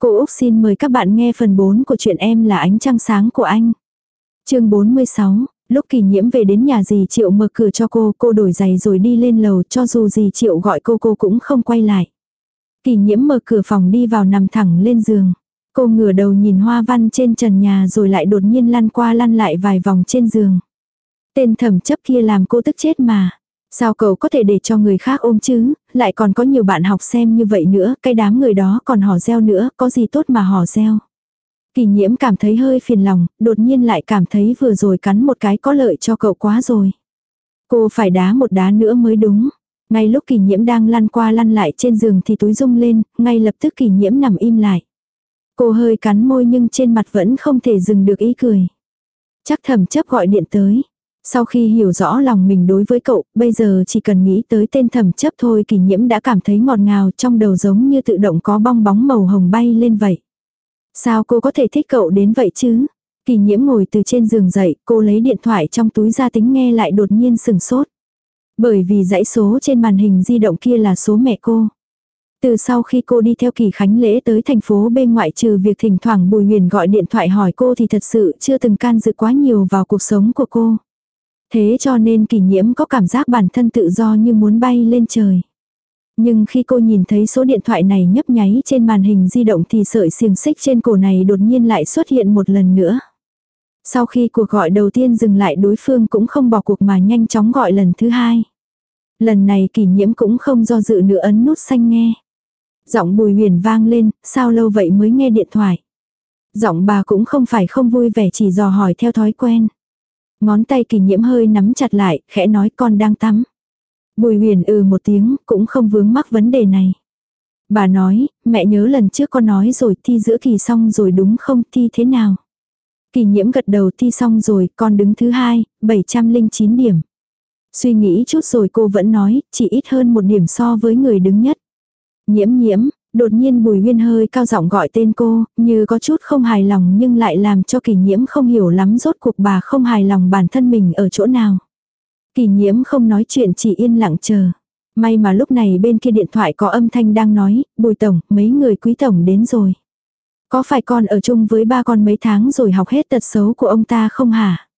Cô Úc xin mời các bạn nghe phần 4 của chuyện em là ánh trăng sáng của anh. chương 46, lúc kỳ nhiễm về đến nhà dì Triệu mở cửa cho cô, cô đổi giày rồi đi lên lầu cho dù dì Triệu gọi cô cô cũng không quay lại. Kỳ nhiễm mở cửa phòng đi vào nằm thẳng lên giường. Cô ngửa đầu nhìn hoa văn trên trần nhà rồi lại đột nhiên lăn qua lăn lại vài vòng trên giường. Tên thẩm chấp kia làm cô tức chết mà. Sao cậu có thể để cho người khác ôm chứ, lại còn có nhiều bạn học xem như vậy nữa, cái đám người đó còn hò reo nữa, có gì tốt mà hò reo. Kỳ nhiễm cảm thấy hơi phiền lòng, đột nhiên lại cảm thấy vừa rồi cắn một cái có lợi cho cậu quá rồi. Cô phải đá một đá nữa mới đúng. Ngay lúc kỳ nhiễm đang lăn qua lăn lại trên giường thì túi rung lên, ngay lập tức kỳ nhiễm nằm im lại. Cô hơi cắn môi nhưng trên mặt vẫn không thể dừng được ý cười. Chắc thẩm chấp gọi điện tới. Sau khi hiểu rõ lòng mình đối với cậu, bây giờ chỉ cần nghĩ tới tên thẩm chấp thôi kỳ nhiễm đã cảm thấy ngọt ngào trong đầu giống như tự động có bong bóng màu hồng bay lên vậy. Sao cô có thể thích cậu đến vậy chứ? Kỳ nhiễm ngồi từ trên giường dậy, cô lấy điện thoại trong túi ra tính nghe lại đột nhiên sừng sốt. Bởi vì dãy số trên màn hình di động kia là số mẹ cô. Từ sau khi cô đi theo kỳ khánh lễ tới thành phố bên ngoại trừ việc thỉnh thoảng Bùi Huyền gọi điện thoại hỏi cô thì thật sự chưa từng can dự quá nhiều vào cuộc sống của cô. Thế cho nên kỳ nhiễm có cảm giác bản thân tự do như muốn bay lên trời. Nhưng khi cô nhìn thấy số điện thoại này nhấp nháy trên màn hình di động thì sợi xiềng xích trên cổ này đột nhiên lại xuất hiện một lần nữa. Sau khi cuộc gọi đầu tiên dừng lại đối phương cũng không bỏ cuộc mà nhanh chóng gọi lần thứ hai. Lần này kỷ nhiễm cũng không do dự nữa ấn nút xanh nghe. Giọng bùi huyền vang lên, sao lâu vậy mới nghe điện thoại. Giọng bà cũng không phải không vui vẻ chỉ dò hỏi theo thói quen. Ngón tay kỳ nhiễm hơi nắm chặt lại, khẽ nói con đang tắm. Bùi huyền ừ một tiếng, cũng không vướng mắc vấn đề này. Bà nói, mẹ nhớ lần trước con nói rồi thi giữa kỳ xong rồi đúng không thi thế nào. Kỳ nhiễm gật đầu thi xong rồi, con đứng thứ hai, 709 điểm. Suy nghĩ chút rồi cô vẫn nói, chỉ ít hơn một điểm so với người đứng nhất. Nhiễm nhiễm, đột nhiên bùi Nguyên hơi cao giọng gọi tên cô, như có chút không hài lòng nhưng lại làm cho kỳ nhiễm không hiểu lắm rốt cuộc bà không hài lòng bản thân mình ở chỗ nào. Kỳ nhiễm không nói chuyện chỉ yên lặng chờ. May mà lúc này bên kia điện thoại có âm thanh đang nói, bùi tổng, mấy người quý tổng đến rồi. Có phải con ở chung với ba con mấy tháng rồi học hết tật xấu của ông ta không hả?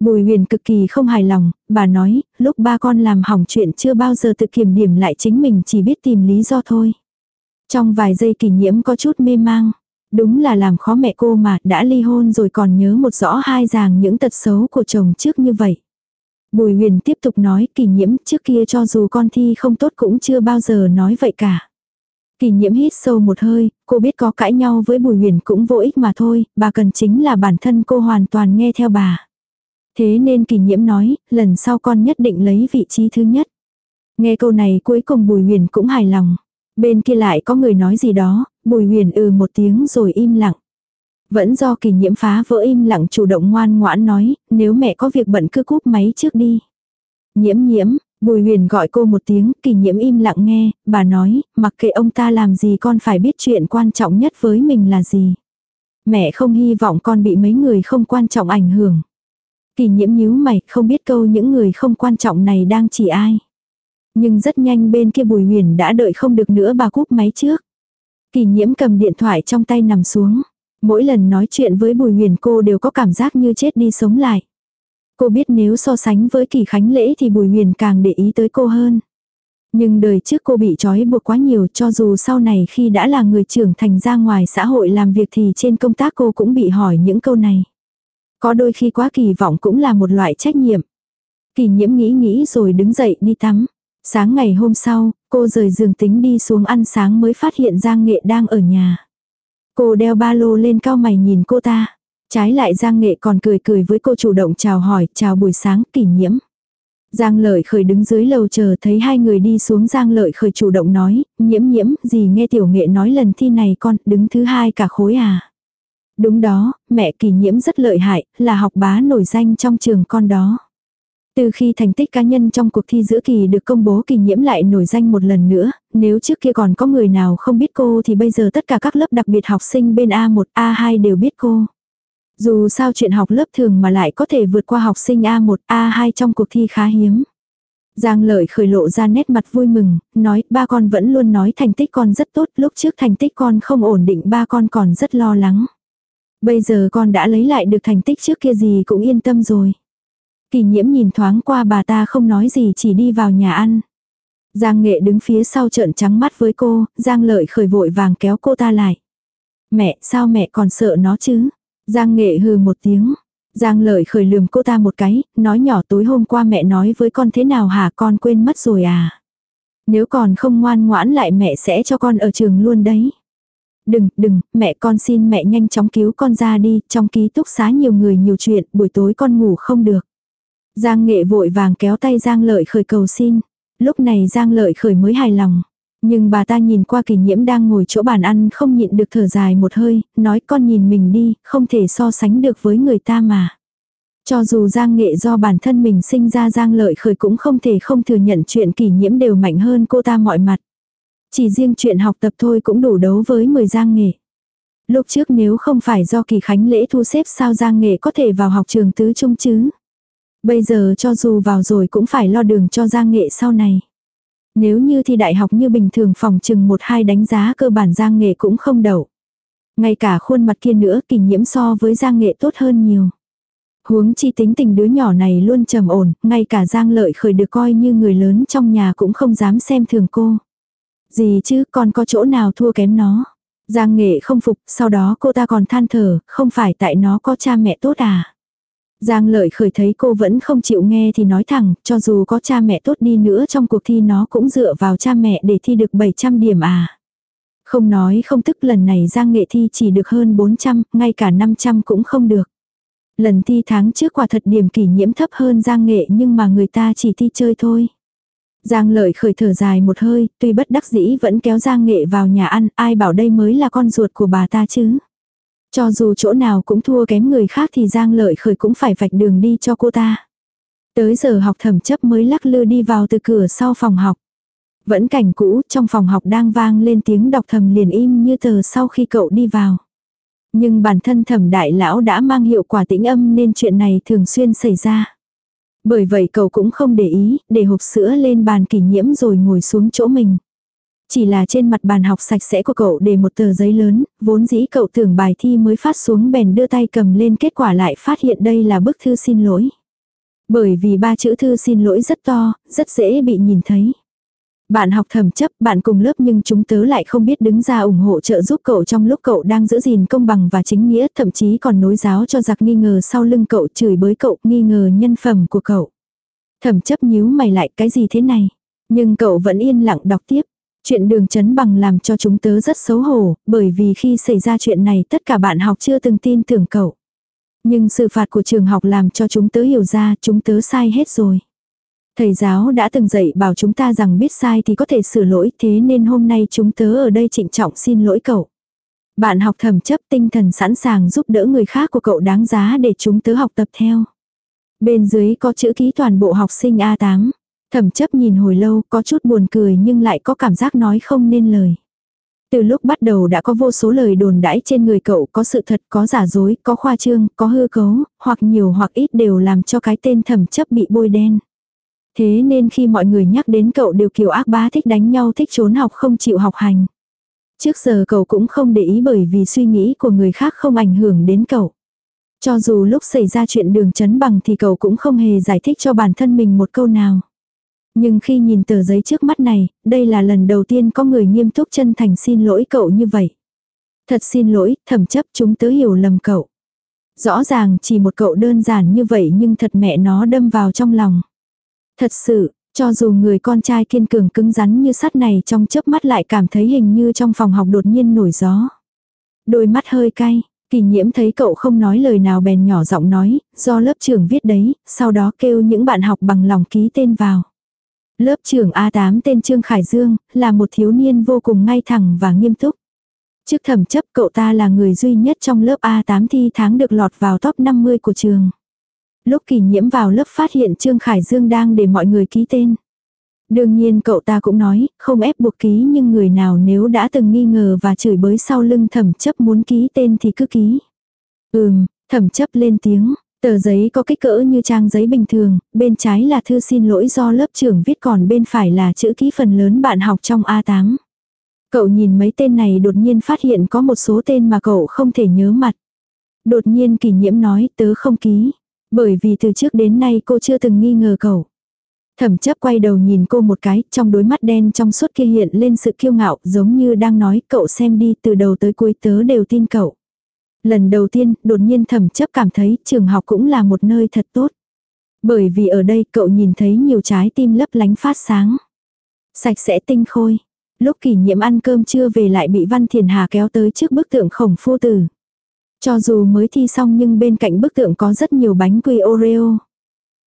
Bùi huyền cực kỳ không hài lòng, bà nói, lúc ba con làm hỏng chuyện chưa bao giờ tự kiểm điểm lại chính mình chỉ biết tìm lý do thôi. Trong vài giây kỷ nhiễm có chút mê mang. Đúng là làm khó mẹ cô mà, đã ly hôn rồi còn nhớ một rõ hai ràng những tật xấu của chồng trước như vậy. Bùi huyền tiếp tục nói kỷ nhiễm trước kia cho dù con thi không tốt cũng chưa bao giờ nói vậy cả. Kỳ nhiễm hít sâu một hơi, cô biết có cãi nhau với bùi huyền cũng vô ích mà thôi, bà cần chính là bản thân cô hoàn toàn nghe theo bà. Thế nên kỳ nhiễm nói, lần sau con nhất định lấy vị trí thứ nhất. Nghe câu này cuối cùng bùi huyền cũng hài lòng. Bên kia lại có người nói gì đó, bùi huyền ừ một tiếng rồi im lặng. Vẫn do kỳ nhiễm phá vỡ im lặng chủ động ngoan ngoãn nói, nếu mẹ có việc bận cứ cúp máy trước đi. Nhiễm nhiễm, bùi huyền gọi cô một tiếng, kỳ nhiễm im lặng nghe, bà nói, mặc kệ ông ta làm gì con phải biết chuyện quan trọng nhất với mình là gì. Mẹ không hy vọng con bị mấy người không quan trọng ảnh hưởng. Kỳ nhiễm nhíu mày, không biết câu những người không quan trọng này đang chỉ ai. Nhưng rất nhanh bên kia bùi huyền đã đợi không được nữa bà cúp máy trước. Kỳ nhiễm cầm điện thoại trong tay nằm xuống. Mỗi lần nói chuyện với bùi huyền cô đều có cảm giác như chết đi sống lại. Cô biết nếu so sánh với kỳ khánh lễ thì bùi huyền càng để ý tới cô hơn. Nhưng đời trước cô bị trói buộc quá nhiều cho dù sau này khi đã là người trưởng thành ra ngoài xã hội làm việc thì trên công tác cô cũng bị hỏi những câu này. Có đôi khi quá kỳ vọng cũng là một loại trách nhiệm. Kỳ nhiễm nghĩ nghĩ rồi đứng dậy đi tắm. Sáng ngày hôm sau, cô rời giường tính đi xuống ăn sáng mới phát hiện Giang Nghệ đang ở nhà. Cô đeo ba lô lên cao mày nhìn cô ta. Trái lại Giang Nghệ còn cười cười với cô chủ động chào hỏi, chào buổi sáng kỷ nhiễm. Giang lợi khởi đứng dưới lầu chờ thấy hai người đi xuống Giang lợi khởi chủ động nói, nhiễm nhiễm, gì nghe tiểu nghệ nói lần thi này con, đứng thứ hai cả khối à. Đúng đó, mẹ kỳ nhiễm rất lợi hại, là học bá nổi danh trong trường con đó. Từ khi thành tích cá nhân trong cuộc thi giữa kỳ được công bố kỳ nhiễm lại nổi danh một lần nữa, nếu trước kia còn có người nào không biết cô thì bây giờ tất cả các lớp đặc biệt học sinh bên A1, A2 đều biết cô. Dù sao chuyện học lớp thường mà lại có thể vượt qua học sinh A1, A2 trong cuộc thi khá hiếm. Giang lợi khởi lộ ra nét mặt vui mừng, nói ba con vẫn luôn nói thành tích con rất tốt, lúc trước thành tích con không ổn định ba con còn rất lo lắng. Bây giờ con đã lấy lại được thành tích trước kia gì cũng yên tâm rồi. Kỳ nhiễm nhìn thoáng qua bà ta không nói gì chỉ đi vào nhà ăn. Giang nghệ đứng phía sau trợn trắng mắt với cô, Giang lợi khởi vội vàng kéo cô ta lại. Mẹ, sao mẹ còn sợ nó chứ? Giang nghệ hừ một tiếng. Giang lợi khởi lườm cô ta một cái, nói nhỏ tối hôm qua mẹ nói với con thế nào hả con quên mất rồi à? Nếu còn không ngoan ngoãn lại mẹ sẽ cho con ở trường luôn đấy. Đừng, đừng, mẹ con xin mẹ nhanh chóng cứu con ra đi, trong ký túc xá nhiều người nhiều chuyện, buổi tối con ngủ không được. Giang nghệ vội vàng kéo tay Giang lợi khởi cầu xin. Lúc này Giang lợi khởi mới hài lòng. Nhưng bà ta nhìn qua kỳ nhiễm đang ngồi chỗ bàn ăn không nhịn được thở dài một hơi, nói con nhìn mình đi, không thể so sánh được với người ta mà. Cho dù Giang Nghệ do bản thân mình sinh ra Giang Lợi Khởi cũng không thể không thừa nhận chuyện kỳ nhiễm đều mạnh hơn cô ta mọi mặt. Chỉ riêng chuyện học tập thôi cũng đủ đấu với 10 Giang Nghệ. Lúc trước nếu không phải do kỳ khánh lễ thu xếp sao Giang Nghệ có thể vào học trường tứ trung chứ. Bây giờ cho dù vào rồi cũng phải lo đường cho Giang Nghệ sau này. Nếu như thi đại học như bình thường phòng chừng một hai đánh giá cơ bản Giang Nghệ cũng không đậu. Ngay cả khuôn mặt kia nữa kỳ nhiễm so với Giang Nghệ tốt hơn nhiều. Huống chi tính tình đứa nhỏ này luôn trầm ổn, ngay cả Giang Lợi khởi được coi như người lớn trong nhà cũng không dám xem thường cô. Gì chứ còn có chỗ nào thua kém nó. Giang Nghệ không phục, sau đó cô ta còn than thở, không phải tại nó có cha mẹ tốt à. Giang lợi khởi thấy cô vẫn không chịu nghe thì nói thẳng, cho dù có cha mẹ tốt đi nữa trong cuộc thi nó cũng dựa vào cha mẹ để thi được 700 điểm à. Không nói không tức lần này Giang nghệ thi chỉ được hơn 400, ngay cả 500 cũng không được. Lần thi tháng trước quả thật điểm kỷ nhiễm thấp hơn Giang nghệ nhưng mà người ta chỉ thi chơi thôi. Giang lợi khởi thở dài một hơi, tuy bất đắc dĩ vẫn kéo Giang nghệ vào nhà ăn, ai bảo đây mới là con ruột của bà ta chứ. Cho dù chỗ nào cũng thua kém người khác thì Giang Lợi Khởi cũng phải vạch đường đi cho cô ta. Tới giờ học thẩm chấp mới lắc lư đi vào từ cửa sau phòng học. Vẫn cảnh cũ, trong phòng học đang vang lên tiếng đọc thầm liền im như tờ sau khi cậu đi vào. Nhưng bản thân thẩm đại lão đã mang hiệu quả tĩnh âm nên chuyện này thường xuyên xảy ra. Bởi vậy cậu cũng không để ý, để hộp sữa lên bàn kỷ nhiễm rồi ngồi xuống chỗ mình. Chỉ là trên mặt bàn học sạch sẽ của cậu để một tờ giấy lớn, vốn dĩ cậu tưởng bài thi mới phát xuống bèn đưa tay cầm lên kết quả lại phát hiện đây là bức thư xin lỗi. Bởi vì ba chữ thư xin lỗi rất to, rất dễ bị nhìn thấy. Bạn học thầm chấp, bạn cùng lớp nhưng chúng tớ lại không biết đứng ra ủng hộ trợ giúp cậu trong lúc cậu đang giữ gìn công bằng và chính nghĩa, thậm chí còn nối giáo cho giặc nghi ngờ sau lưng cậu chửi bới cậu, nghi ngờ nhân phẩm của cậu. Thẩm chấp nhíu mày lại cái gì thế này? Nhưng cậu vẫn yên lặng đọc tiếp. Chuyện đường chấn bằng làm cho chúng tớ rất xấu hổ, bởi vì khi xảy ra chuyện này tất cả bạn học chưa từng tin tưởng cậu. Nhưng sự phạt của trường học làm cho chúng tớ hiểu ra chúng tớ sai hết rồi. Thầy giáo đã từng dạy bảo chúng ta rằng biết sai thì có thể sửa lỗi thế nên hôm nay chúng tớ ở đây trịnh trọng xin lỗi cậu. Bạn học thầm chấp tinh thần sẵn sàng giúp đỡ người khác của cậu đáng giá để chúng tớ học tập theo. Bên dưới có chữ ký toàn bộ học sinh A8. Thẩm chấp nhìn hồi lâu có chút buồn cười nhưng lại có cảm giác nói không nên lời. Từ lúc bắt đầu đã có vô số lời đồn đãi trên người cậu có sự thật, có giả dối, có khoa trương, có hư cấu, hoặc nhiều hoặc ít đều làm cho cái tên thẩm chấp bị bôi đen. Thế nên khi mọi người nhắc đến cậu đều kiểu ác bá thích đánh nhau thích trốn học không chịu học hành. Trước giờ cậu cũng không để ý bởi vì suy nghĩ của người khác không ảnh hưởng đến cậu. Cho dù lúc xảy ra chuyện đường chấn bằng thì cậu cũng không hề giải thích cho bản thân mình một câu nào. Nhưng khi nhìn tờ giấy trước mắt này, đây là lần đầu tiên có người nghiêm túc chân thành xin lỗi cậu như vậy. Thật xin lỗi, thẩm chấp chúng tớ hiểu lầm cậu. Rõ ràng chỉ một cậu đơn giản như vậy nhưng thật mẹ nó đâm vào trong lòng. Thật sự, cho dù người con trai kiên cường cứng rắn như sắt này trong chớp mắt lại cảm thấy hình như trong phòng học đột nhiên nổi gió. Đôi mắt hơi cay, kỳ nhiễm thấy cậu không nói lời nào bèn nhỏ giọng nói, do lớp trưởng viết đấy, sau đó kêu những bạn học bằng lòng ký tên vào. Lớp trưởng A8 tên Trương Khải Dương, là một thiếu niên vô cùng ngay thẳng và nghiêm túc. Trước thẩm chấp cậu ta là người duy nhất trong lớp A8 thi tháng được lọt vào top 50 của trường. Lúc kỳ nhiễm vào lớp phát hiện Trương Khải Dương đang để mọi người ký tên. Đương nhiên cậu ta cũng nói, không ép buộc ký nhưng người nào nếu đã từng nghi ngờ và chửi bới sau lưng thẩm chấp muốn ký tên thì cứ ký. Ừm, thẩm chấp lên tiếng, Tờ giấy có kích cỡ như trang giấy bình thường, bên trái là thư xin lỗi do lớp trưởng viết còn bên phải là chữ ký phần lớn bạn học trong A8. Cậu nhìn mấy tên này đột nhiên phát hiện có một số tên mà cậu không thể nhớ mặt. Đột nhiên kỷ nhiễm nói tớ không ký. Bởi vì từ trước đến nay cô chưa từng nghi ngờ cậu. Thẩm chấp quay đầu nhìn cô một cái, trong đôi mắt đen trong suốt kia hiện lên sự kiêu ngạo, giống như đang nói cậu xem đi từ đầu tới cuối tớ đều tin cậu. Lần đầu tiên, đột nhiên thẩm chấp cảm thấy trường học cũng là một nơi thật tốt. Bởi vì ở đây cậu nhìn thấy nhiều trái tim lấp lánh phát sáng. Sạch sẽ tinh khôi. Lúc kỷ niệm ăn cơm trưa về lại bị Văn Thiền Hà kéo tới trước bức tượng khổng phu tử. Cho dù mới thi xong nhưng bên cạnh bức tượng có rất nhiều bánh quy Oreo.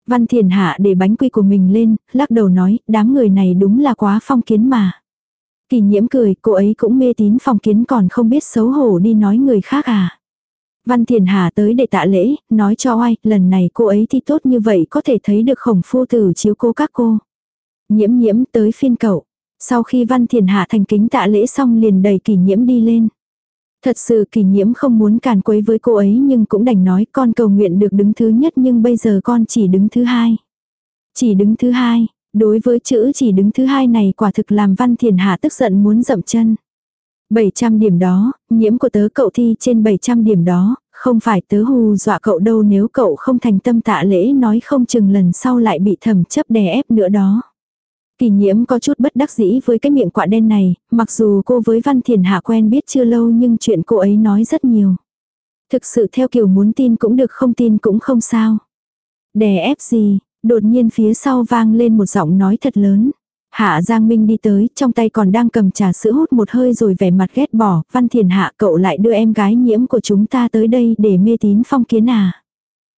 Văn Thiền Hạ để bánh quy của mình lên, lắc đầu nói, đám người này đúng là quá phong kiến mà. Kỳ nhiễm cười, cô ấy cũng mê tín phong kiến còn không biết xấu hổ đi nói người khác à. Văn Thiền Hà tới để tạ lễ, nói cho ai, lần này cô ấy thi tốt như vậy có thể thấy được khổng phu tử chiếu cố các cô. Nhiễm nhiễm tới phiên cậu. Sau khi Văn Thiền Hạ thành kính tạ lễ xong liền đầy kỷ nhiễm đi lên. Thật sự kỷ nhiễm không muốn càn quấy với cô ấy nhưng cũng đành nói con cầu nguyện được đứng thứ nhất nhưng bây giờ con chỉ đứng thứ hai. Chỉ đứng thứ hai, đối với chữ chỉ đứng thứ hai này quả thực làm Văn Thiền Hạ tức giận muốn dậm chân. 700 điểm đó, nhiễm của tớ cậu thi trên 700 điểm đó, không phải tớ hù dọa cậu đâu nếu cậu không thành tâm tạ lễ nói không chừng lần sau lại bị thẩm chấp đè ép nữa đó. Kỳ nhiễm có chút bất đắc dĩ với cái miệng quạ đen này, mặc dù cô với Văn Thiền Hạ quen biết chưa lâu nhưng chuyện cô ấy nói rất nhiều. Thực sự theo kiểu muốn tin cũng được không tin cũng không sao. Đè ép gì, đột nhiên phía sau vang lên một giọng nói thật lớn. Hạ Giang Minh đi tới, trong tay còn đang cầm trà sữa hút một hơi rồi vẻ mặt ghét bỏ, Văn Thiền Hạ cậu lại đưa em gái nhiễm của chúng ta tới đây để mê tín phong kiến à.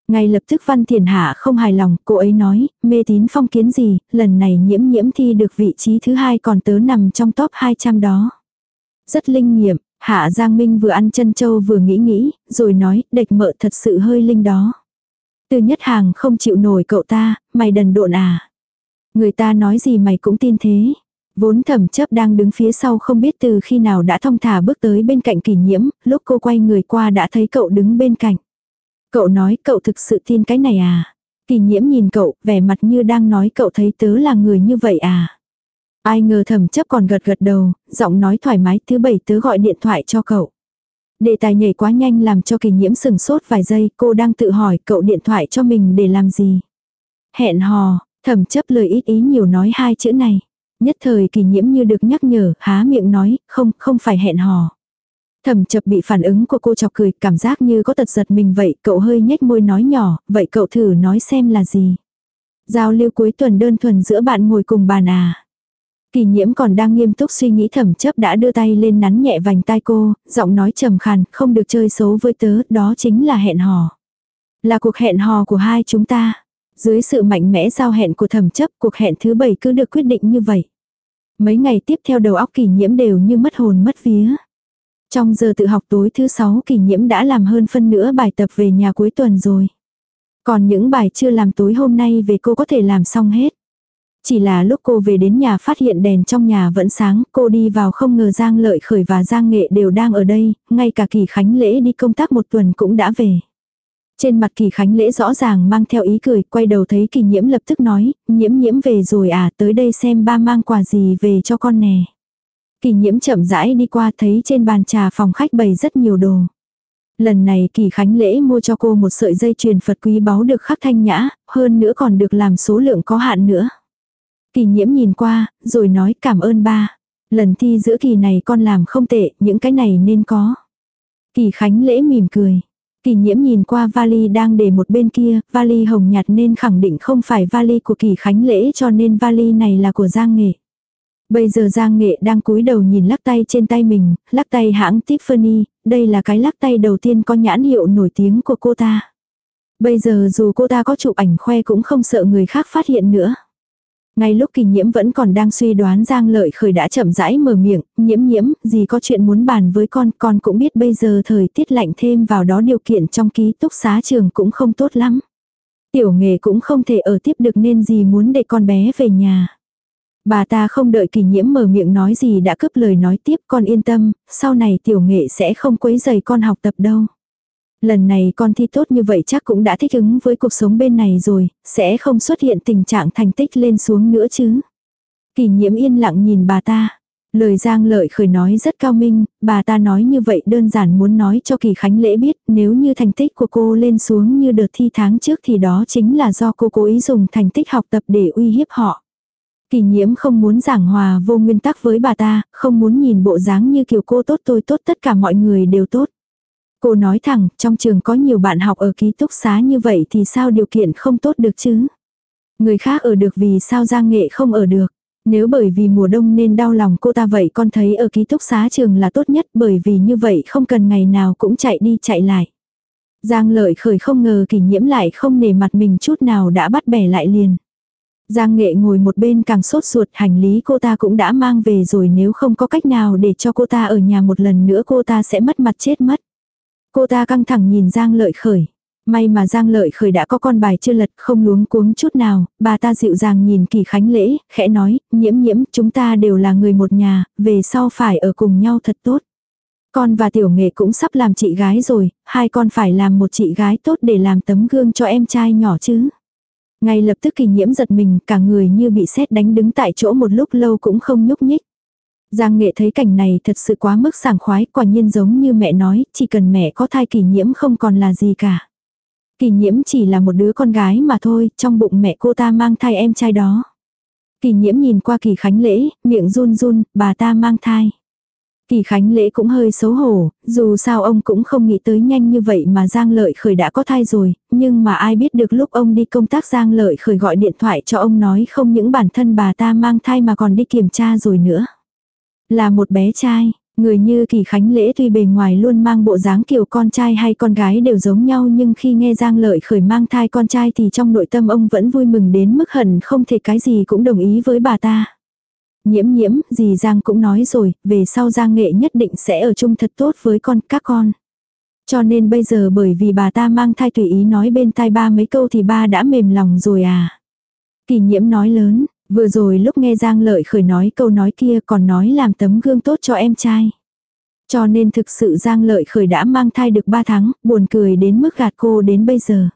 Ngay lập tức Văn Thiền Hạ không hài lòng, cô ấy nói, mê tín phong kiến gì, lần này nhiễm nhiễm thi được vị trí thứ hai còn tớ nằm trong top 200 đó. Rất linh nghiệm, Hạ Giang Minh vừa ăn chân châu vừa nghĩ nghĩ, rồi nói, địch mợ thật sự hơi linh đó. Từ nhất hàng không chịu nổi cậu ta, mày đần độn à. Người ta nói gì mày cũng tin thế. Vốn thẩm chấp đang đứng phía sau không biết từ khi nào đã thông thả bước tới bên cạnh kỷ nhiễm, lúc cô quay người qua đã thấy cậu đứng bên cạnh. Cậu nói cậu thực sự tin cái này à? kỷ nhiễm nhìn cậu, vẻ mặt như đang nói cậu thấy tớ là người như vậy à? Ai ngờ thầm chấp còn gật gật đầu, giọng nói thoải mái thứ bảy tớ gọi điện thoại cho cậu. Đề tài nhảy quá nhanh làm cho kỳ nhiễm sừng sốt vài giây, cô đang tự hỏi cậu điện thoại cho mình để làm gì. Hẹn hò, thầm chấp lời ít ý nhiều nói hai chữ này. Nhất thời kỳ nhiễm như được nhắc nhở, há miệng nói, không, không phải hẹn hò. Thẩm chập bị phản ứng của cô chọc cười, cảm giác như có tật giật mình vậy, cậu hơi nhếch môi nói nhỏ, vậy cậu thử nói xem là gì. Giao lưu cuối tuần đơn thuần giữa bạn ngồi cùng bàn à. Kỳ nhiễm còn đang nghiêm túc suy nghĩ thẩm chấp đã đưa tay lên nắn nhẹ vành tai cô, giọng nói trầm khàn, không được chơi xấu với tớ, đó chính là hẹn hò. Là cuộc hẹn hò của hai chúng ta. Dưới sự mạnh mẽ giao hẹn của thẩm chấp, cuộc hẹn thứ bảy cứ được quyết định như vậy. Mấy ngày tiếp theo đầu óc kỷ nhiễm đều như mất hồn mất vía. Trong giờ tự học tối thứ sáu kỷ nhiễm đã làm hơn phân nửa bài tập về nhà cuối tuần rồi. Còn những bài chưa làm tối hôm nay về cô có thể làm xong hết. Chỉ là lúc cô về đến nhà phát hiện đèn trong nhà vẫn sáng, cô đi vào không ngờ Giang Lợi Khởi và Giang Nghệ đều đang ở đây, ngay cả kỳ khánh lễ đi công tác một tuần cũng đã về. Trên mặt kỳ khánh lễ rõ ràng mang theo ý cười, quay đầu thấy kỳ nhiễm lập tức nói, nhiễm nhiễm về rồi à, tới đây xem ba mang quà gì về cho con nè. Kỳ nhiễm chậm rãi đi qua thấy trên bàn trà phòng khách bày rất nhiều đồ. Lần này kỳ khánh lễ mua cho cô một sợi dây chuyền Phật quý báu được khắc thanh nhã, hơn nữa còn được làm số lượng có hạn nữa. Kỳ nhiễm nhìn qua, rồi nói cảm ơn ba. Lần thi giữa kỳ này con làm không tệ, những cái này nên có. Kỳ khánh lễ mỉm cười. Kỳ nhiễm nhìn qua vali đang để một bên kia, vali hồng nhạt nên khẳng định không phải vali của kỳ khánh lễ cho nên vali này là của Giang Nghệ. Bây giờ Giang Nghệ đang cúi đầu nhìn lắc tay trên tay mình, lắc tay hãng Tiffany, đây là cái lắc tay đầu tiên có nhãn hiệu nổi tiếng của cô ta. Bây giờ dù cô ta có chụp ảnh khoe cũng không sợ người khác phát hiện nữa. Ngay lúc kỳ nhiễm vẫn còn đang suy đoán Giang Lợi Khởi đã chậm rãi mở miệng, nhiễm nhiễm, gì có chuyện muốn bàn với con, con cũng biết bây giờ thời tiết lạnh thêm vào đó điều kiện trong ký túc xá trường cũng không tốt lắm. Tiểu nghề cũng không thể ở tiếp được nên gì muốn để con bé về nhà. Bà ta không đợi kỳ nhiễm mở miệng nói gì đã cướp lời nói tiếp con yên tâm, sau này tiểu nghệ sẽ không quấy giày con học tập đâu. Lần này con thi tốt như vậy chắc cũng đã thích ứng với cuộc sống bên này rồi, sẽ không xuất hiện tình trạng thành tích lên xuống nữa chứ. Kỳ nhiễm yên lặng nhìn bà ta. Lời Giang Lợi khởi nói rất cao minh, bà ta nói như vậy đơn giản muốn nói cho Kỳ Khánh Lễ biết nếu như thành tích của cô lên xuống như đợt thi tháng trước thì đó chính là do cô cố ý dùng thành tích học tập để uy hiếp họ. Kỳ nhiễm không muốn giảng hòa vô nguyên tắc với bà ta, không muốn nhìn bộ dáng như kiểu cô tốt tôi tốt tất cả mọi người đều tốt. Cô nói thẳng, trong trường có nhiều bạn học ở ký túc xá như vậy thì sao điều kiện không tốt được chứ? Người khác ở được vì sao Giang Nghệ không ở được? Nếu bởi vì mùa đông nên đau lòng cô ta vậy con thấy ở ký túc xá trường là tốt nhất bởi vì như vậy không cần ngày nào cũng chạy đi chạy lại. Giang lợi khởi không ngờ kỷ nhiễm lại không nề mặt mình chút nào đã bắt bẻ lại liền. Giang nghệ ngồi một bên càng sốt ruột hành lý cô ta cũng đã mang về rồi nếu không có cách nào để cho cô ta ở nhà một lần nữa cô ta sẽ mất mặt chết mất. Cô ta căng thẳng nhìn Giang lợi khởi. May mà Giang Lợi Khởi đã có con bài chưa lật không luống cuống chút nào, bà ta dịu dàng nhìn kỳ khánh lễ, khẽ nói, nhiễm nhiễm, chúng ta đều là người một nhà, về sau phải ở cùng nhau thật tốt. Con và tiểu nghệ cũng sắp làm chị gái rồi, hai con phải làm một chị gái tốt để làm tấm gương cho em trai nhỏ chứ. Ngay lập tức kỳ nhiễm giật mình, cả người như bị sét đánh đứng tại chỗ một lúc lâu cũng không nhúc nhích. Giang nghệ thấy cảnh này thật sự quá mức sảng khoái, quả nhiên giống như mẹ nói, chỉ cần mẹ có thai kỳ nhiễm không còn là gì cả. Kỳ nhiễm chỉ là một đứa con gái mà thôi, trong bụng mẹ cô ta mang thai em trai đó. Kỳ nhiễm nhìn qua kỳ khánh lễ, miệng run run, bà ta mang thai. Kỳ Khánh Lễ cũng hơi xấu hổ, dù sao ông cũng không nghĩ tới nhanh như vậy mà Giang Lợi Khởi đã có thai rồi, nhưng mà ai biết được lúc ông đi công tác Giang Lợi Khởi gọi điện thoại cho ông nói không những bản thân bà ta mang thai mà còn đi kiểm tra rồi nữa. Là một bé trai, Người như kỳ khánh lễ tuy bề ngoài luôn mang bộ dáng kiểu con trai hay con gái đều giống nhau nhưng khi nghe Giang Lợi khởi mang thai con trai thì trong nội tâm ông vẫn vui mừng đến mức hận không thể cái gì cũng đồng ý với bà ta. Nhiễm nhiễm, gì Giang cũng nói rồi, về sau Giang nghệ nhất định sẽ ở chung thật tốt với con các con. Cho nên bây giờ bởi vì bà ta mang thai tùy ý nói bên tai ba mấy câu thì ba đã mềm lòng rồi à. Kỳ nhiễm nói lớn, Vừa rồi lúc nghe Giang Lợi khởi nói câu nói kia còn nói làm tấm gương tốt cho em trai. Cho nên thực sự Giang Lợi khởi đã mang thai được 3 tháng, buồn cười đến mức gạt cô đến bây giờ.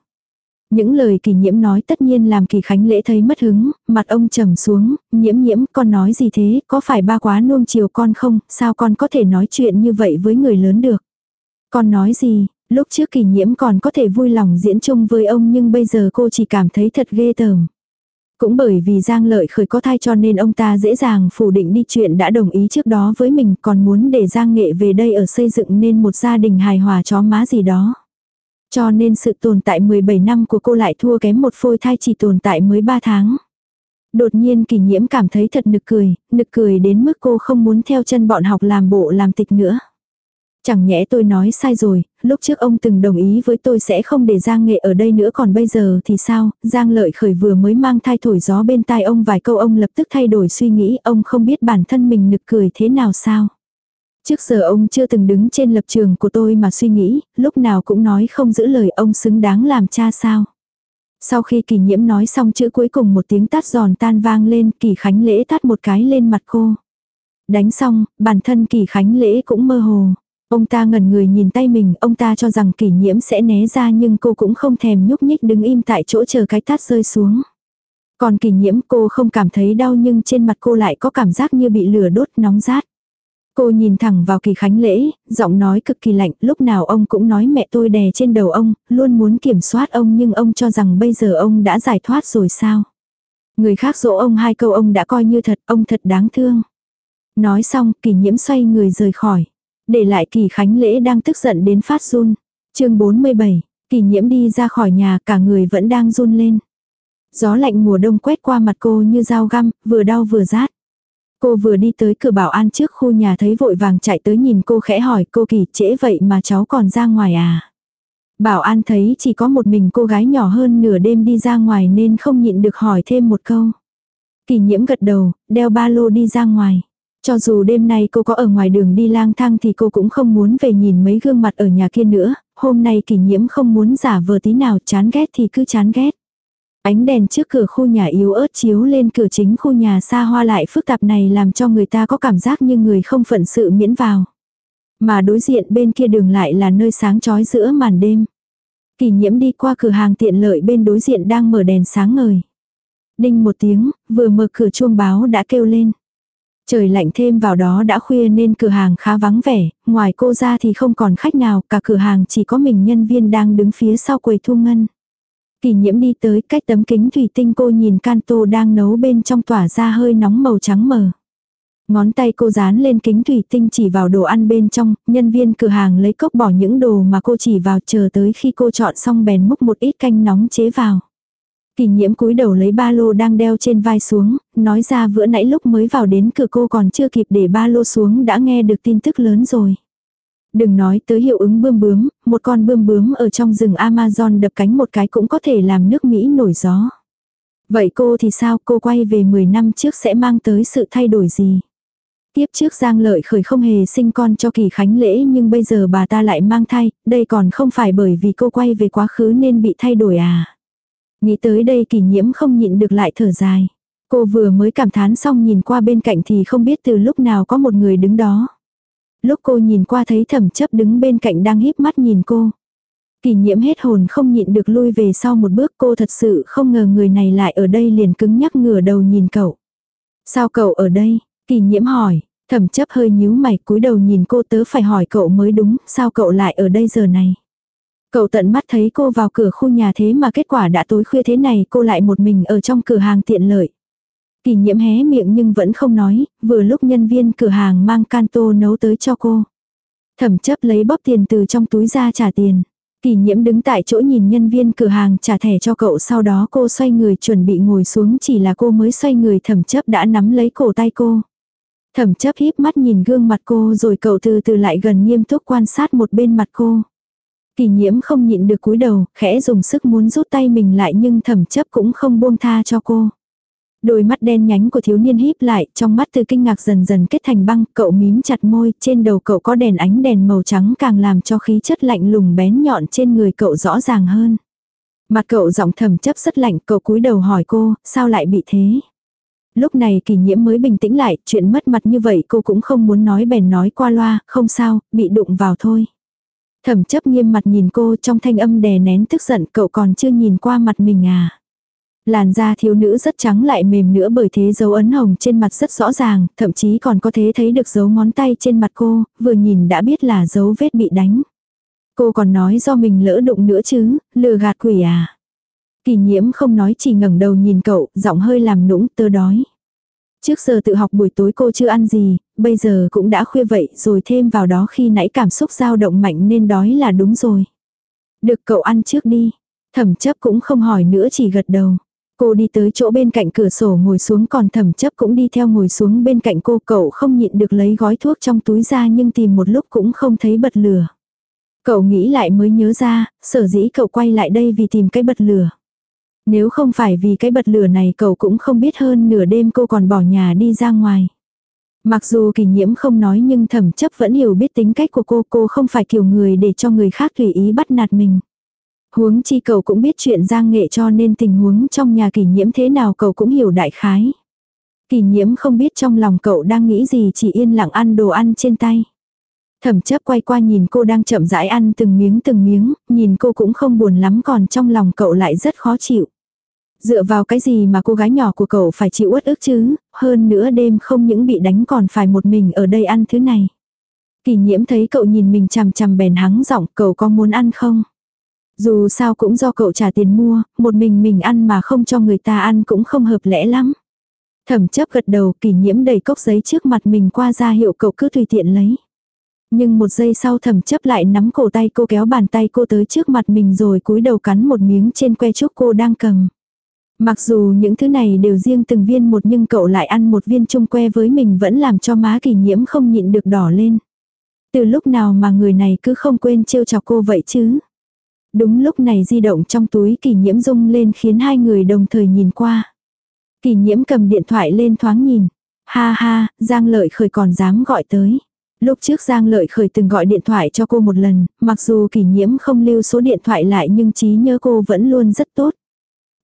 Những lời kỳ nhiễm nói tất nhiên làm kỳ khánh lễ thấy mất hứng, mặt ông trầm xuống, nhiễm nhiễm con nói gì thế, có phải ba quá nuông chiều con không, sao con có thể nói chuyện như vậy với người lớn được. Con nói gì, lúc trước kỳ nhiễm còn có thể vui lòng diễn chung với ông nhưng bây giờ cô chỉ cảm thấy thật ghê tởm. Cũng bởi vì Giang Lợi khởi có thai cho nên ông ta dễ dàng phủ định đi chuyện đã đồng ý trước đó với mình còn muốn để Giang Nghệ về đây ở xây dựng nên một gia đình hài hòa chó má gì đó. Cho nên sự tồn tại 17 năm của cô lại thua kém một phôi thai chỉ tồn tại mới 3 tháng. Đột nhiên kỳ nhiễm cảm thấy thật nực cười, nực cười đến mức cô không muốn theo chân bọn học làm bộ làm tịch nữa. Chẳng nhẽ tôi nói sai rồi, lúc trước ông từng đồng ý với tôi sẽ không để Giang Nghệ ở đây nữa còn bây giờ thì sao, Giang Lợi Khởi vừa mới mang thai thổi gió bên tai ông vài câu ông lập tức thay đổi suy nghĩ, ông không biết bản thân mình nực cười thế nào sao. Trước giờ ông chưa từng đứng trên lập trường của tôi mà suy nghĩ, lúc nào cũng nói không giữ lời ông xứng đáng làm cha sao. Sau khi kỳ nhiễm nói xong chữ cuối cùng một tiếng tát giòn tan vang lên, kỳ khánh lễ tát một cái lên mặt cô. Đánh xong, bản thân kỳ khánh lễ cũng mơ hồ. Ông ta ngẩn người nhìn tay mình, ông ta cho rằng kỷ nhiễm sẽ né ra nhưng cô cũng không thèm nhúc nhích đứng im tại chỗ chờ cái tát rơi xuống. Còn kỷ nhiễm cô không cảm thấy đau nhưng trên mặt cô lại có cảm giác như bị lửa đốt nóng rát. Cô nhìn thẳng vào kỳ khánh lễ, giọng nói cực kỳ lạnh, lúc nào ông cũng nói mẹ tôi đè trên đầu ông, luôn muốn kiểm soát ông nhưng ông cho rằng bây giờ ông đã giải thoát rồi sao. Người khác dỗ ông hai câu ông đã coi như thật, ông thật đáng thương. Nói xong, kỳ nhiễm xoay người rời khỏi. Để lại kỳ khánh lễ đang tức giận đến phát run. chương 47, kỳ nhiễm đi ra khỏi nhà cả người vẫn đang run lên. Gió lạnh mùa đông quét qua mặt cô như dao găm, vừa đau vừa rát. Cô vừa đi tới cửa bảo an trước khu nhà thấy vội vàng chạy tới nhìn cô khẽ hỏi cô kỳ trễ vậy mà cháu còn ra ngoài à. Bảo an thấy chỉ có một mình cô gái nhỏ hơn nửa đêm đi ra ngoài nên không nhịn được hỏi thêm một câu. Kỳ nhiễm gật đầu, đeo ba lô đi ra ngoài. Cho dù đêm nay cô có ở ngoài đường đi lang thang thì cô cũng không muốn về nhìn mấy gương mặt ở nhà kia nữa, hôm nay kỷ nhiễm không muốn giả vờ tí nào chán ghét thì cứ chán ghét. Ánh đèn trước cửa khu nhà yếu ớt chiếu lên cửa chính khu nhà xa hoa lại phức tạp này làm cho người ta có cảm giác như người không phận sự miễn vào. Mà đối diện bên kia đường lại là nơi sáng chói giữa màn đêm. Kỷ nhiễm đi qua cửa hàng tiện lợi bên đối diện đang mở đèn sáng ngời. Đinh một tiếng, vừa mở cửa chuông báo đã kêu lên. Trời lạnh thêm vào đó đã khuya nên cửa hàng khá vắng vẻ, ngoài cô ra thì không còn khách nào, cả cửa hàng chỉ có mình nhân viên đang đứng phía sau quầy thu ngân. Kỳ nhiễm đi tới cách tấm kính thủy tinh cô nhìn canto đang nấu bên trong tỏa ra hơi nóng màu trắng mờ. Ngón tay cô dán lên kính thủy tinh chỉ vào đồ ăn bên trong, nhân viên cửa hàng lấy cốc bỏ những đồ mà cô chỉ vào chờ tới khi cô chọn xong bèn múc một ít canh nóng chế vào. Kỳ nhiễm cúi đầu lấy ba lô đang đeo trên vai xuống, nói ra vừa nãy lúc mới vào đến cửa cô còn chưa kịp để ba lô xuống đã nghe được tin tức lớn rồi. Đừng nói tới hiệu ứng bươm bướm, một con bươm bướm ở trong rừng Amazon đập cánh một cái cũng có thể làm nước Mỹ nổi gió. Vậy cô thì sao cô quay về 10 năm trước sẽ mang tới sự thay đổi gì? Tiếp trước Giang Lợi khởi không hề sinh con cho kỳ khánh lễ nhưng bây giờ bà ta lại mang thai, đây còn không phải bởi vì cô quay về quá khứ nên bị thay đổi à. Nghĩ tới đây kỳ nhiễm không nhịn được lại thở dài. Cô vừa mới cảm thán xong nhìn qua bên cạnh thì không biết từ lúc nào có một người đứng đó. Lúc cô nhìn qua thấy thẩm chấp đứng bên cạnh đang híp mắt nhìn cô. Kỳ nhiễm hết hồn không nhịn được lui về sau một bước cô thật sự không ngờ người này lại ở đây liền cứng nhắc ngửa đầu nhìn cậu. Sao cậu ở đây? Kỳ nhiễm hỏi, thẩm chấp hơi nhíu mày cúi đầu nhìn cô tớ phải hỏi cậu mới đúng, sao cậu lại ở đây giờ này? Cậu tận mắt thấy cô vào cửa khu nhà thế mà kết quả đã tối khuya thế này cô lại một mình ở trong cửa hàng tiện lợi. Kỳ nhiễm hé miệng nhưng vẫn không nói, vừa lúc nhân viên cửa hàng mang can tô nấu tới cho cô. Thẩm chấp lấy bóp tiền từ trong túi ra trả tiền. Kỳ nhiễm đứng tại chỗ nhìn nhân viên cửa hàng trả thẻ cho cậu sau đó cô xoay người chuẩn bị ngồi xuống chỉ là cô mới xoay người thẩm chấp đã nắm lấy cổ tay cô. Thẩm chấp híp mắt nhìn gương mặt cô rồi cậu từ từ lại gần nghiêm túc quan sát một bên mặt cô. Kỳ nhiễm không nhịn được cúi đầu, khẽ dùng sức muốn rút tay mình lại nhưng thẩm chấp cũng không buông tha cho cô. Đôi mắt đen nhánh của thiếu niên híp lại, trong mắt từ kinh ngạc dần dần kết thành băng, cậu mím chặt môi, trên đầu cậu có đèn ánh đèn màu trắng càng làm cho khí chất lạnh lùng bén nhọn trên người cậu rõ ràng hơn. Mặt cậu giọng thầm chấp rất lạnh, cậu cúi đầu hỏi cô, sao lại bị thế? Lúc này kỳ nhiễm mới bình tĩnh lại, chuyện mất mặt như vậy cô cũng không muốn nói bèn nói qua loa, không sao, bị đụng vào thôi. Thẩm chấp nghiêm mặt nhìn cô trong thanh âm đè nén tức giận cậu còn chưa nhìn qua mặt mình à. Làn da thiếu nữ rất trắng lại mềm nữa bởi thế dấu ấn hồng trên mặt rất rõ ràng, thậm chí còn có thể thấy được dấu ngón tay trên mặt cô, vừa nhìn đã biết là dấu vết bị đánh. Cô còn nói do mình lỡ đụng nữa chứ, lừa gạt quỷ à. Kỳ nhiễm không nói chỉ ngẩng đầu nhìn cậu, giọng hơi làm nũng tơ đói. Trước giờ tự học buổi tối cô chưa ăn gì, bây giờ cũng đã khuya vậy rồi thêm vào đó khi nãy cảm xúc dao động mạnh nên đói là đúng rồi. Được cậu ăn trước đi. Thẩm chấp cũng không hỏi nữa chỉ gật đầu. Cô đi tới chỗ bên cạnh cửa sổ ngồi xuống còn thẩm chấp cũng đi theo ngồi xuống bên cạnh cô cậu không nhịn được lấy gói thuốc trong túi ra nhưng tìm một lúc cũng không thấy bật lửa. Cậu nghĩ lại mới nhớ ra, sở dĩ cậu quay lại đây vì tìm cái bật lửa. Nếu không phải vì cái bật lửa này cậu cũng không biết hơn nửa đêm cô còn bỏ nhà đi ra ngoài. Mặc dù kỳ nhiễm không nói nhưng thẩm chấp vẫn hiểu biết tính cách của cô, cô không phải kiểu người để cho người khác tùy ý bắt nạt mình. Huống chi cậu cũng biết chuyện giang nghệ cho nên tình huống trong nhà kỳ nhiễm thế nào cậu cũng hiểu đại khái. Kỳ nhiễm không biết trong lòng cậu đang nghĩ gì chỉ yên lặng ăn đồ ăn trên tay. Thẩm chấp quay qua nhìn cô đang chậm rãi ăn từng miếng từng miếng, nhìn cô cũng không buồn lắm còn trong lòng cậu lại rất khó chịu. Dựa vào cái gì mà cô gái nhỏ của cậu phải chịu uất ức chứ, hơn nữa đêm không những bị đánh còn phải một mình ở đây ăn thứ này. Kỳ nhiễm thấy cậu nhìn mình chằm chằm bèn hắng giọng cậu có muốn ăn không? Dù sao cũng do cậu trả tiền mua, một mình mình ăn mà không cho người ta ăn cũng không hợp lẽ lắm. Thẩm chấp gật đầu kỳ nhiễm đầy cốc giấy trước mặt mình qua ra hiệu cậu cứ tùy tiện lấy. Nhưng một giây sau thẩm chấp lại nắm cổ tay cô kéo bàn tay cô tới trước mặt mình rồi cúi đầu cắn một miếng trên que trúc cô đang cầm. Mặc dù những thứ này đều riêng từng viên một nhưng cậu lại ăn một viên chung que với mình vẫn làm cho má kỳ nhiễm không nhịn được đỏ lên. Từ lúc nào mà người này cứ không quên trêu chọc cô vậy chứ. Đúng lúc này di động trong túi kỳ nhiễm rung lên khiến hai người đồng thời nhìn qua. Kỳ nhiễm cầm điện thoại lên thoáng nhìn. Ha ha, Giang Lợi Khởi còn dám gọi tới. Lúc trước Giang Lợi Khởi từng gọi điện thoại cho cô một lần, mặc dù kỳ nhiễm không lưu số điện thoại lại nhưng trí nhớ cô vẫn luôn rất tốt.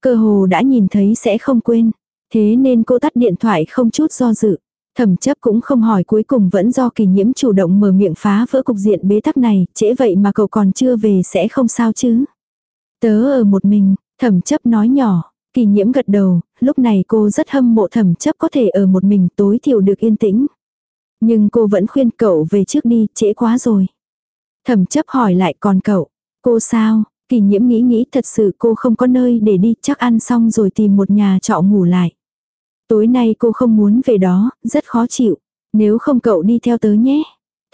Cơ hồ đã nhìn thấy sẽ không quên. Thế nên cô tắt điện thoại không chút do dự. Thẩm chấp cũng không hỏi cuối cùng vẫn do kỳ nhiễm chủ động mở miệng phá vỡ cục diện bế tắc này, trễ vậy mà cậu còn chưa về sẽ không sao chứ. Tớ ở một mình, thẩm chấp nói nhỏ, kỳ nhiễm gật đầu, lúc này cô rất hâm mộ thẩm chấp có thể ở một mình tối thiểu được yên tĩnh. Nhưng cô vẫn khuyên cậu về trước đi, trễ quá rồi. Thẩm chấp hỏi lại còn cậu, cô sao, kỳ nhiễm nghĩ nghĩ thật sự cô không có nơi để đi, chắc ăn xong rồi tìm một nhà trọ ngủ lại. Tối nay cô không muốn về đó, rất khó chịu. Nếu không cậu đi theo tớ nhé.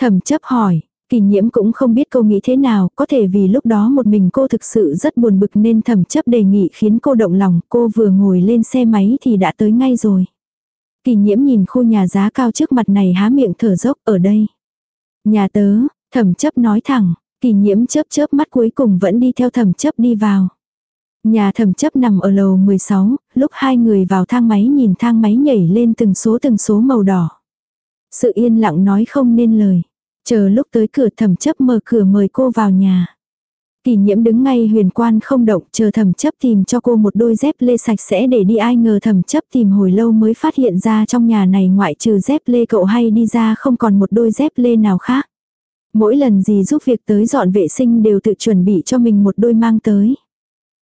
Thẩm chấp hỏi, kỳ nhiễm cũng không biết cô nghĩ thế nào, có thể vì lúc đó một mình cô thực sự rất buồn bực nên thẩm chấp đề nghị khiến cô động lòng, cô vừa ngồi lên xe máy thì đã tới ngay rồi. Kỳ nhiễm nhìn khu nhà giá cao trước mặt này há miệng thở dốc ở đây. Nhà tớ, thẩm chấp nói thẳng, kỳ nhiễm chớp chớp mắt cuối cùng vẫn đi theo thẩm chấp đi vào. Nhà thẩm chấp nằm ở lầu 16, lúc hai người vào thang máy nhìn thang máy nhảy lên từng số từng số màu đỏ. Sự yên lặng nói không nên lời. Chờ lúc tới cửa thẩm chấp mở cửa mời cô vào nhà. Kỳ nhiễm đứng ngay huyền quan không động chờ thẩm chấp tìm cho cô một đôi dép lê sạch sẽ để đi ai ngờ thẩm chấp tìm hồi lâu mới phát hiện ra trong nhà này ngoại trừ dép lê cậu hay đi ra không còn một đôi dép lê nào khác. Mỗi lần gì giúp việc tới dọn vệ sinh đều tự chuẩn bị cho mình một đôi mang tới.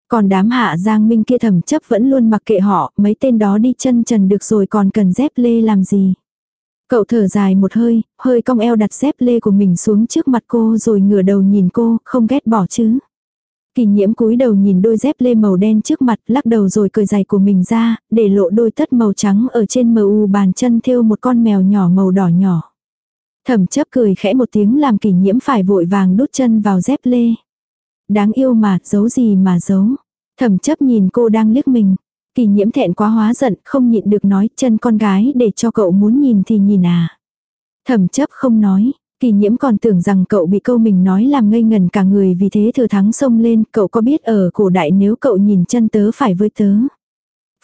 Còn đám hạ giang minh kia thẩm chấp vẫn luôn mặc kệ họ, mấy tên đó đi chân trần được rồi còn cần dép lê làm gì. Cậu thở dài một hơi, hơi cong eo đặt dép lê của mình xuống trước mặt cô rồi ngửa đầu nhìn cô, không ghét bỏ chứ. Kỳ nhiễm cúi đầu nhìn đôi dép lê màu đen trước mặt, lắc đầu rồi cởi giày của mình ra, để lộ đôi tất màu trắng ở trên mờ u bàn chân thêu một con mèo nhỏ màu đỏ nhỏ. Thẩm chấp cười khẽ một tiếng làm kỳ nhiễm phải vội vàng đút chân vào dép lê. Đáng yêu mà, giấu gì mà giấu. Thẩm chấp nhìn cô đang liếc mình. Kỳ nhiễm thẹn quá hóa giận, không nhịn được nói chân con gái để cho cậu muốn nhìn thì nhìn à. Thẩm chấp không nói, kỳ nhiễm còn tưởng rằng cậu bị câu mình nói làm ngây ngần cả người vì thế thừa thắng xông lên, cậu có biết ở cổ đại nếu cậu nhìn chân tớ phải với tớ.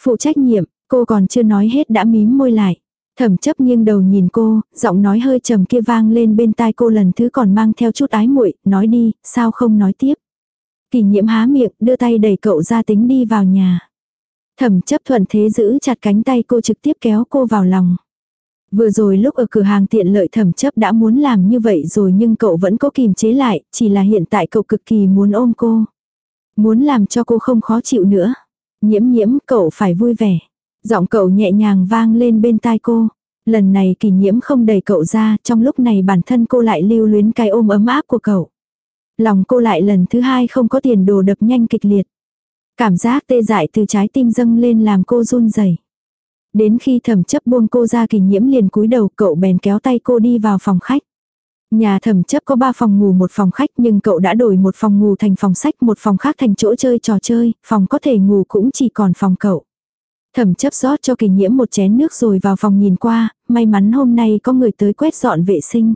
Phụ trách nhiệm, cô còn chưa nói hết đã mím môi lại. Thẩm chấp nghiêng đầu nhìn cô, giọng nói hơi trầm kia vang lên bên tai cô lần thứ còn mang theo chút ái muội, nói đi, sao không nói tiếp. Kỳ nhiễm há miệng, đưa tay đẩy cậu ra tính đi vào nhà. Thẩm chấp thuận thế giữ chặt cánh tay cô trực tiếp kéo cô vào lòng. Vừa rồi lúc ở cửa hàng tiện lợi thẩm chấp đã muốn làm như vậy rồi nhưng cậu vẫn có kìm chế lại, chỉ là hiện tại cậu cực kỳ muốn ôm cô. Muốn làm cho cô không khó chịu nữa. Nhiễm nhiễm cậu phải vui vẻ. Giọng cậu nhẹ nhàng vang lên bên tai cô. Lần này kỳ nhiễm không đẩy cậu ra, trong lúc này bản thân cô lại lưu luyến cái ôm ấm áp của cậu. Lòng cô lại lần thứ hai không có tiền đồ đập nhanh kịch liệt. Cảm giác tê dại từ trái tim dâng lên làm cô run rẩy. Đến khi thẩm chấp buông cô ra kỳ nhiễm liền cúi đầu cậu bèn kéo tay cô đi vào phòng khách. Nhà thẩm chấp có ba phòng ngủ một phòng khách nhưng cậu đã đổi một phòng ngủ thành phòng sách một phòng khác thành chỗ chơi trò chơi, phòng có thể ngủ cũng chỉ còn phòng cậu. Thẩm chấp rót cho kỳ nhiễm một chén nước rồi vào phòng nhìn qua, may mắn hôm nay có người tới quét dọn vệ sinh.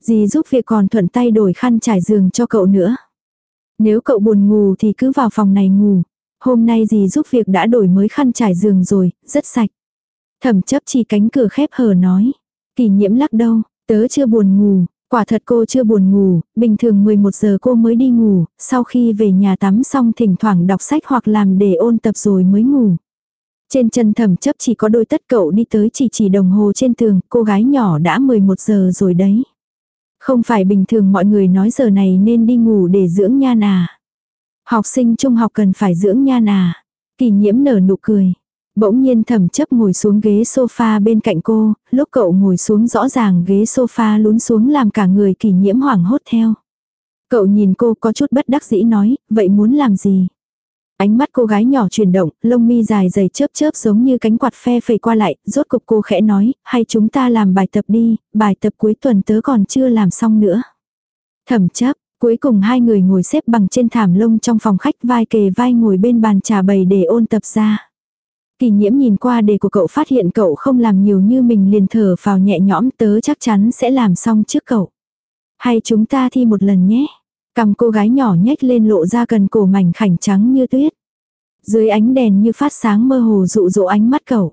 Dì giúp việc còn thuận tay đổi khăn trải giường cho cậu nữa. Nếu cậu buồn ngủ thì cứ vào phòng này ngủ. Hôm nay dì giúp việc đã đổi mới khăn trải giường rồi, rất sạch. Thẩm chấp chỉ cánh cửa khép hờ nói. Kỳ nhiễm lắc đâu, tớ chưa buồn ngủ, quả thật cô chưa buồn ngủ, bình thường 11 giờ cô mới đi ngủ, sau khi về nhà tắm xong thỉnh thoảng đọc sách hoặc làm để ôn tập rồi mới ngủ. Trên chân thẩm chấp chỉ có đôi tất cậu đi tới chỉ chỉ đồng hồ trên tường, cô gái nhỏ đã 11 giờ rồi đấy. Không phải bình thường mọi người nói giờ này nên đi ngủ để dưỡng nhan à. Học sinh trung học cần phải dưỡng nhan à. Kỳ nhiễm nở nụ cười. Bỗng nhiên thẩm chấp ngồi xuống ghế sofa bên cạnh cô, lúc cậu ngồi xuống rõ ràng ghế sofa lún xuống làm cả người kỳ nhiễm hoảng hốt theo. Cậu nhìn cô có chút bất đắc dĩ nói, vậy muốn làm gì? Ánh mắt cô gái nhỏ chuyển động, lông mi dài dày chớp chớp giống như cánh quạt phe phẩy qua lại, rốt cục cô khẽ nói, hay chúng ta làm bài tập đi, bài tập cuối tuần tớ còn chưa làm xong nữa. Thẩm chấp, cuối cùng hai người ngồi xếp bằng trên thảm lông trong phòng khách vai kề vai ngồi bên bàn trà bày để ôn tập ra. Kỳ nhiễm nhìn qua đề của cậu phát hiện cậu không làm nhiều như mình liền thở vào nhẹ nhõm tớ chắc chắn sẽ làm xong trước cậu. Hay chúng ta thi một lần nhé. Cầm cô gái nhỏ nhếch lên lộ ra gần cổ mảnh khảnh trắng như tuyết. Dưới ánh đèn như phát sáng mơ hồ dụ dỗ ánh mắt cậu.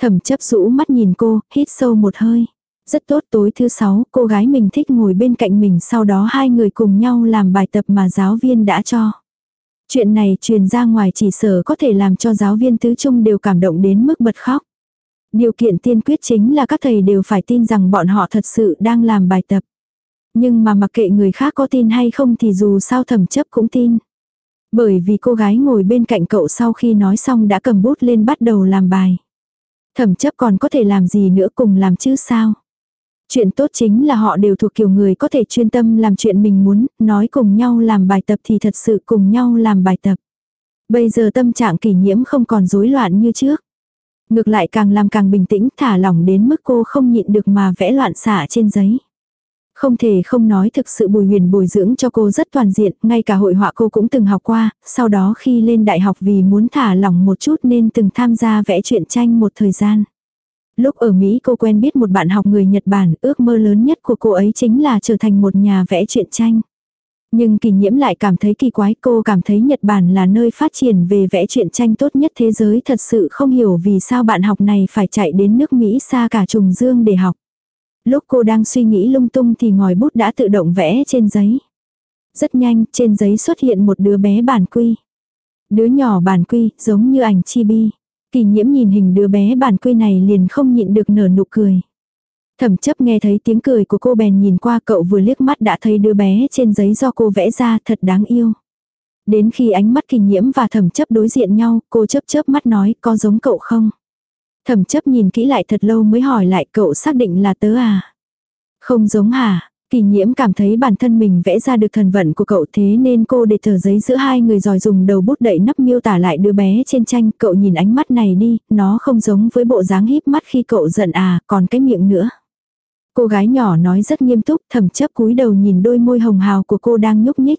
Thẩm chấp rũ mắt nhìn cô, hít sâu một hơi. Rất tốt tối thứ sáu, cô gái mình thích ngồi bên cạnh mình sau đó hai người cùng nhau làm bài tập mà giáo viên đã cho. Chuyện này truyền ra ngoài chỉ sở có thể làm cho giáo viên tứ trung đều cảm động đến mức bật khóc. Điều kiện tiên quyết chính là các thầy đều phải tin rằng bọn họ thật sự đang làm bài tập. Nhưng mà mặc kệ người khác có tin hay không thì dù sao thẩm chấp cũng tin. Bởi vì cô gái ngồi bên cạnh cậu sau khi nói xong đã cầm bút lên bắt đầu làm bài. Thẩm chấp còn có thể làm gì nữa cùng làm chứ sao. Chuyện tốt chính là họ đều thuộc kiểu người có thể chuyên tâm làm chuyện mình muốn, nói cùng nhau làm bài tập thì thật sự cùng nhau làm bài tập. Bây giờ tâm trạng kỷ nhiễm không còn rối loạn như trước. Ngược lại càng làm càng bình tĩnh thả lỏng đến mức cô không nhịn được mà vẽ loạn xả trên giấy. Không thể không nói thực sự Bùi Huyền bồi dưỡng cho cô rất toàn diện, ngay cả hội họa cô cũng từng học qua, sau đó khi lên đại học vì muốn thả lỏng một chút nên từng tham gia vẽ truyện tranh một thời gian. Lúc ở Mỹ cô quen biết một bạn học người Nhật Bản, ước mơ lớn nhất của cô ấy chính là trở thành một nhà vẽ truyện tranh. Nhưng kỳ nhiễm lại cảm thấy kỳ quái cô cảm thấy Nhật Bản là nơi phát triển về vẽ truyện tranh tốt nhất thế giới thật sự không hiểu vì sao bạn học này phải chạy đến nước Mỹ xa cả trùng dương để học. Lúc cô đang suy nghĩ lung tung thì ngòi bút đã tự động vẽ trên giấy. Rất nhanh, trên giấy xuất hiện một đứa bé bản quy. Đứa nhỏ bản quy, giống như ảnh chibi. Kỳ nhiễm nhìn hình đứa bé bản quy này liền không nhịn được nở nụ cười. Thẩm chấp nghe thấy tiếng cười của cô bèn nhìn qua cậu vừa liếc mắt đã thấy đứa bé trên giấy do cô vẽ ra thật đáng yêu. Đến khi ánh mắt kỳ nhiễm và thẩm chấp đối diện nhau, cô chớp chớp mắt nói có giống cậu không? Thẩm chấp nhìn kỹ lại thật lâu mới hỏi lại cậu xác định là tớ à? Không giống hả? Kỳ nhiễm cảm thấy bản thân mình vẽ ra được thần vận của cậu thế nên cô để tờ giấy giữa hai người rồi dùng đầu bút đậy nắp miêu tả lại đứa bé trên tranh. Cậu nhìn ánh mắt này đi, nó không giống với bộ dáng híp mắt khi cậu giận à, còn cái miệng nữa. Cô gái nhỏ nói rất nghiêm túc, thầm chấp cúi đầu nhìn đôi môi hồng hào của cô đang nhúc nhích.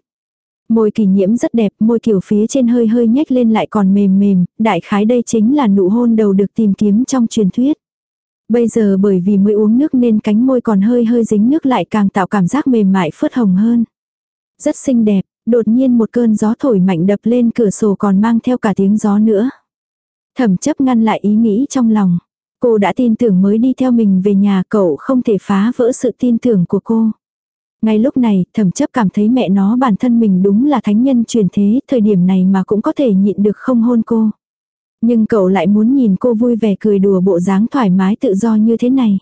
Môi kỳ nhiễm rất đẹp, môi kiểu phía trên hơi hơi nhếch lên lại còn mềm mềm, đại khái đây chính là nụ hôn đầu được tìm kiếm trong truyền thuyết. Bây giờ bởi vì mới uống nước nên cánh môi còn hơi hơi dính nước lại càng tạo cảm giác mềm mại phớt hồng hơn. Rất xinh đẹp, đột nhiên một cơn gió thổi mạnh đập lên cửa sổ còn mang theo cả tiếng gió nữa. Thẩm chấp ngăn lại ý nghĩ trong lòng. Cô đã tin tưởng mới đi theo mình về nhà cậu không thể phá vỡ sự tin tưởng của cô. Ngay lúc này, thẩm chấp cảm thấy mẹ nó bản thân mình đúng là thánh nhân truyền thế, thời điểm này mà cũng có thể nhịn được không hôn cô. Nhưng cậu lại muốn nhìn cô vui vẻ cười đùa bộ dáng thoải mái tự do như thế này.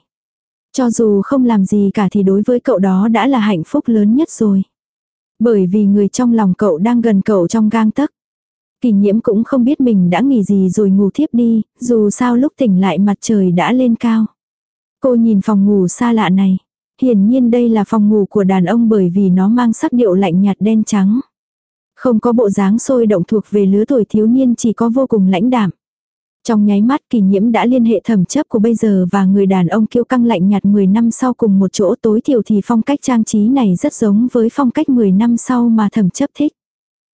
Cho dù không làm gì cả thì đối với cậu đó đã là hạnh phúc lớn nhất rồi. Bởi vì người trong lòng cậu đang gần cậu trong gang tấc. Kỳ nhiễm cũng không biết mình đã nghỉ gì rồi ngủ thiếp đi, dù sao lúc tỉnh lại mặt trời đã lên cao. Cô nhìn phòng ngủ xa lạ này. Hiển nhiên đây là phòng ngủ của đàn ông bởi vì nó mang sắc điệu lạnh nhạt đen trắng. Không có bộ dáng sôi động thuộc về lứa tuổi thiếu niên chỉ có vô cùng lãnh đạm. Trong nháy mắt kỳ nhiễm đã liên hệ thẩm chấp của bây giờ và người đàn ông kiêu căng lạnh nhạt 10 năm sau cùng một chỗ tối thiểu thì phong cách trang trí này rất giống với phong cách 10 năm sau mà thẩm chấp thích.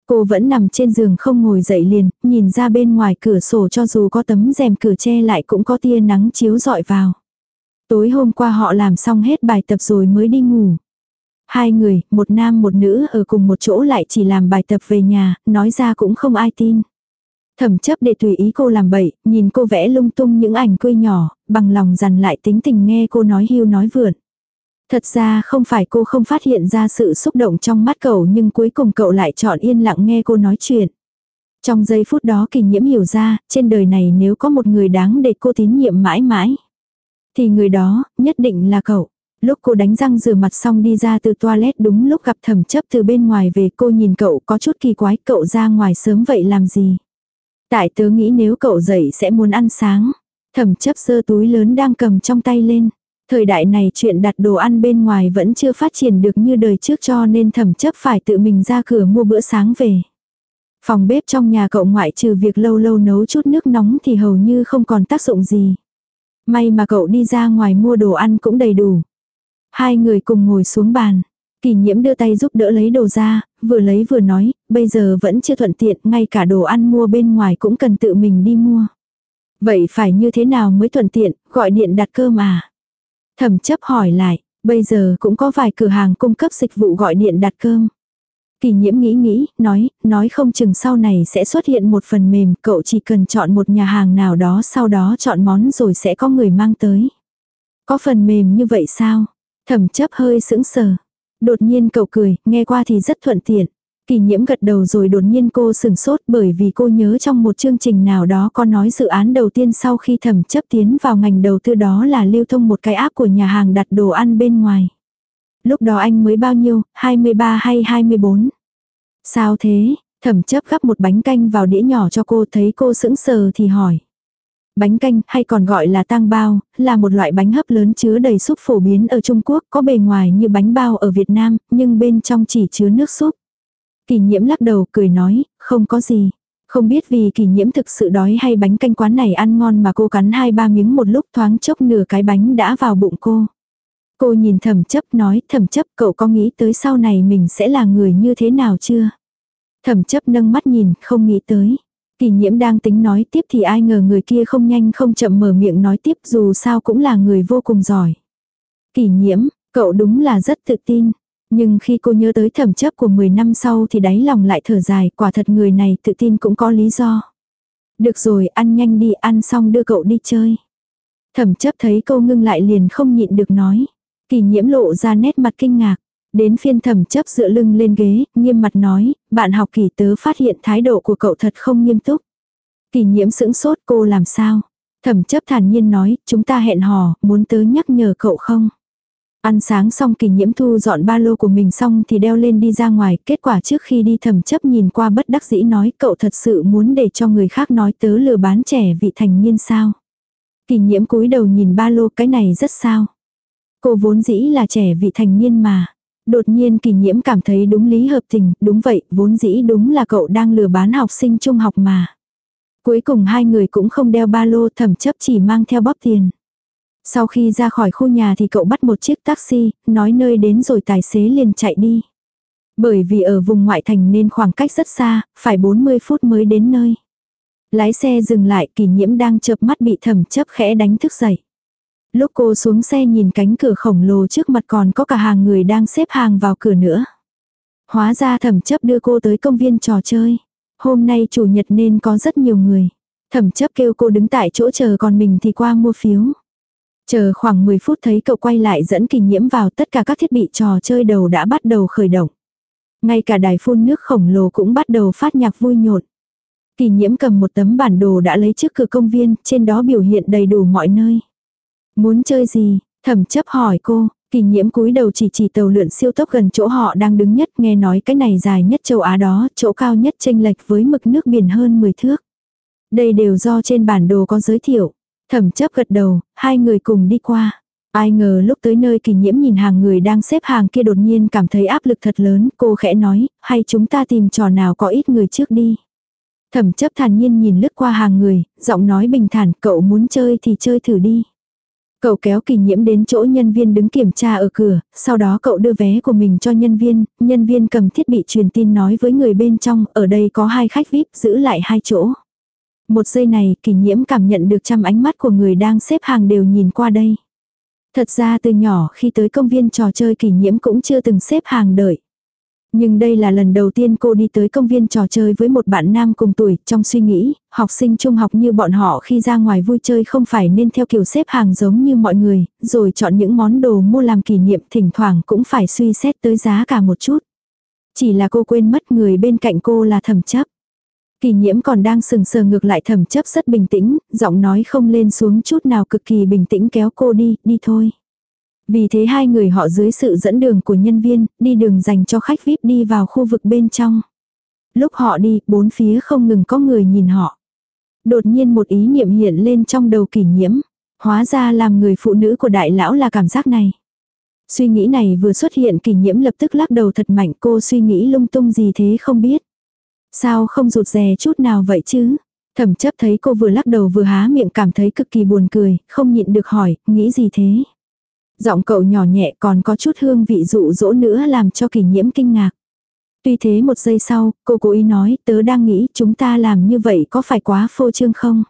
Cô vẫn nằm trên giường không ngồi dậy liền, nhìn ra bên ngoài cửa sổ cho dù có tấm rèm cửa che lại cũng có tia nắng chiếu dọi vào. Tối hôm qua họ làm xong hết bài tập rồi mới đi ngủ. Hai người, một nam một nữ ở cùng một chỗ lại chỉ làm bài tập về nhà, nói ra cũng không ai tin. Thẩm chấp để tùy ý cô làm bậy, nhìn cô vẽ lung tung những ảnh quê nhỏ, bằng lòng dằn lại tính tình nghe cô nói hưu nói vượn. Thật ra không phải cô không phát hiện ra sự xúc động trong mắt cậu nhưng cuối cùng cậu lại chọn yên lặng nghe cô nói chuyện. Trong giây phút đó kỳ nhiễm hiểu ra, trên đời này nếu có một người đáng để cô tín nhiệm mãi mãi. Thì người đó, nhất định là cậu. Lúc cô đánh răng rửa mặt xong đi ra từ toilet đúng lúc gặp thẩm chấp từ bên ngoài về cô nhìn cậu có chút kỳ quái cậu ra ngoài sớm vậy làm gì. Tại tớ nghĩ nếu cậu dậy sẽ muốn ăn sáng. Thẩm chấp sơ túi lớn đang cầm trong tay lên. Thời đại này chuyện đặt đồ ăn bên ngoài vẫn chưa phát triển được như đời trước cho nên thẩm chấp phải tự mình ra cửa mua bữa sáng về. Phòng bếp trong nhà cậu ngoại trừ việc lâu lâu nấu chút nước nóng thì hầu như không còn tác dụng gì. May mà cậu đi ra ngoài mua đồ ăn cũng đầy đủ. Hai người cùng ngồi xuống bàn. Kỳ nhiễm đưa tay giúp đỡ lấy đồ ra, vừa lấy vừa nói, bây giờ vẫn chưa thuận tiện, ngay cả đồ ăn mua bên ngoài cũng cần tự mình đi mua. Vậy phải như thế nào mới thuận tiện, gọi điện đặt cơm à? Thẩm chấp hỏi lại, bây giờ cũng có vài cửa hàng cung cấp dịch vụ gọi điện đặt cơm. Kỳ nhiễm nghĩ nghĩ, nói, nói không chừng sau này sẽ xuất hiện một phần mềm, cậu chỉ cần chọn một nhà hàng nào đó sau đó chọn món rồi sẽ có người mang tới. Có phần mềm như vậy sao? Thẩm chấp hơi sững sờ. Đột nhiên cậu cười, nghe qua thì rất thuận tiện. Kỳ nhiễm gật đầu rồi đột nhiên cô sừng sốt bởi vì cô nhớ trong một chương trình nào đó có nói dự án đầu tiên sau khi thẩm chấp tiến vào ngành đầu tư đó là lưu thông một cái áp của nhà hàng đặt đồ ăn bên ngoài. Lúc đó anh mới bao nhiêu, 23 hay 24? Sao thế? Thẩm chấp gắp một bánh canh vào đĩa nhỏ cho cô thấy cô sững sờ thì hỏi. Bánh canh hay còn gọi là tang bao, là một loại bánh hấp lớn chứa đầy súp phổ biến ở Trung Quốc, có bề ngoài như bánh bao ở Việt Nam, nhưng bên trong chỉ chứa nước súp. Kỳ nhiễm lắc đầu cười nói, không có gì. Không biết vì kỳ nhiễm thực sự đói hay bánh canh quán này ăn ngon mà cô cắn hai ba miếng một lúc thoáng chốc nửa cái bánh đã vào bụng cô. Cô nhìn thẩm chấp nói thẩm chấp cậu có nghĩ tới sau này mình sẽ là người như thế nào chưa? Thẩm chấp nâng mắt nhìn không nghĩ tới. Kỳ nhiễm đang tính nói tiếp thì ai ngờ người kia không nhanh không chậm mở miệng nói tiếp dù sao cũng là người vô cùng giỏi. Kỳ nhiễm, cậu đúng là rất tự tin. Nhưng khi cô nhớ tới thẩm chấp của 10 năm sau thì đáy lòng lại thở dài, quả thật người này tự tin cũng có lý do. Được rồi, ăn nhanh đi, ăn xong đưa cậu đi chơi. Thẩm chấp thấy cô ngưng lại liền không nhịn được nói. Kỳ nhiễm lộ ra nét mặt kinh ngạc. Đến phiên thẩm chấp dựa lưng lên ghế, nghiêm mặt nói, bạn học kỳ tớ phát hiện thái độ của cậu thật không nghiêm túc. Kỳ nhiễm sững sốt cô làm sao? Thẩm chấp thản nhiên nói, chúng ta hẹn hò, muốn tớ nhắc nhở cậu không? Ăn sáng xong kỳ nhiễm thu dọn ba lô của mình xong thì đeo lên đi ra ngoài, kết quả trước khi đi thẩm chấp nhìn qua bất đắc dĩ nói cậu thật sự muốn để cho người khác nói tớ lừa bán trẻ vị thành niên sao. Kỳ nhiễm cúi đầu nhìn ba lô cái này rất sao. Cô vốn dĩ là trẻ vị thành niên mà. Đột nhiên kỳ nhiễm cảm thấy đúng lý hợp tình, đúng vậy, vốn dĩ đúng là cậu đang lừa bán học sinh trung học mà. Cuối cùng hai người cũng không đeo ba lô thẩm chấp chỉ mang theo bóp tiền. Sau khi ra khỏi khu nhà thì cậu bắt một chiếc taxi, nói nơi đến rồi tài xế liền chạy đi. Bởi vì ở vùng ngoại thành nên khoảng cách rất xa, phải 40 phút mới đến nơi. Lái xe dừng lại kỳ nhiễm đang chợp mắt bị thẩm chấp khẽ đánh thức dậy. Lúc cô xuống xe nhìn cánh cửa khổng lồ trước mặt còn có cả hàng người đang xếp hàng vào cửa nữa. Hóa ra thẩm chấp đưa cô tới công viên trò chơi. Hôm nay chủ nhật nên có rất nhiều người. Thẩm chấp kêu cô đứng tại chỗ chờ còn mình thì qua mua phiếu. Chờ khoảng 10 phút thấy cậu quay lại dẫn kỳ nhiễm vào tất cả các thiết bị trò chơi đầu đã bắt đầu khởi động. Ngay cả đài phun nước khổng lồ cũng bắt đầu phát nhạc vui nhộn. Kỳ nhiễm cầm một tấm bản đồ đã lấy trước cửa công viên, trên đó biểu hiện đầy đủ mọi nơi. Muốn chơi gì? Thẩm chấp hỏi cô, kỳ nhiễm cúi đầu chỉ chỉ tàu lượn siêu tốc gần chỗ họ đang đứng nhất nghe nói cái này dài nhất châu Á đó, chỗ cao nhất chênh lệch với mực nước biển hơn 10 thước. Đây đều do trên bản đồ có giới thiệu. Thẩm chấp gật đầu, hai người cùng đi qua. Ai ngờ lúc tới nơi kỳ nhiễm nhìn hàng người đang xếp hàng kia đột nhiên cảm thấy áp lực thật lớn, cô khẽ nói, hay chúng ta tìm trò nào có ít người trước đi. Thẩm chấp thản nhiên nhìn lướt qua hàng người, giọng nói bình thản, cậu muốn chơi thì chơi thử đi. Cậu kéo kỳ nhiễm đến chỗ nhân viên đứng kiểm tra ở cửa, sau đó cậu đưa vé của mình cho nhân viên, nhân viên cầm thiết bị truyền tin nói với người bên trong, ở đây có hai khách VIP, giữ lại hai chỗ. Một giây này, kỳ nhiễm cảm nhận được trăm ánh mắt của người đang xếp hàng đều nhìn qua đây. Thật ra từ nhỏ khi tới công viên trò chơi kỳ nhiễm cũng chưa từng xếp hàng đợi. Nhưng đây là lần đầu tiên cô đi tới công viên trò chơi với một bạn nam cùng tuổi, trong suy nghĩ, học sinh trung học như bọn họ khi ra ngoài vui chơi không phải nên theo kiểu xếp hàng giống như mọi người, rồi chọn những món đồ mua làm kỷ niệm thỉnh thoảng cũng phải suy xét tới giá cả một chút. Chỉ là cô quên mất người bên cạnh cô là thẩm chấp. Kỳ nhiễm còn đang sừng sờ ngược lại thẩm chấp rất bình tĩnh, giọng nói không lên xuống chút nào cực kỳ bình tĩnh kéo cô đi, đi thôi. Vì thế hai người họ dưới sự dẫn đường của nhân viên, đi đường dành cho khách VIP đi vào khu vực bên trong. Lúc họ đi, bốn phía không ngừng có người nhìn họ. Đột nhiên một ý niệm hiện lên trong đầu kỷ nhiễm. Hóa ra làm người phụ nữ của đại lão là cảm giác này. Suy nghĩ này vừa xuất hiện kỷ nhiễm lập tức lắc đầu thật mạnh cô suy nghĩ lung tung gì thế không biết. Sao không rụt rè chút nào vậy chứ? Thẩm chấp thấy cô vừa lắc đầu vừa há miệng cảm thấy cực kỳ buồn cười, không nhịn được hỏi, nghĩ gì thế? Giọng cậu nhỏ nhẹ còn có chút hương vị dụ dỗ nữa làm cho kỷ nhiễm kinh ngạc. Tuy thế một giây sau, cô cố ý nói, tớ đang nghĩ chúng ta làm như vậy có phải quá phô trương không?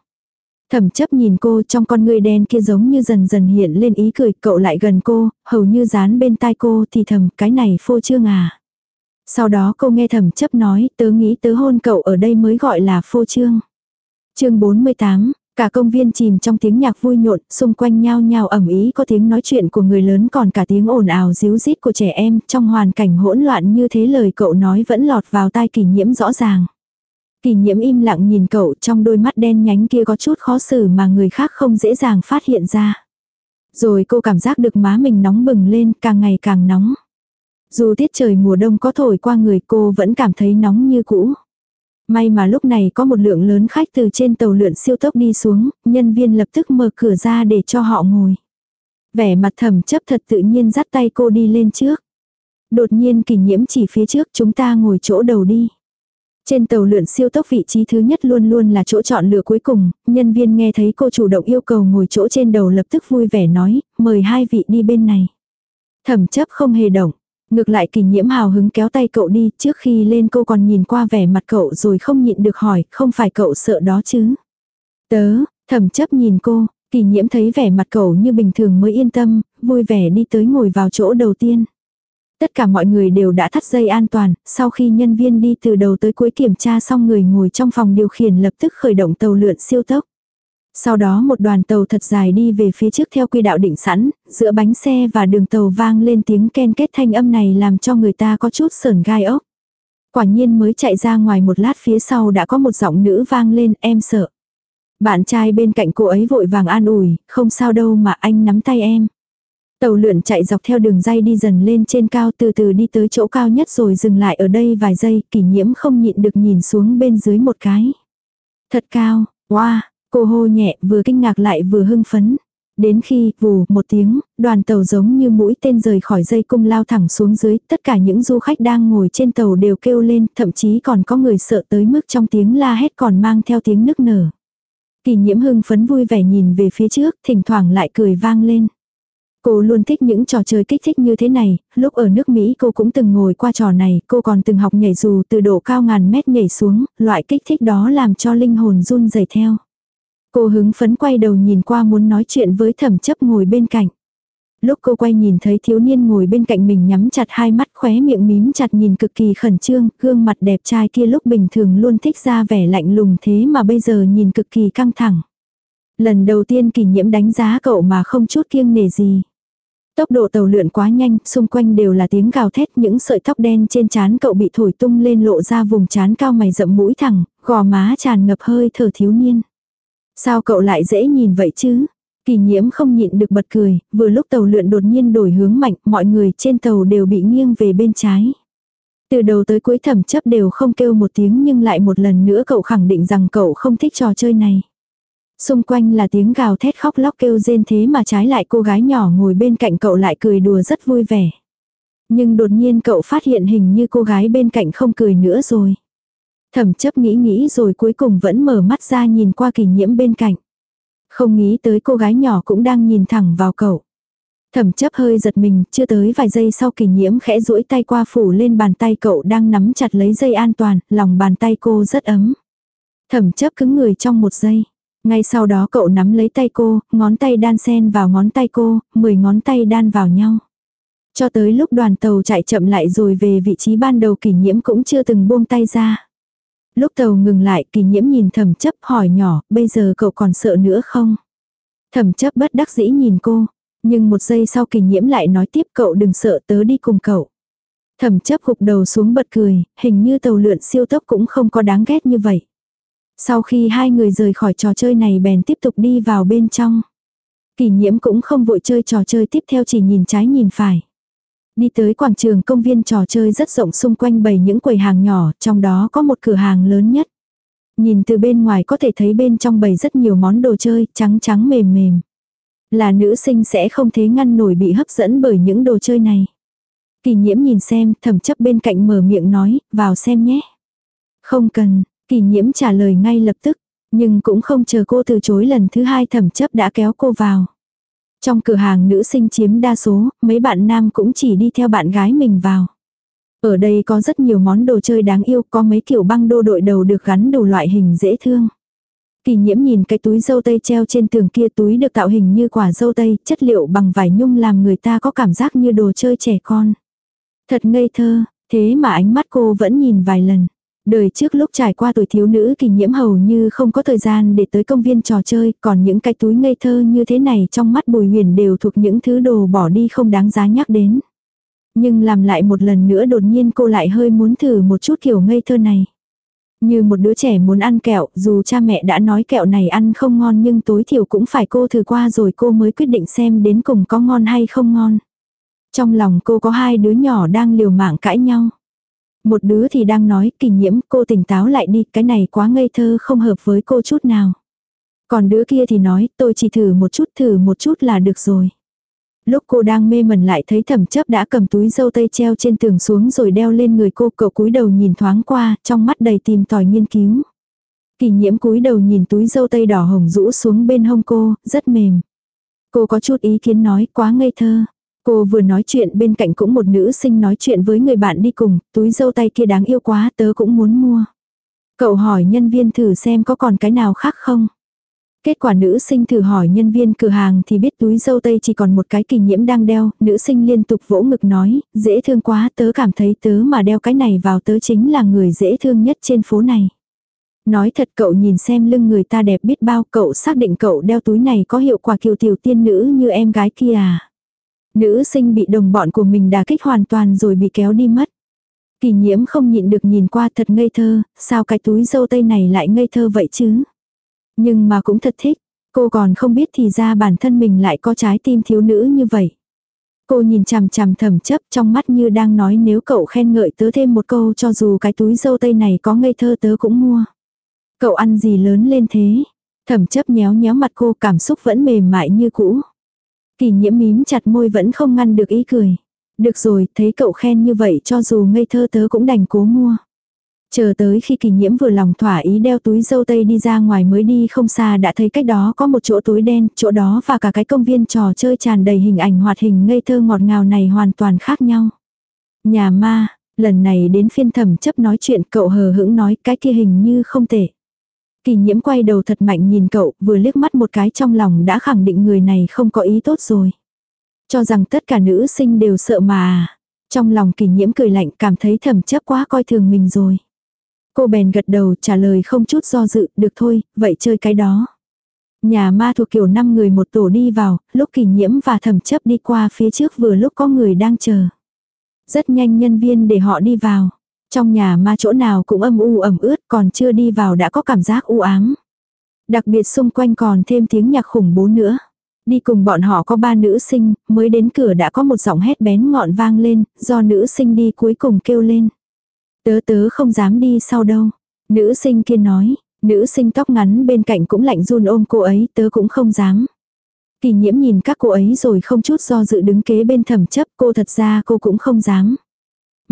Thẩm chấp nhìn cô trong con người đen kia giống như dần dần hiện lên ý cười, cậu lại gần cô, hầu như dán bên tai cô thì thầm cái này phô trương à. Sau đó cô nghe thẩm chấp nói, tớ nghĩ tớ hôn cậu ở đây mới gọi là phô trương. chương 48, Cả công viên chìm trong tiếng nhạc vui nhộn, xung quanh nhao nhao ẩm ý có tiếng nói chuyện của người lớn còn cả tiếng ồn ào díu rít của trẻ em, trong hoàn cảnh hỗn loạn như thế lời cậu nói vẫn lọt vào tai kỷ nhiễm rõ ràng. Kỷ nhiễm im lặng nhìn cậu trong đôi mắt đen nhánh kia có chút khó xử mà người khác không dễ dàng phát hiện ra. Rồi cô cảm giác được má mình nóng bừng lên càng ngày càng nóng. Dù tiết trời mùa đông có thổi qua người cô vẫn cảm thấy nóng như cũ. May mà lúc này có một lượng lớn khách từ trên tàu lượn siêu tốc đi xuống, nhân viên lập tức mở cửa ra để cho họ ngồi. Vẻ mặt thầm chấp thật tự nhiên dắt tay cô đi lên trước. Đột nhiên kỷ nhiễm chỉ phía trước chúng ta ngồi chỗ đầu đi. Trên tàu lượn siêu tốc vị trí thứ nhất luôn luôn là chỗ chọn lựa cuối cùng, nhân viên nghe thấy cô chủ động yêu cầu ngồi chỗ trên đầu lập tức vui vẻ nói, mời hai vị đi bên này. Thẩm chấp không hề động, ngược lại kỷ nhiễm hào hứng kéo tay cậu đi, trước khi lên cô còn nhìn qua vẻ mặt cậu rồi không nhịn được hỏi, không phải cậu sợ đó chứ. Tớ, thẩm chấp nhìn cô, kỷ nhiễm thấy vẻ mặt cậu như bình thường mới yên tâm, vui vẻ đi tới ngồi vào chỗ đầu tiên. Tất cả mọi người đều đã thắt dây an toàn, sau khi nhân viên đi từ đầu tới cuối kiểm tra xong người ngồi trong phòng điều khiển lập tức khởi động tàu lượn siêu tốc. Sau đó một đoàn tàu thật dài đi về phía trước theo quy đạo định sẵn, giữa bánh xe và đường tàu vang lên tiếng ken kết thanh âm này làm cho người ta có chút sờn gai ốc. Quả nhiên mới chạy ra ngoài một lát phía sau đã có một giọng nữ vang lên em sợ. Bạn trai bên cạnh cô ấy vội vàng an ủi, không sao đâu mà anh nắm tay em. Tàu lượn chạy dọc theo đường dây đi dần lên trên cao từ từ đi tới chỗ cao nhất rồi dừng lại ở đây vài giây, kỷ nhiễm không nhịn được nhìn xuống bên dưới một cái. Thật cao, wow, cô hô nhẹ vừa kinh ngạc lại vừa hưng phấn. Đến khi, vù, một tiếng, đoàn tàu giống như mũi tên rời khỏi dây cung lao thẳng xuống dưới, tất cả những du khách đang ngồi trên tàu đều kêu lên, thậm chí còn có người sợ tới mức trong tiếng la hét còn mang theo tiếng nức nở. Kỳ nhiễm hưng phấn vui vẻ nhìn về phía trước, thỉnh thoảng lại cười vang lên. Cô luôn thích những trò chơi kích thích như thế này, lúc ở nước Mỹ cô cũng từng ngồi qua trò này, cô còn từng học nhảy dù từ độ cao ngàn mét nhảy xuống, loại kích thích đó làm cho linh hồn run rẩy theo. Cô hứng phấn quay đầu nhìn qua muốn nói chuyện với thẩm chấp ngồi bên cạnh. Lúc cô quay nhìn thấy thiếu niên ngồi bên cạnh mình nhắm chặt hai mắt khóe miệng mím chặt nhìn cực kỳ khẩn trương, gương mặt đẹp trai kia lúc bình thường luôn thích ra vẻ lạnh lùng thế mà bây giờ nhìn cực kỳ căng thẳng. Lần đầu tiên kỷ nhiễm đánh giá cậu mà không chút kiêng nề gì. Tốc độ tàu lượn quá nhanh, xung quanh đều là tiếng gào thét, những sợi tóc đen trên trán cậu bị thổi tung lên lộ ra vùng trán cao mày rậm mũi thẳng, gò má tràn ngập hơi thở thiếu niên. Sao cậu lại dễ nhìn vậy chứ? Kỳ nhiễm không nhịn được bật cười, vừa lúc tàu lượn đột nhiên đổi hướng mạnh, mọi người trên tàu đều bị nghiêng về bên trái. Từ đầu tới cuối thẩm chấp đều không kêu một tiếng nhưng lại một lần nữa cậu khẳng định rằng cậu không thích trò chơi này. Xung quanh là tiếng gào thét khóc lóc kêu rên thế mà trái lại cô gái nhỏ ngồi bên cạnh cậu lại cười đùa rất vui vẻ. Nhưng đột nhiên cậu phát hiện hình như cô gái bên cạnh không cười nữa rồi. Thẩm chấp nghĩ nghĩ rồi cuối cùng vẫn mở mắt ra nhìn qua kỷ nhiễm bên cạnh. Không nghĩ tới cô gái nhỏ cũng đang nhìn thẳng vào cậu. Thẩm chấp hơi giật mình, chưa tới vài giây sau kỷ nhiễm khẽ duỗi tay qua phủ lên bàn tay cậu đang nắm chặt lấy dây an toàn, lòng bàn tay cô rất ấm. Thẩm chấp cứng người trong một giây. Ngay sau đó cậu nắm lấy tay cô, ngón tay đan sen vào ngón tay cô, 10 ngón tay đan vào nhau. Cho tới lúc đoàn tàu chạy chậm lại rồi về vị trí ban đầu kỷ nhiễm cũng chưa từng buông tay ra. Lúc tàu ngừng lại kỳ nhiễm nhìn thẩm chấp hỏi nhỏ, bây giờ cậu còn sợ nữa không? thẩm chấp bất đắc dĩ nhìn cô, nhưng một giây sau kỳ nhiễm lại nói tiếp cậu đừng sợ tớ đi cùng cậu. thẩm chấp gục đầu xuống bật cười, hình như tàu lượn siêu tốc cũng không có đáng ghét như vậy. Sau khi hai người rời khỏi trò chơi này bèn tiếp tục đi vào bên trong. Kỷ nhiễm cũng không vội chơi trò chơi tiếp theo chỉ nhìn trái nhìn phải. Đi tới quảng trường công viên trò chơi rất rộng xung quanh bày những quầy hàng nhỏ, trong đó có một cửa hàng lớn nhất. Nhìn từ bên ngoài có thể thấy bên trong bày rất nhiều món đồ chơi, trắng trắng mềm mềm. Là nữ sinh sẽ không thế ngăn nổi bị hấp dẫn bởi những đồ chơi này. Kỳ nhiễm nhìn xem, thẩm chấp bên cạnh mở miệng nói, vào xem nhé. Không cần, kỳ nhiễm trả lời ngay lập tức, nhưng cũng không chờ cô từ chối lần thứ hai thẩm chấp đã kéo cô vào. Trong cửa hàng nữ sinh chiếm đa số, mấy bạn nam cũng chỉ đi theo bạn gái mình vào. Ở đây có rất nhiều món đồ chơi đáng yêu, có mấy kiểu băng đô đội đầu được gắn đủ loại hình dễ thương. Kỳ nhiễm nhìn cái túi dâu tây treo trên tường kia túi được tạo hình như quả dâu tây, chất liệu bằng vải nhung làm người ta có cảm giác như đồ chơi trẻ con. Thật ngây thơ, thế mà ánh mắt cô vẫn nhìn vài lần. Đời trước lúc trải qua tuổi thiếu nữ kỳ nhiễm hầu như không có thời gian để tới công viên trò chơi, còn những cái túi ngây thơ như thế này trong mắt bùi huyền đều thuộc những thứ đồ bỏ đi không đáng giá nhắc đến. Nhưng làm lại một lần nữa đột nhiên cô lại hơi muốn thử một chút kiểu ngây thơ này. Như một đứa trẻ muốn ăn kẹo, dù cha mẹ đã nói kẹo này ăn không ngon nhưng tối thiểu cũng phải cô thử qua rồi cô mới quyết định xem đến cùng có ngon hay không ngon. Trong lòng cô có hai đứa nhỏ đang liều mạng cãi nhau. Một đứa thì đang nói kỳ nhiễm cô tỉnh táo lại đi, cái này quá ngây thơ không hợp với cô chút nào. Còn đứa kia thì nói tôi chỉ thử một chút thử một chút là được rồi. Lúc cô đang mê mẩn lại thấy thẩm chấp đã cầm túi dâu tây treo trên tường xuống rồi đeo lên người cô cậu cúi đầu nhìn thoáng qua, trong mắt đầy tìm tòi nghiên cứu. Kỳ nhiễm cúi đầu nhìn túi dâu tây đỏ hồng rũ xuống bên hông cô, rất mềm. Cô có chút ý kiến nói quá ngây thơ. Cô vừa nói chuyện bên cạnh cũng một nữ sinh nói chuyện với người bạn đi cùng, túi dâu tay kia đáng yêu quá tớ cũng muốn mua. Cậu hỏi nhân viên thử xem có còn cái nào khác không. Kết quả nữ sinh thử hỏi nhân viên cửa hàng thì biết túi dâu tây chỉ còn một cái kỳ nhiễm đang đeo, nữ sinh liên tục vỗ ngực nói, dễ thương quá tớ cảm thấy tớ mà đeo cái này vào tớ chính là người dễ thương nhất trên phố này. Nói thật cậu nhìn xem lưng người ta đẹp biết bao cậu xác định cậu đeo túi này có hiệu quả kiều tiểu tiên nữ như em gái kia à. Nữ sinh bị đồng bọn của mình đà kích hoàn toàn rồi bị kéo đi mất. Kỳ nhiễm không nhịn được nhìn qua thật ngây thơ, sao cái túi dâu tây này lại ngây thơ vậy chứ? Nhưng mà cũng thật thích, cô còn không biết thì ra bản thân mình lại có trái tim thiếu nữ như vậy. Cô nhìn chằm chằm thầm chấp trong mắt như đang nói nếu cậu khen ngợi tớ thêm một câu cho dù cái túi dâu tây này có ngây thơ tớ cũng mua. Cậu ăn gì lớn lên thế? Thẩm chấp nhéo nhéo mặt cô cảm xúc vẫn mềm mại như cũ. Kỳ nhiễm mím chặt môi vẫn không ngăn được ý cười. Được rồi, thấy cậu khen như vậy cho dù ngây thơ tớ cũng đành cố mua. Chờ tới khi kỳ nhiễm vừa lòng thỏa ý đeo túi dâu tây đi ra ngoài mới đi không xa đã thấy cách đó có một chỗ túi đen, chỗ đó và cả cái công viên trò chơi tràn đầy hình ảnh hoạt hình ngây thơ ngọt ngào này hoàn toàn khác nhau. Nhà ma, lần này đến phiên thẩm chấp nói chuyện cậu hờ hững nói cái kia hình như không tệ. Kỳ nhiễm quay đầu thật mạnh nhìn cậu, vừa liếc mắt một cái trong lòng đã khẳng định người này không có ý tốt rồi. Cho rằng tất cả nữ sinh đều sợ mà. À. Trong lòng kỳ nhiễm cười lạnh cảm thấy thầm chấp quá coi thường mình rồi. Cô bèn gật đầu trả lời không chút do dự, được thôi, vậy chơi cái đó. Nhà ma thuộc kiểu 5 người một tổ đi vào, lúc kỳ nhiễm và thẩm chấp đi qua phía trước vừa lúc có người đang chờ. Rất nhanh nhân viên để họ đi vào. Trong nhà ma chỗ nào cũng âm u ẩm ướt còn chưa đi vào đã có cảm giác u ám. Đặc biệt xung quanh còn thêm tiếng nhạc khủng bố nữa. Đi cùng bọn họ có ba nữ sinh, mới đến cửa đã có một giọng hét bén ngọn vang lên, do nữ sinh đi cuối cùng kêu lên. Tớ tớ không dám đi sau đâu. Nữ sinh kia nói, nữ sinh tóc ngắn bên cạnh cũng lạnh run ôm cô ấy, tớ cũng không dám. Kỳ nhiễm nhìn các cô ấy rồi không chút do dự đứng kế bên thẩm chấp cô thật ra cô cũng không dám.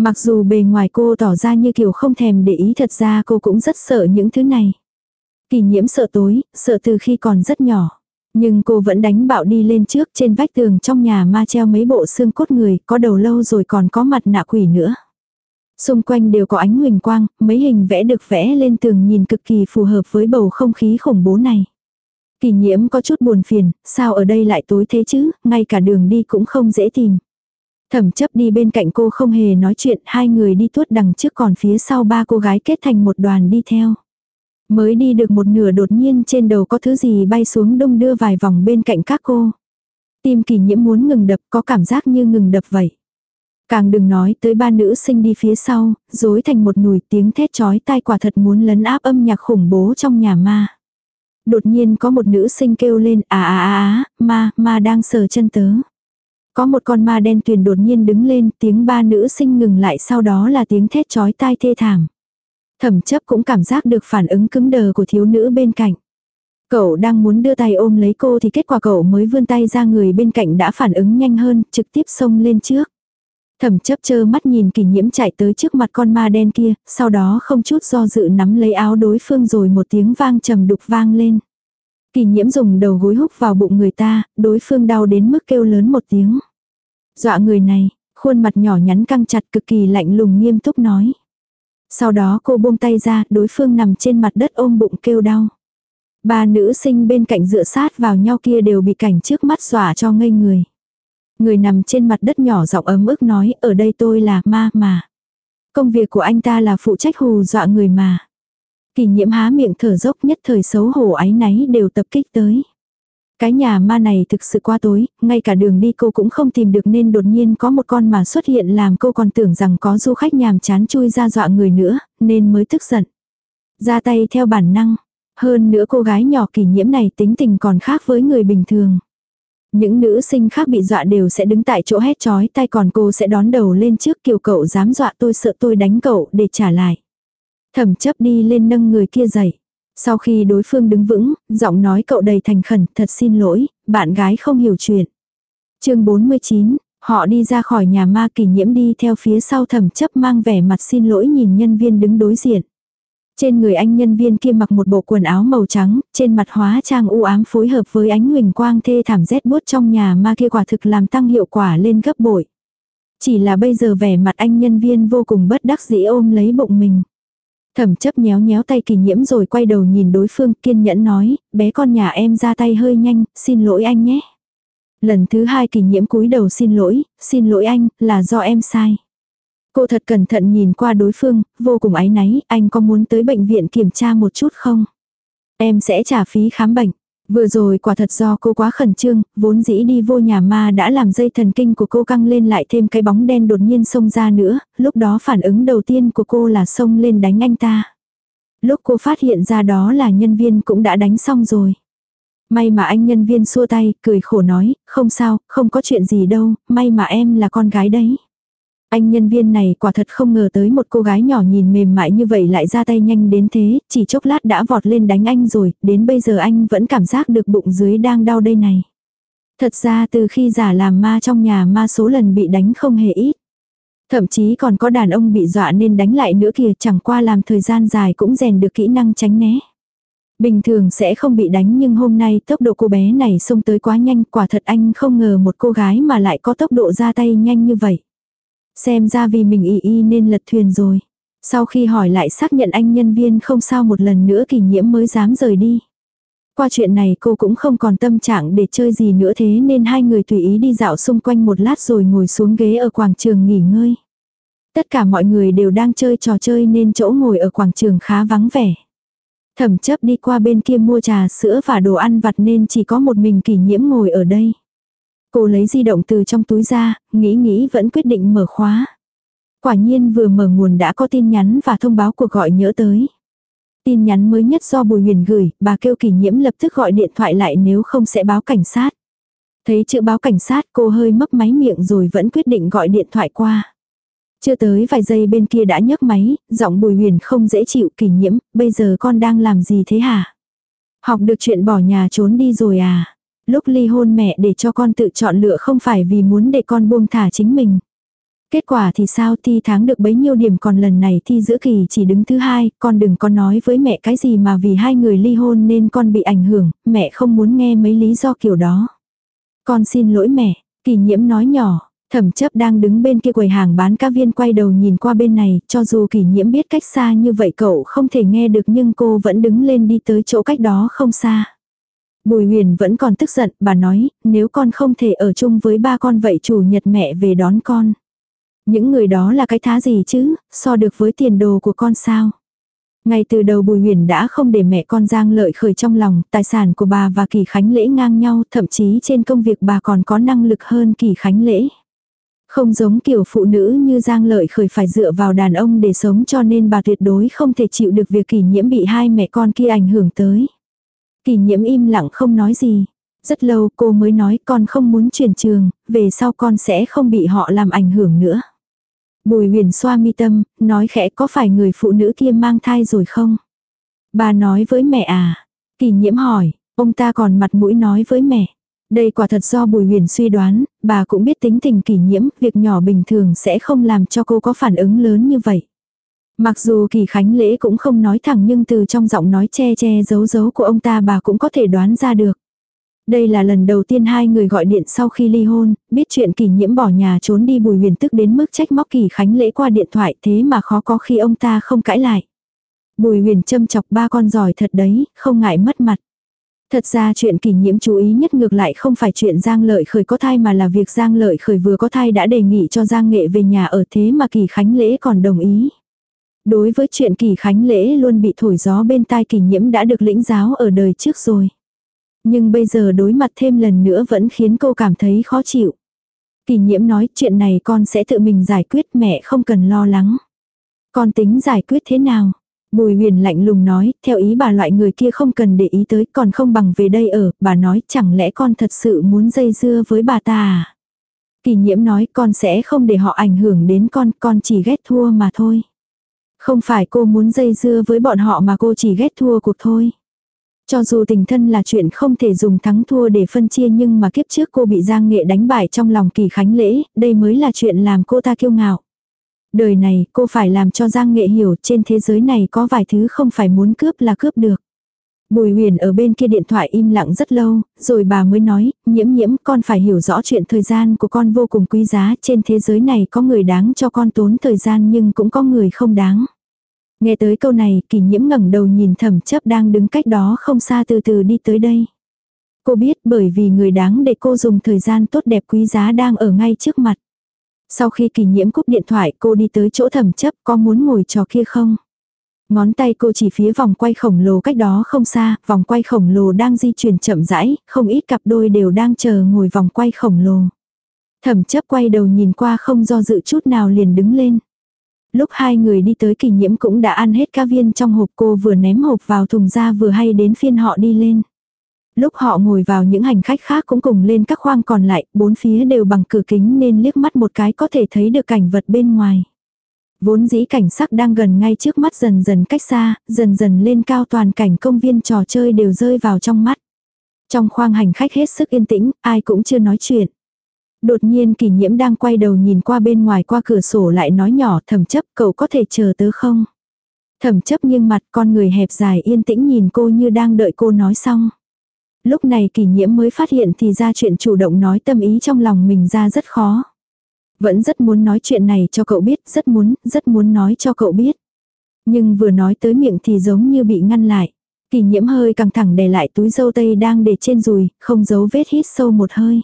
Mặc dù bề ngoài cô tỏ ra như kiểu không thèm để ý thật ra cô cũng rất sợ những thứ này. Kỳ nhiễm sợ tối, sợ từ khi còn rất nhỏ. Nhưng cô vẫn đánh bạo đi lên trước trên vách tường trong nhà ma treo mấy bộ xương cốt người, có đầu lâu rồi còn có mặt nạ quỷ nữa. Xung quanh đều có ánh huỳnh quang, mấy hình vẽ được vẽ lên tường nhìn cực kỳ phù hợp với bầu không khí khủng bố này. Kỳ nhiễm có chút buồn phiền, sao ở đây lại tối thế chứ, ngay cả đường đi cũng không dễ tìm. Thẩm chấp đi bên cạnh cô không hề nói chuyện, hai người đi tuốt đằng trước còn phía sau ba cô gái kết thành một đoàn đi theo. Mới đi được một nửa đột nhiên trên đầu có thứ gì bay xuống đông đưa vài vòng bên cạnh các cô. Tim kỳ nhiễm muốn ngừng đập có cảm giác như ngừng đập vậy. Càng đừng nói tới ba nữ sinh đi phía sau, dối thành một nùi tiếng thét chói tai quả thật muốn lấn áp âm nhạc khủng bố trong nhà ma. Đột nhiên có một nữ sinh kêu lên à à à à, ma, ma đang sờ chân tớ. Có một con ma đen tuyền đột nhiên đứng lên, tiếng ba nữ sinh ngừng lại sau đó là tiếng thét chói tai thê thảm. Thẩm chấp cũng cảm giác được phản ứng cứng đờ của thiếu nữ bên cạnh. Cậu đang muốn đưa tay ôm lấy cô thì kết quả cậu mới vươn tay ra người bên cạnh đã phản ứng nhanh hơn, trực tiếp xông lên trước. Thẩm chấp chơ mắt nhìn kỷ nhiễm chạy tới trước mặt con ma đen kia, sau đó không chút do dự nắm lấy áo đối phương rồi một tiếng vang trầm đục vang lên. Kỳ nhiễm dùng đầu gối húc vào bụng người ta, đối phương đau đến mức kêu lớn một tiếng. Dọa người này, khuôn mặt nhỏ nhắn căng chặt cực kỳ lạnh lùng nghiêm túc nói. Sau đó cô buông tay ra, đối phương nằm trên mặt đất ôm bụng kêu đau. Ba nữ sinh bên cạnh dựa sát vào nhau kia đều bị cảnh trước mắt dọa cho ngây người. Người nằm trên mặt đất nhỏ giọng ấm ức nói, ở đây tôi là ma mà. Công việc của anh ta là phụ trách hù dọa người mà. Kỳ nhiễm há miệng thở dốc nhất thời xấu hổ áy náy đều tập kích tới. Cái nhà ma này thực sự quá tối, ngay cả đường đi cô cũng không tìm được nên đột nhiên có một con mà xuất hiện làm cô còn tưởng rằng có du khách nhàm chán chui ra dọa người nữa, nên mới tức giận. Ra tay theo bản năng. Hơn nữa cô gái nhỏ kỳ nhiễm này tính tình còn khác với người bình thường. Những nữ sinh khác bị dọa đều sẽ đứng tại chỗ hét chói tay còn cô sẽ đón đầu lên trước kiểu cậu dám dọa tôi sợ tôi đánh cậu để trả lại. Thẩm chấp đi lên nâng người kia dậy. Sau khi đối phương đứng vững, giọng nói cậu đầy thành khẩn, thật xin lỗi, bạn gái không hiểu chuyện. chương 49, họ đi ra khỏi nhà ma kỳ nhiễm đi theo phía sau thẩm chấp mang vẻ mặt xin lỗi nhìn nhân viên đứng đối diện. Trên người anh nhân viên kia mặc một bộ quần áo màu trắng, trên mặt hóa trang u ám phối hợp với ánh huỳnh quang thê thảm rét bút trong nhà ma kia quả thực làm tăng hiệu quả lên gấp bội. Chỉ là bây giờ vẻ mặt anh nhân viên vô cùng bất đắc dĩ ôm lấy bụng mình. Thẩm chấp nhéo nhéo tay kỳ nhiễm rồi quay đầu nhìn đối phương kiên nhẫn nói, bé con nhà em ra tay hơi nhanh, xin lỗi anh nhé. Lần thứ hai kỳ nhiễm cúi đầu xin lỗi, xin lỗi anh, là do em sai. Cô thật cẩn thận nhìn qua đối phương, vô cùng áy náy, anh có muốn tới bệnh viện kiểm tra một chút không? Em sẽ trả phí khám bệnh. Vừa rồi quả thật do cô quá khẩn trương, vốn dĩ đi vô nhà ma đã làm dây thần kinh của cô căng lên lại thêm cái bóng đen đột nhiên xông ra nữa, lúc đó phản ứng đầu tiên của cô là xông lên đánh anh ta. Lúc cô phát hiện ra đó là nhân viên cũng đã đánh xong rồi. May mà anh nhân viên xua tay, cười khổ nói, không sao, không có chuyện gì đâu, may mà em là con gái đấy. Anh nhân viên này quả thật không ngờ tới một cô gái nhỏ nhìn mềm mại như vậy lại ra tay nhanh đến thế, chỉ chốc lát đã vọt lên đánh anh rồi, đến bây giờ anh vẫn cảm giác được bụng dưới đang đau đây này. Thật ra từ khi giả làm ma trong nhà ma số lần bị đánh không hề ít. Thậm chí còn có đàn ông bị dọa nên đánh lại nữa kìa chẳng qua làm thời gian dài cũng rèn được kỹ năng tránh né. Bình thường sẽ không bị đánh nhưng hôm nay tốc độ cô bé này xông tới quá nhanh quả thật anh không ngờ một cô gái mà lại có tốc độ ra tay nhanh như vậy. Xem ra vì mình y y nên lật thuyền rồi. Sau khi hỏi lại xác nhận anh nhân viên không sao một lần nữa kỳ nhiễm mới dám rời đi. Qua chuyện này cô cũng không còn tâm trạng để chơi gì nữa thế nên hai người tùy ý đi dạo xung quanh một lát rồi ngồi xuống ghế ở quảng trường nghỉ ngơi. Tất cả mọi người đều đang chơi trò chơi nên chỗ ngồi ở quảng trường khá vắng vẻ. Thẩm chấp đi qua bên kia mua trà sữa và đồ ăn vặt nên chỉ có một mình kỷ nhiễm ngồi ở đây. Cô lấy di động từ trong túi ra, nghĩ nghĩ vẫn quyết định mở khóa. Quả nhiên vừa mở nguồn đã có tin nhắn và thông báo cuộc gọi nhớ tới. Tin nhắn mới nhất do Bùi Huyền gửi, bà kêu kỷ nhiễm lập tức gọi điện thoại lại nếu không sẽ báo cảnh sát. Thấy chữ báo cảnh sát cô hơi mấp máy miệng rồi vẫn quyết định gọi điện thoại qua. Chưa tới vài giây bên kia đã nhấc máy, giọng Bùi Huyền không dễ chịu kỷ nhiễm, bây giờ con đang làm gì thế hả? Học được chuyện bỏ nhà trốn đi rồi à? Lúc ly hôn mẹ để cho con tự chọn lựa không phải vì muốn để con buông thả chính mình. Kết quả thì sao thi tháng được bấy nhiêu điểm còn lần này thi giữa kỳ chỉ đứng thứ hai, con đừng có nói với mẹ cái gì mà vì hai người ly hôn nên con bị ảnh hưởng, mẹ không muốn nghe mấy lý do kiểu đó. Con xin lỗi mẹ, kỳ nhiễm nói nhỏ, thẩm chấp đang đứng bên kia quầy hàng bán cá viên quay đầu nhìn qua bên này, cho dù kỳ nhiễm biết cách xa như vậy cậu không thể nghe được nhưng cô vẫn đứng lên đi tới chỗ cách đó không xa. Bùi huyền vẫn còn tức giận, bà nói, nếu con không thể ở chung với ba con vậy chủ nhật mẹ về đón con. Những người đó là cái thá gì chứ, so được với tiền đồ của con sao. Ngay từ đầu Bùi Huyền đã không để mẹ con Giang lợi khởi trong lòng, tài sản của bà và Kỳ Khánh Lễ ngang nhau, thậm chí trên công việc bà còn có năng lực hơn Kỳ Khánh Lễ. Không giống kiểu phụ nữ như Giang lợi khởi phải dựa vào đàn ông để sống cho nên bà tuyệt đối không thể chịu được việc kỳ nhiễm bị hai mẹ con kia ảnh hưởng tới. Kỳ nhiễm im lặng không nói gì. Rất lâu cô mới nói con không muốn chuyển trường, về sau con sẽ không bị họ làm ảnh hưởng nữa. Bùi huyền xoa mi tâm, nói khẽ có phải người phụ nữ kia mang thai rồi không? Bà nói với mẹ à? Kỳ nhiễm hỏi, ông ta còn mặt mũi nói với mẹ. Đây quả thật do Bùi Huyền suy đoán, bà cũng biết tính tình kỳ nhiễm, việc nhỏ bình thường sẽ không làm cho cô có phản ứng lớn như vậy. Mặc dù kỳ khánh lễ cũng không nói thẳng nhưng từ trong giọng nói che che giấu giấu của ông ta bà cũng có thể đoán ra được. Đây là lần đầu tiên hai người gọi điện sau khi ly hôn, biết chuyện kỳ nhiễm bỏ nhà trốn đi bùi huyền tức đến mức trách móc kỳ khánh lễ qua điện thoại thế mà khó có khi ông ta không cãi lại. Bùi huyền châm chọc ba con giỏi thật đấy, không ngại mất mặt. Thật ra chuyện kỳ nhiễm chú ý nhất ngược lại không phải chuyện Giang Lợi Khởi có thai mà là việc Giang Lợi Khởi vừa có thai đã đề nghị cho Giang Nghệ về nhà ở thế mà kỳ khánh lễ còn đồng ý. Đối với chuyện kỳ khánh lễ luôn bị thổi gió bên tai kỷ nhiễm đã được lĩnh giáo ở đời trước rồi. Nhưng bây giờ đối mặt thêm lần nữa vẫn khiến cô cảm thấy khó chịu. Kỳ nhiễm nói chuyện này con sẽ tự mình giải quyết mẹ không cần lo lắng. Con tính giải quyết thế nào? Bùi huyền lạnh lùng nói, theo ý bà loại người kia không cần để ý tới, còn không bằng về đây ở, bà nói chẳng lẽ con thật sự muốn dây dưa với bà ta à? Kỳ nhiễm nói con sẽ không để họ ảnh hưởng đến con, con chỉ ghét thua mà thôi. Không phải cô muốn dây dưa với bọn họ mà cô chỉ ghét thua cuộc thôi. Cho dù tình thân là chuyện không thể dùng thắng thua để phân chia nhưng mà kiếp trước cô bị Giang Nghệ đánh bại trong lòng kỳ khánh lễ, đây mới là chuyện làm cô ta kiêu ngạo. Đời này cô phải làm cho Giang Nghệ hiểu trên thế giới này có vài thứ không phải muốn cướp là cướp được. Bùi huyền ở bên kia điện thoại im lặng rất lâu, rồi bà mới nói, nhiễm nhiễm con phải hiểu rõ chuyện thời gian của con vô cùng quý giá, trên thế giới này có người đáng cho con tốn thời gian nhưng cũng có người không đáng. Nghe tới câu này, kỷ nhiễm ngẩng đầu nhìn thẩm chấp đang đứng cách đó không xa từ từ đi tới đây. Cô biết bởi vì người đáng để cô dùng thời gian tốt đẹp quý giá đang ở ngay trước mặt. Sau khi kỷ nhiễm cúp điện thoại cô đi tới chỗ thẩm chấp có muốn ngồi trò kia không? Ngón tay cô chỉ phía vòng quay khổng lồ cách đó không xa, vòng quay khổng lồ đang di chuyển chậm rãi, không ít cặp đôi đều đang chờ ngồi vòng quay khổng lồ. Thẩm chấp quay đầu nhìn qua không do dự chút nào liền đứng lên. Lúc hai người đi tới kỷ nhiễm cũng đã ăn hết ca viên trong hộp cô vừa ném hộp vào thùng ra vừa hay đến phiên họ đi lên. Lúc họ ngồi vào những hành khách khác cũng cùng lên các khoang còn lại, bốn phía đều bằng cửa kính nên liếc mắt một cái có thể thấy được cảnh vật bên ngoài. Vốn dĩ cảnh sắc đang gần ngay trước mắt dần dần cách xa, dần dần lên cao toàn cảnh công viên trò chơi đều rơi vào trong mắt. Trong khoang hành khách hết sức yên tĩnh, ai cũng chưa nói chuyện. Đột nhiên kỷ nhiễm đang quay đầu nhìn qua bên ngoài qua cửa sổ lại nói nhỏ thẩm chấp cậu có thể chờ tớ không? Thẩm chấp nghiêng mặt con người hẹp dài yên tĩnh nhìn cô như đang đợi cô nói xong. Lúc này kỷ nhiễm mới phát hiện thì ra chuyện chủ động nói tâm ý trong lòng mình ra rất khó. Vẫn rất muốn nói chuyện này cho cậu biết, rất muốn, rất muốn nói cho cậu biết. Nhưng vừa nói tới miệng thì giống như bị ngăn lại. Kỷ nhiễm hơi căng thẳng để lại túi dâu tây đang để trên đùi, không giấu vết hít sâu một hơi.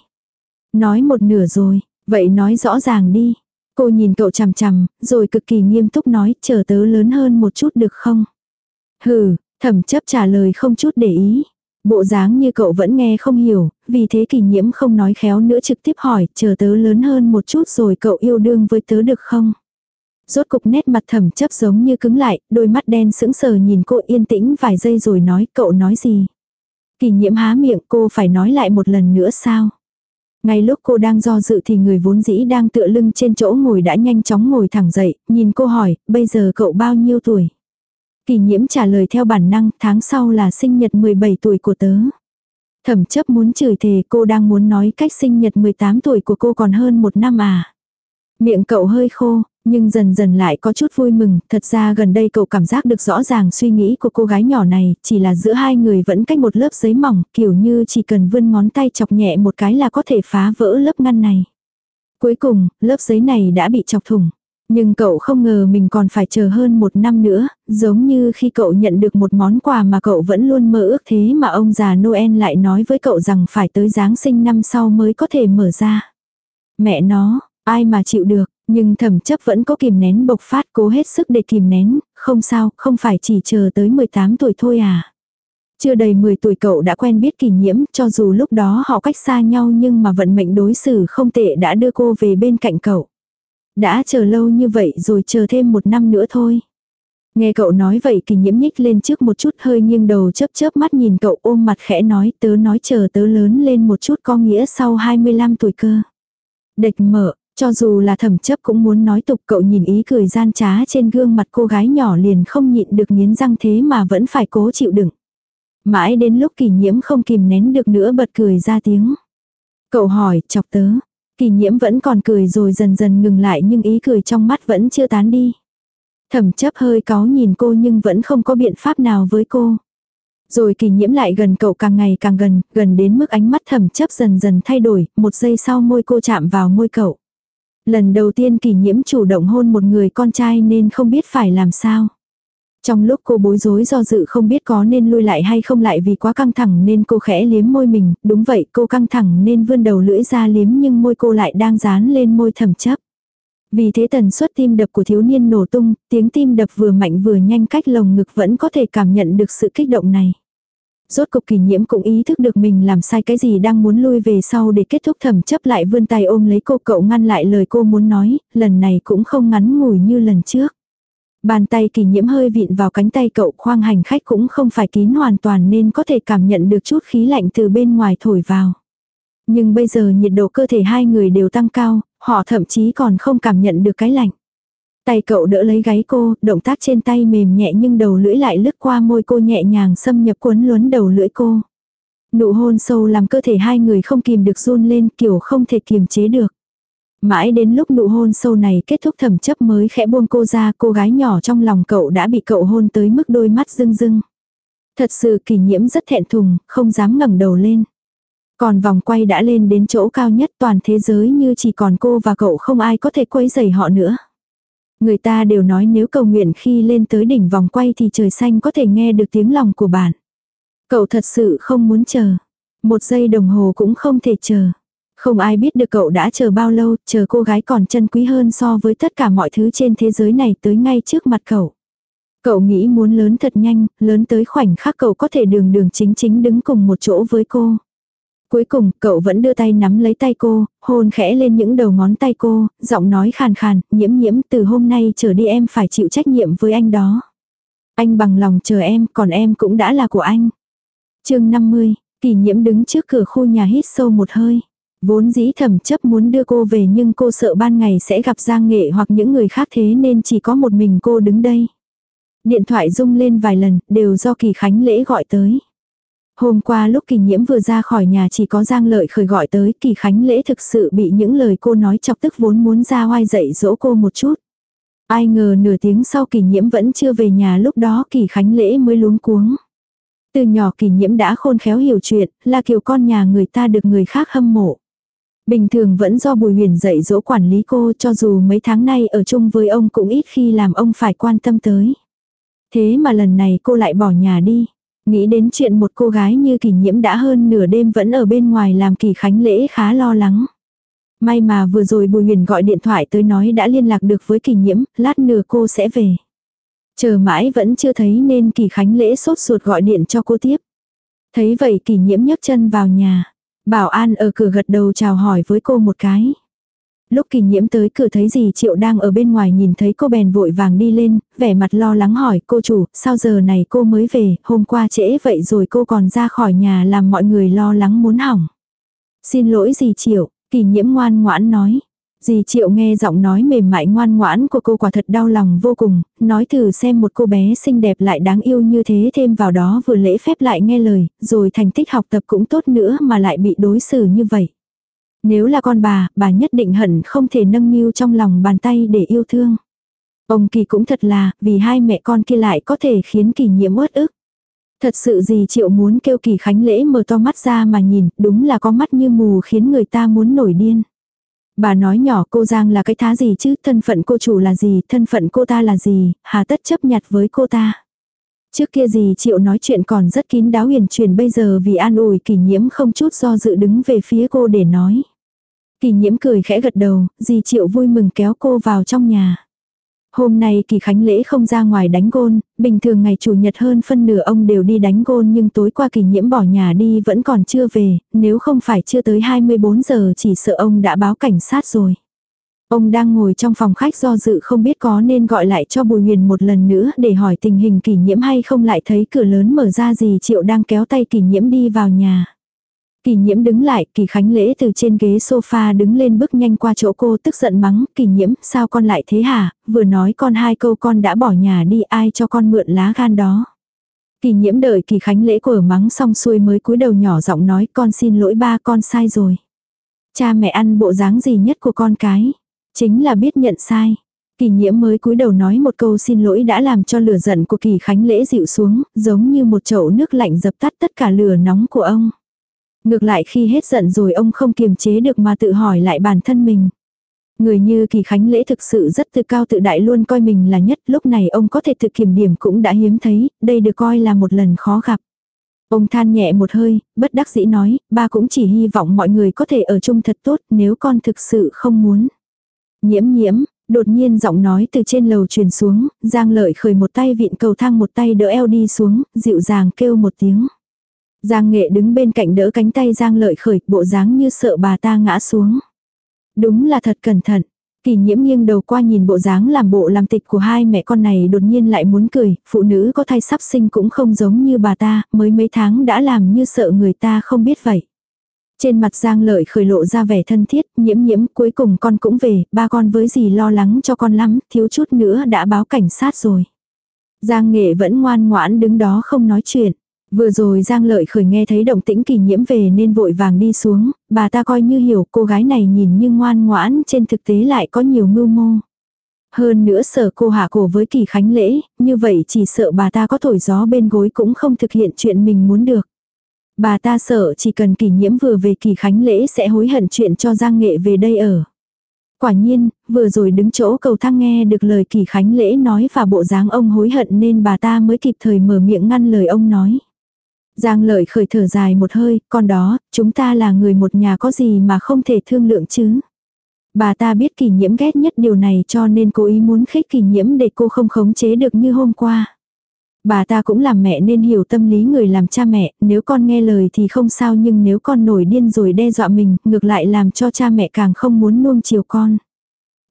Nói một nửa rồi, vậy nói rõ ràng đi. Cô nhìn cậu chằm chằm, rồi cực kỳ nghiêm túc nói, chờ tớ lớn hơn một chút được không? Hừ, thẩm chấp trả lời không chút để ý. Bộ dáng như cậu vẫn nghe không hiểu, vì thế kỳ nhiễm không nói khéo nữa trực tiếp hỏi, chờ tớ lớn hơn một chút rồi cậu yêu đương với tớ được không? Rốt cục nét mặt thẩm chấp giống như cứng lại, đôi mắt đen sững sờ nhìn cô yên tĩnh vài giây rồi nói, cậu nói gì? Kỳ nhiễm há miệng cô phải nói lại một lần nữa sao? Ngay lúc cô đang do dự thì người vốn dĩ đang tựa lưng trên chỗ ngồi đã nhanh chóng ngồi thẳng dậy, nhìn cô hỏi, bây giờ cậu bao nhiêu tuổi? Kỳ nhiễm trả lời theo bản năng, tháng sau là sinh nhật 17 tuổi của tớ. Thẩm chấp muốn chửi thề cô đang muốn nói cách sinh nhật 18 tuổi của cô còn hơn một năm à. Miệng cậu hơi khô, nhưng dần dần lại có chút vui mừng, thật ra gần đây cậu cảm giác được rõ ràng suy nghĩ của cô gái nhỏ này, chỉ là giữa hai người vẫn cách một lớp giấy mỏng, kiểu như chỉ cần vươn ngón tay chọc nhẹ một cái là có thể phá vỡ lớp ngăn này. Cuối cùng, lớp giấy này đã bị chọc thủng. Nhưng cậu không ngờ mình còn phải chờ hơn một năm nữa, giống như khi cậu nhận được một món quà mà cậu vẫn luôn mơ ước thế mà ông già Noel lại nói với cậu rằng phải tới Giáng sinh năm sau mới có thể mở ra. Mẹ nó, ai mà chịu được, nhưng thẩm chấp vẫn có kìm nén bộc phát cố hết sức để kìm nén, không sao, không phải chỉ chờ tới 18 tuổi thôi à. Chưa đầy 10 tuổi cậu đã quen biết kỷ nhiễm, cho dù lúc đó họ cách xa nhau nhưng mà vận mệnh đối xử không tệ đã đưa cô về bên cạnh cậu. Đã chờ lâu như vậy rồi chờ thêm một năm nữa thôi. Nghe cậu nói vậy kỳ nhiễm nhích lên trước một chút hơi nghiêng đầu chớp chớp mắt nhìn cậu ôm mặt khẽ nói tớ nói chờ tớ lớn lên một chút có nghĩa sau 25 tuổi cơ. Địch mở, cho dù là thẩm chấp cũng muốn nói tục cậu nhìn ý cười gian trá trên gương mặt cô gái nhỏ liền không nhịn được nghiến răng thế mà vẫn phải cố chịu đựng. Mãi đến lúc kỳ nhiễm không kìm nén được nữa bật cười ra tiếng. Cậu hỏi, chọc tớ, Kỳ nhiễm vẫn còn cười rồi dần dần ngừng lại nhưng ý cười trong mắt vẫn chưa tán đi. Thẩm chấp hơi có nhìn cô nhưng vẫn không có biện pháp nào với cô. Rồi kỳ nhiễm lại gần cậu càng ngày càng gần, gần đến mức ánh mắt thẩm chấp dần dần thay đổi, một giây sau môi cô chạm vào môi cậu. Lần đầu tiên kỳ nhiễm chủ động hôn một người con trai nên không biết phải làm sao. Trong lúc cô bối rối do dự không biết có nên lui lại hay không lại vì quá căng thẳng nên cô khẽ liếm môi mình, đúng vậy cô căng thẳng nên vươn đầu lưỡi ra liếm nhưng môi cô lại đang dán lên môi thầm chấp. Vì thế tần suất tim đập của thiếu niên nổ tung, tiếng tim đập vừa mạnh vừa nhanh cách lồng ngực vẫn có thể cảm nhận được sự kích động này. Rốt cục kỷ nhiễm cũng ý thức được mình làm sai cái gì đang muốn lui về sau để kết thúc thẩm chấp lại vươn tay ôm lấy cô cậu ngăn lại lời cô muốn nói, lần này cũng không ngắn ngủi như lần trước. Bàn tay kỳ nhiễm hơi vịn vào cánh tay cậu khoang hành khách cũng không phải kín hoàn toàn nên có thể cảm nhận được chút khí lạnh từ bên ngoài thổi vào. Nhưng bây giờ nhiệt độ cơ thể hai người đều tăng cao, họ thậm chí còn không cảm nhận được cái lạnh. Tay cậu đỡ lấy gáy cô, động tác trên tay mềm nhẹ nhưng đầu lưỡi lại lướt qua môi cô nhẹ nhàng xâm nhập cuốn luấn đầu lưỡi cô. Nụ hôn sâu làm cơ thể hai người không kìm được run lên kiểu không thể kiềm chế được. Mãi đến lúc nụ hôn sâu này kết thúc thẩm chấp mới khẽ buông cô ra cô gái nhỏ trong lòng cậu đã bị cậu hôn tới mức đôi mắt rưng rưng. Thật sự kỷ nhiễm rất thẹn thùng, không dám ngẩng đầu lên. Còn vòng quay đã lên đến chỗ cao nhất toàn thế giới như chỉ còn cô và cậu không ai có thể quấy rầy họ nữa. Người ta đều nói nếu cầu nguyện khi lên tới đỉnh vòng quay thì trời xanh có thể nghe được tiếng lòng của bạn. Cậu thật sự không muốn chờ. Một giây đồng hồ cũng không thể chờ. Không ai biết được cậu đã chờ bao lâu, chờ cô gái còn chân quý hơn so với tất cả mọi thứ trên thế giới này tới ngay trước mặt cậu. Cậu nghĩ muốn lớn thật nhanh, lớn tới khoảnh khắc cậu có thể đường đường chính chính đứng cùng một chỗ với cô. Cuối cùng, cậu vẫn đưa tay nắm lấy tay cô, hôn khẽ lên những đầu ngón tay cô, giọng nói khàn khàn, nhiễm nhiễm từ hôm nay trở đi em phải chịu trách nhiệm với anh đó. Anh bằng lòng chờ em, còn em cũng đã là của anh. chương 50, kỳ nhiễm đứng trước cửa khu nhà hít sâu một hơi. Vốn dĩ thẩm chấp muốn đưa cô về nhưng cô sợ ban ngày sẽ gặp Giang Nghệ hoặc những người khác thế nên chỉ có một mình cô đứng đây. Điện thoại rung lên vài lần, đều do Kỳ Khánh Lễ gọi tới. Hôm qua lúc kỳ nhiễm vừa ra khỏi nhà chỉ có Giang Lợi khởi gọi tới kỳ khánh lễ thực sự bị những lời cô nói chọc tức vốn muốn ra oai dậy dỗ cô một chút. Ai ngờ nửa tiếng sau kỳ nhiễm vẫn chưa về nhà lúc đó kỳ khánh lễ mới luống cuống. Từ nhỏ kỳ nhiễm đã khôn khéo hiểu chuyện, là kiểu con nhà người ta được người khác hâm mộ. Bình thường vẫn do Bùi Huyền dạy dỗ quản lý cô cho dù mấy tháng nay ở chung với ông cũng ít khi làm ông phải quan tâm tới. Thế mà lần này cô lại bỏ nhà đi. Nghĩ đến chuyện một cô gái như kỳ nhiễm đã hơn nửa đêm vẫn ở bên ngoài làm kỳ khánh lễ khá lo lắng. May mà vừa rồi Bùi Huyền gọi điện thoại tới nói đã liên lạc được với kỳ nhiễm, lát nữa cô sẽ về. Chờ mãi vẫn chưa thấy nên kỳ khánh lễ sốt ruột gọi điện cho cô tiếp. Thấy vậy kỳ nhiễm nhấc chân vào nhà. Bảo an ở cửa gật đầu chào hỏi với cô một cái. Lúc kỳ nhiễm tới cửa thấy gì triệu đang ở bên ngoài nhìn thấy cô bèn vội vàng đi lên, vẻ mặt lo lắng hỏi cô chủ, sao giờ này cô mới về, hôm qua trễ vậy rồi cô còn ra khỏi nhà làm mọi người lo lắng muốn hỏng. Xin lỗi gì triệu, kỳ nhiễm ngoan ngoãn nói. Dì Triệu nghe giọng nói mềm mại ngoan ngoãn của cô quả thật đau lòng vô cùng, nói thử xem một cô bé xinh đẹp lại đáng yêu như thế thêm vào đó vừa lễ phép lại nghe lời, rồi thành tích học tập cũng tốt nữa mà lại bị đối xử như vậy. Nếu là con bà, bà nhất định hận không thể nâng niu trong lòng bàn tay để yêu thương. Ông Kỳ cũng thật là, vì hai mẹ con kia lại có thể khiến Kỳ nhiễm uất ức. Thật sự gì Triệu muốn kêu Kỳ Khánh Lễ mở to mắt ra mà nhìn, đúng là có mắt như mù khiến người ta muốn nổi điên. Bà nói nhỏ cô Giang là cái thá gì chứ, thân phận cô chủ là gì, thân phận cô ta là gì, hà tất chấp nhặt với cô ta. Trước kia gì Triệu nói chuyện còn rất kín đáo huyền truyền bây giờ vì an ủi kỷ nhiễm không chút do dự đứng về phía cô để nói. Kỳ nhiễm cười khẽ gật đầu, dì triệu vui mừng kéo cô vào trong nhà. Hôm nay kỳ khánh lễ không ra ngoài đánh gôn, bình thường ngày chủ nhật hơn phân nửa ông đều đi đánh gôn nhưng tối qua kỳ nhiễm bỏ nhà đi vẫn còn chưa về, nếu không phải chưa tới 24 giờ chỉ sợ ông đã báo cảnh sát rồi. Ông đang ngồi trong phòng khách do dự không biết có nên gọi lại cho Bùi Huyền một lần nữa để hỏi tình hình kỳ nhiễm hay không lại thấy cửa lớn mở ra gì triệu đang kéo tay kỳ nhiễm đi vào nhà. Kỳ nhiễm đứng lại, kỳ khánh lễ từ trên ghế sofa đứng lên bước nhanh qua chỗ cô tức giận mắng, kỳ nhiễm, sao con lại thế hả, vừa nói con hai câu con đã bỏ nhà đi ai cho con mượn lá gan đó. Kỳ nhiễm đợi kỳ khánh lễ của mắng xong xuôi mới cúi đầu nhỏ giọng nói con xin lỗi ba con sai rồi. Cha mẹ ăn bộ dáng gì nhất của con cái, chính là biết nhận sai. Kỳ nhiễm mới cúi đầu nói một câu xin lỗi đã làm cho lửa giận của kỳ khánh lễ dịu xuống, giống như một chậu nước lạnh dập tắt tất cả lửa nóng của ông. Ngược lại khi hết giận rồi ông không kiềm chế được mà tự hỏi lại bản thân mình. Người như kỳ khánh lễ thực sự rất tự cao tự đại luôn coi mình là nhất, lúc này ông có thể tự kiểm điểm cũng đã hiếm thấy, đây được coi là một lần khó gặp. Ông than nhẹ một hơi, bất đắc dĩ nói, ba cũng chỉ hy vọng mọi người có thể ở chung thật tốt nếu con thực sự không muốn. Nhiễm nhiễm, đột nhiên giọng nói từ trên lầu truyền xuống, Giang lợi khởi một tay vịn cầu thang một tay đỡ eo đi xuống, dịu dàng kêu một tiếng. Giang nghệ đứng bên cạnh đỡ cánh tay Giang lợi khởi, bộ dáng như sợ bà ta ngã xuống. Đúng là thật cẩn thận. Kỳ nhiễm nghiêng đầu qua nhìn bộ dáng làm bộ làm tịch của hai mẹ con này đột nhiên lại muốn cười, phụ nữ có thai sắp sinh cũng không giống như bà ta, mới mấy tháng đã làm như sợ người ta không biết vậy. Trên mặt Giang Lợi khởi lộ ra vẻ thân thiết, nhiễm nhiễm cuối cùng con cũng về, ba con với gì lo lắng cho con lắm, thiếu chút nữa đã báo cảnh sát rồi. Giang Nghệ vẫn ngoan ngoãn đứng đó không nói chuyện. Vừa rồi Giang Lợi khởi nghe thấy động tĩnh kỳ nhiễm về nên vội vàng đi xuống, bà ta coi như hiểu cô gái này nhìn như ngoan ngoãn trên thực tế lại có nhiều mưu mô. Hơn nữa sợ cô hạ cổ với kỳ khánh lễ, như vậy chỉ sợ bà ta có thổi gió bên gối cũng không thực hiện chuyện mình muốn được. Bà ta sợ chỉ cần kỳ nhiễm vừa về kỳ khánh lễ sẽ hối hận chuyện cho Giang Nghệ về đây ở. Quả nhiên, vừa rồi đứng chỗ cầu thang nghe được lời kỳ khánh lễ nói và bộ dáng ông hối hận nên bà ta mới kịp thời mở miệng ngăn lời ông nói. Giang lợi khởi thở dài một hơi, con đó, chúng ta là người một nhà có gì mà không thể thương lượng chứ. Bà ta biết kỳ nhiễm ghét nhất điều này cho nên cố ý muốn khích kỳ nhiễm để cô không khống chế được như hôm qua. Bà ta cũng làm mẹ nên hiểu tâm lý người làm cha mẹ, nếu con nghe lời thì không sao nhưng nếu con nổi điên rồi đe dọa mình, ngược lại làm cho cha mẹ càng không muốn nuông chiều con.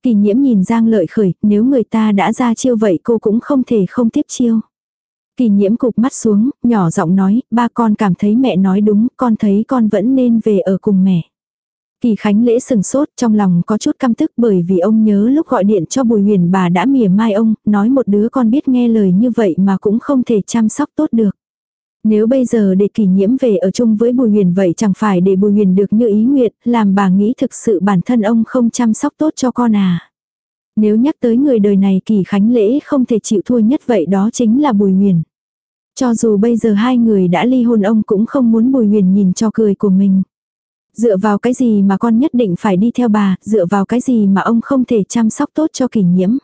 Kỳ nhiễm nhìn Giang lợi khởi, nếu người ta đã ra chiêu vậy cô cũng không thể không tiếp chiêu. Kỳ nhiễm cục mắt xuống, nhỏ giọng nói, ba con cảm thấy mẹ nói đúng, con thấy con vẫn nên về ở cùng mẹ. Kỳ Khánh lễ sừng sốt trong lòng có chút căm tức bởi vì ông nhớ lúc gọi điện cho Bùi Huyền bà đã mỉa mai ông, nói một đứa con biết nghe lời như vậy mà cũng không thể chăm sóc tốt được. Nếu bây giờ để kỳ nhiễm về ở chung với Bùi Huyền vậy chẳng phải để Bùi Huyền được như ý nguyện, làm bà nghĩ thực sự bản thân ông không chăm sóc tốt cho con à. Nếu nhắc tới người đời này kỳ khánh lễ không thể chịu thua nhất vậy đó chính là Bùi Nguyền. Cho dù bây giờ hai người đã ly hôn ông cũng không muốn Bùi Nguyền nhìn cho cười của mình. Dựa vào cái gì mà con nhất định phải đi theo bà, dựa vào cái gì mà ông không thể chăm sóc tốt cho kỳ nhiễm.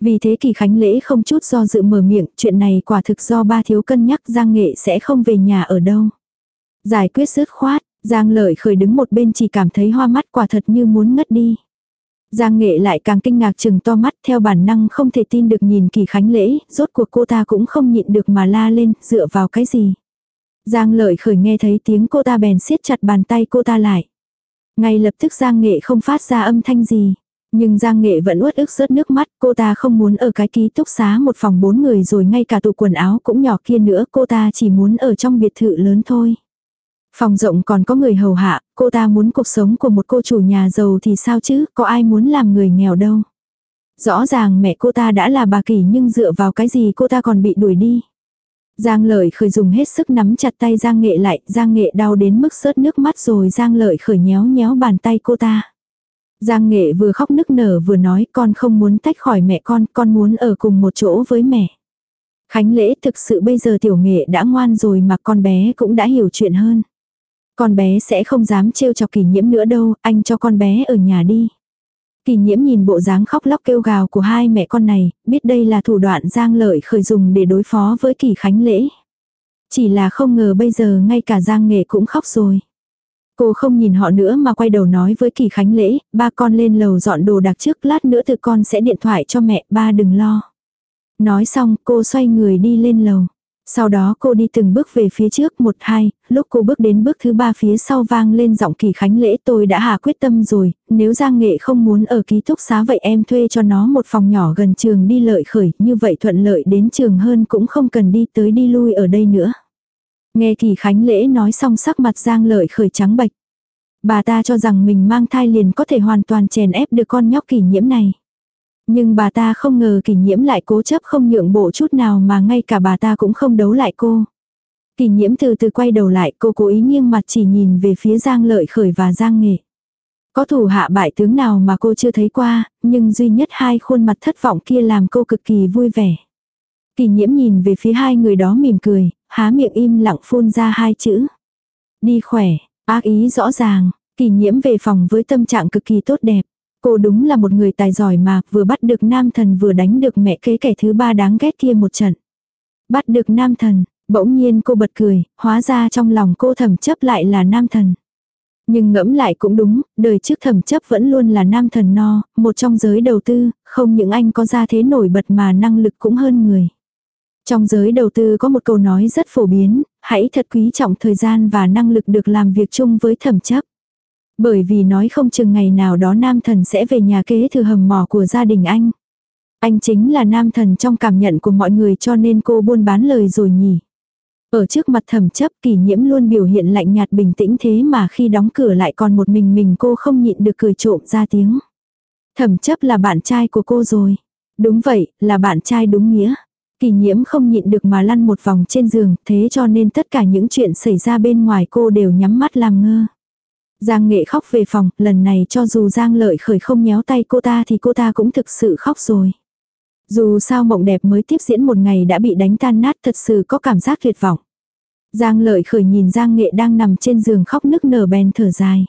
Vì thế kỳ khánh lễ không chút do dự mở miệng, chuyện này quả thực do ba thiếu cân nhắc Giang Nghệ sẽ không về nhà ở đâu. Giải quyết dứt khoát, Giang Lợi khởi đứng một bên chỉ cảm thấy hoa mắt quả thật như muốn ngất đi. Giang Nghệ lại càng kinh ngạc chừng to mắt theo bản năng không thể tin được nhìn kỳ khánh lễ, rốt cuộc cô ta cũng không nhịn được mà la lên, dựa vào cái gì. Giang lợi khởi nghe thấy tiếng cô ta bèn siết chặt bàn tay cô ta lại. Ngay lập tức Giang Nghệ không phát ra âm thanh gì. Nhưng Giang Nghệ vẫn uất ức rớt nước mắt, cô ta không muốn ở cái ký túc xá một phòng bốn người rồi ngay cả tủ quần áo cũng nhỏ kia nữa, cô ta chỉ muốn ở trong biệt thự lớn thôi. Phòng rộng còn có người hầu hạ, cô ta muốn cuộc sống của một cô chủ nhà giàu thì sao chứ, có ai muốn làm người nghèo đâu. Rõ ràng mẹ cô ta đã là bà kỳ nhưng dựa vào cái gì cô ta còn bị đuổi đi. Giang lợi khởi dùng hết sức nắm chặt tay Giang nghệ lại, Giang nghệ đau đến mức sớt nước mắt rồi Giang lợi khởi nhéo nhéo bàn tay cô ta. Giang nghệ vừa khóc nức nở vừa nói con không muốn tách khỏi mẹ con, con muốn ở cùng một chỗ với mẹ. Khánh lễ thực sự bây giờ tiểu nghệ đã ngoan rồi mà con bé cũng đã hiểu chuyện hơn. Con bé sẽ không dám trêu chọc kỳ nhiễm nữa đâu, anh cho con bé ở nhà đi. Kỳ nhiễm nhìn bộ dáng khóc lóc kêu gào của hai mẹ con này, biết đây là thủ đoạn Giang Lợi khởi dùng để đối phó với kỳ khánh lễ. Chỉ là không ngờ bây giờ ngay cả Giang Nghệ cũng khóc rồi. Cô không nhìn họ nữa mà quay đầu nói với kỳ khánh lễ, ba con lên lầu dọn đồ đặc trước lát nữa từ con sẽ điện thoại cho mẹ, ba đừng lo. Nói xong cô xoay người đi lên lầu. Sau đó cô đi từng bước về phía trước một hai, lúc cô bước đến bước thứ ba phía sau vang lên giọng kỳ khánh lễ tôi đã hạ quyết tâm rồi, nếu Giang Nghệ không muốn ở ký túc xá vậy em thuê cho nó một phòng nhỏ gần trường đi lợi khởi, như vậy thuận lợi đến trường hơn cũng không cần đi tới đi lui ở đây nữa. Nghe kỳ khánh lễ nói xong sắc mặt Giang lợi khởi trắng bạch. Bà ta cho rằng mình mang thai liền có thể hoàn toàn chèn ép được con nhóc kỳ nhiễm này. Nhưng bà ta không ngờ kỷ nhiễm lại cố chấp không nhượng bộ chút nào mà ngay cả bà ta cũng không đấu lại cô. Kỷ nhiễm từ từ quay đầu lại cô cố ý nghiêng mặt chỉ nhìn về phía Giang Lợi Khởi và Giang Nghệ. Có thủ hạ bại tướng nào mà cô chưa thấy qua, nhưng duy nhất hai khuôn mặt thất vọng kia làm cô cực kỳ vui vẻ. Kỷ nhiễm nhìn về phía hai người đó mỉm cười, há miệng im lặng phun ra hai chữ. Đi khỏe, ác ý rõ ràng, kỷ nhiễm về phòng với tâm trạng cực kỳ tốt đẹp. Cô đúng là một người tài giỏi mà, vừa bắt được nam thần vừa đánh được mẹ kế kẻ thứ ba đáng ghét kia một trận. Bắt được nam thần, bỗng nhiên cô bật cười, hóa ra trong lòng cô thầm chấp lại là nam thần. Nhưng ngẫm lại cũng đúng, đời trước thẩm chấp vẫn luôn là nam thần no, một trong giới đầu tư, không những anh có ra thế nổi bật mà năng lực cũng hơn người. Trong giới đầu tư có một câu nói rất phổ biến, hãy thật quý trọng thời gian và năng lực được làm việc chung với thẩm chấp. Bởi vì nói không chừng ngày nào đó nam thần sẽ về nhà kế thừa hầm mỏ của gia đình anh. Anh chính là nam thần trong cảm nhận của mọi người cho nên cô buôn bán lời rồi nhỉ. Ở trước mặt thẩm chấp kỷ nhiễm luôn biểu hiện lạnh nhạt bình tĩnh thế mà khi đóng cửa lại còn một mình mình cô không nhịn được cười trộm ra tiếng. Thẩm chấp là bạn trai của cô rồi. Đúng vậy, là bạn trai đúng nghĩa. Kỳ nhiễm không nhịn được mà lăn một vòng trên giường, thế cho nên tất cả những chuyện xảy ra bên ngoài cô đều nhắm mắt làm ngơ. Giang nghệ khóc về phòng, lần này cho dù Giang lợi khởi không nhéo tay cô ta thì cô ta cũng thực sự khóc rồi. Dù sao mộng đẹp mới tiếp diễn một ngày đã bị đánh tan nát thật sự có cảm giác tuyệt vọng. Giang lợi khởi nhìn Giang nghệ đang nằm trên giường khóc nức nở bèn thở dài.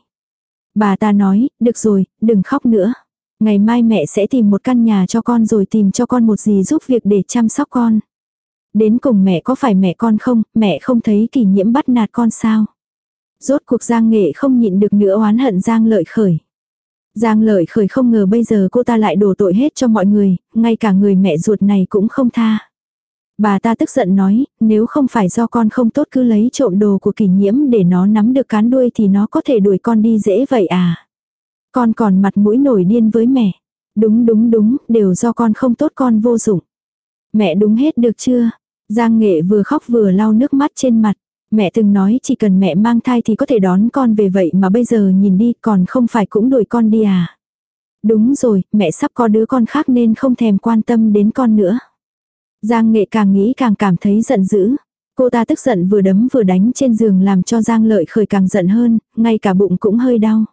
Bà ta nói, được rồi, đừng khóc nữa. Ngày mai mẹ sẽ tìm một căn nhà cho con rồi tìm cho con một gì giúp việc để chăm sóc con. Đến cùng mẹ có phải mẹ con không, mẹ không thấy kỳ nhiễm bắt nạt con sao. Rốt cuộc Giang Nghệ không nhịn được nữa oán hận Giang Lợi Khởi. Giang Lợi Khởi không ngờ bây giờ cô ta lại đổ tội hết cho mọi người, ngay cả người mẹ ruột này cũng không tha. Bà ta tức giận nói, nếu không phải do con không tốt cứ lấy trộm đồ của kỷ nhiễm để nó nắm được cán đuôi thì nó có thể đuổi con đi dễ vậy à. Con còn mặt mũi nổi điên với mẹ. Đúng đúng đúng, đều do con không tốt con vô dụng. Mẹ đúng hết được chưa? Giang nghệ vừa khóc vừa lau nước mắt trên mặt. Mẹ từng nói chỉ cần mẹ mang thai thì có thể đón con về vậy mà bây giờ nhìn đi còn không phải cũng đuổi con đi à. Đúng rồi, mẹ sắp có đứa con khác nên không thèm quan tâm đến con nữa. Giang nghệ càng nghĩ càng cảm thấy giận dữ. Cô ta tức giận vừa đấm vừa đánh trên giường làm cho Giang lợi khởi càng giận hơn, ngay cả bụng cũng hơi đau.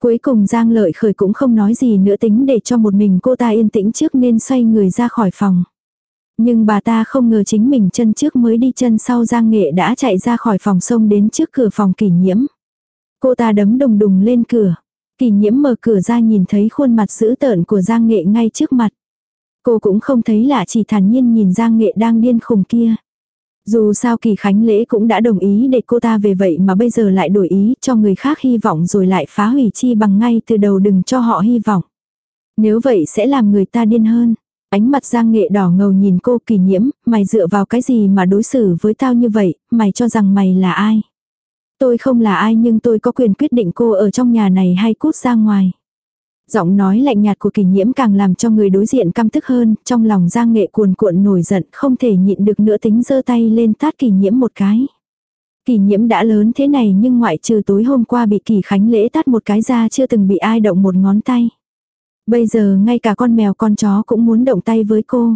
Cuối cùng Giang lợi khởi cũng không nói gì nữa tính để cho một mình cô ta yên tĩnh trước nên xoay người ra khỏi phòng. Nhưng bà ta không ngờ chính mình chân trước mới đi chân sau Giang Nghệ đã chạy ra khỏi phòng sông đến trước cửa phòng kỷ nhiễm. Cô ta đấm đùng đùng lên cửa. Kỷ nhiễm mở cửa ra nhìn thấy khuôn mặt dữ tợn của Giang Nghệ ngay trước mặt. Cô cũng không thấy lạ chỉ thản nhiên nhìn Giang Nghệ đang điên khùng kia. Dù sao kỳ khánh lễ cũng đã đồng ý để cô ta về vậy mà bây giờ lại đổi ý cho người khác hy vọng rồi lại phá hủy chi bằng ngay từ đầu đừng cho họ hy vọng. Nếu vậy sẽ làm người ta điên hơn. Ánh mặt Giang Nghệ đỏ ngầu nhìn cô kỳ nhiễm, mày dựa vào cái gì mà đối xử với tao như vậy, mày cho rằng mày là ai? Tôi không là ai nhưng tôi có quyền quyết định cô ở trong nhà này hay cút ra ngoài. Giọng nói lạnh nhạt của kỳ nhiễm càng làm cho người đối diện căm tức hơn, trong lòng Giang Nghệ cuồn cuộn nổi giận không thể nhịn được nữa tính giơ tay lên tát kỳ nhiễm một cái. Kỳ nhiễm đã lớn thế này nhưng ngoại trừ tối hôm qua bị kỳ khánh lễ tát một cái ra chưa từng bị ai động một ngón tay. Bây giờ ngay cả con mèo con chó cũng muốn động tay với cô.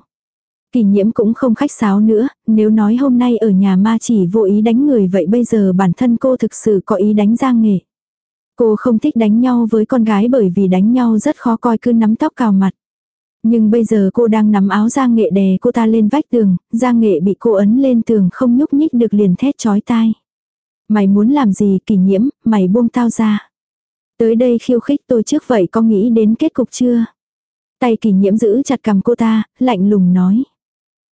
Kỳ nhiễm cũng không khách sáo nữa, nếu nói hôm nay ở nhà ma chỉ vô ý đánh người vậy bây giờ bản thân cô thực sự có ý đánh Giang Nghệ. Cô không thích đánh nhau với con gái bởi vì đánh nhau rất khó coi cứ nắm tóc cào mặt. Nhưng bây giờ cô đang nắm áo Giang Nghệ đè cô ta lên vách tường, Giang Nghệ bị cô ấn lên tường không nhúc nhích được liền thét chói tai. Mày muốn làm gì kỳ nhiễm, mày buông tao ra. Tới đây khiêu khích tôi trước vậy có nghĩ đến kết cục chưa? Tay kỳ nhiễm giữ chặt cầm cô ta, lạnh lùng nói.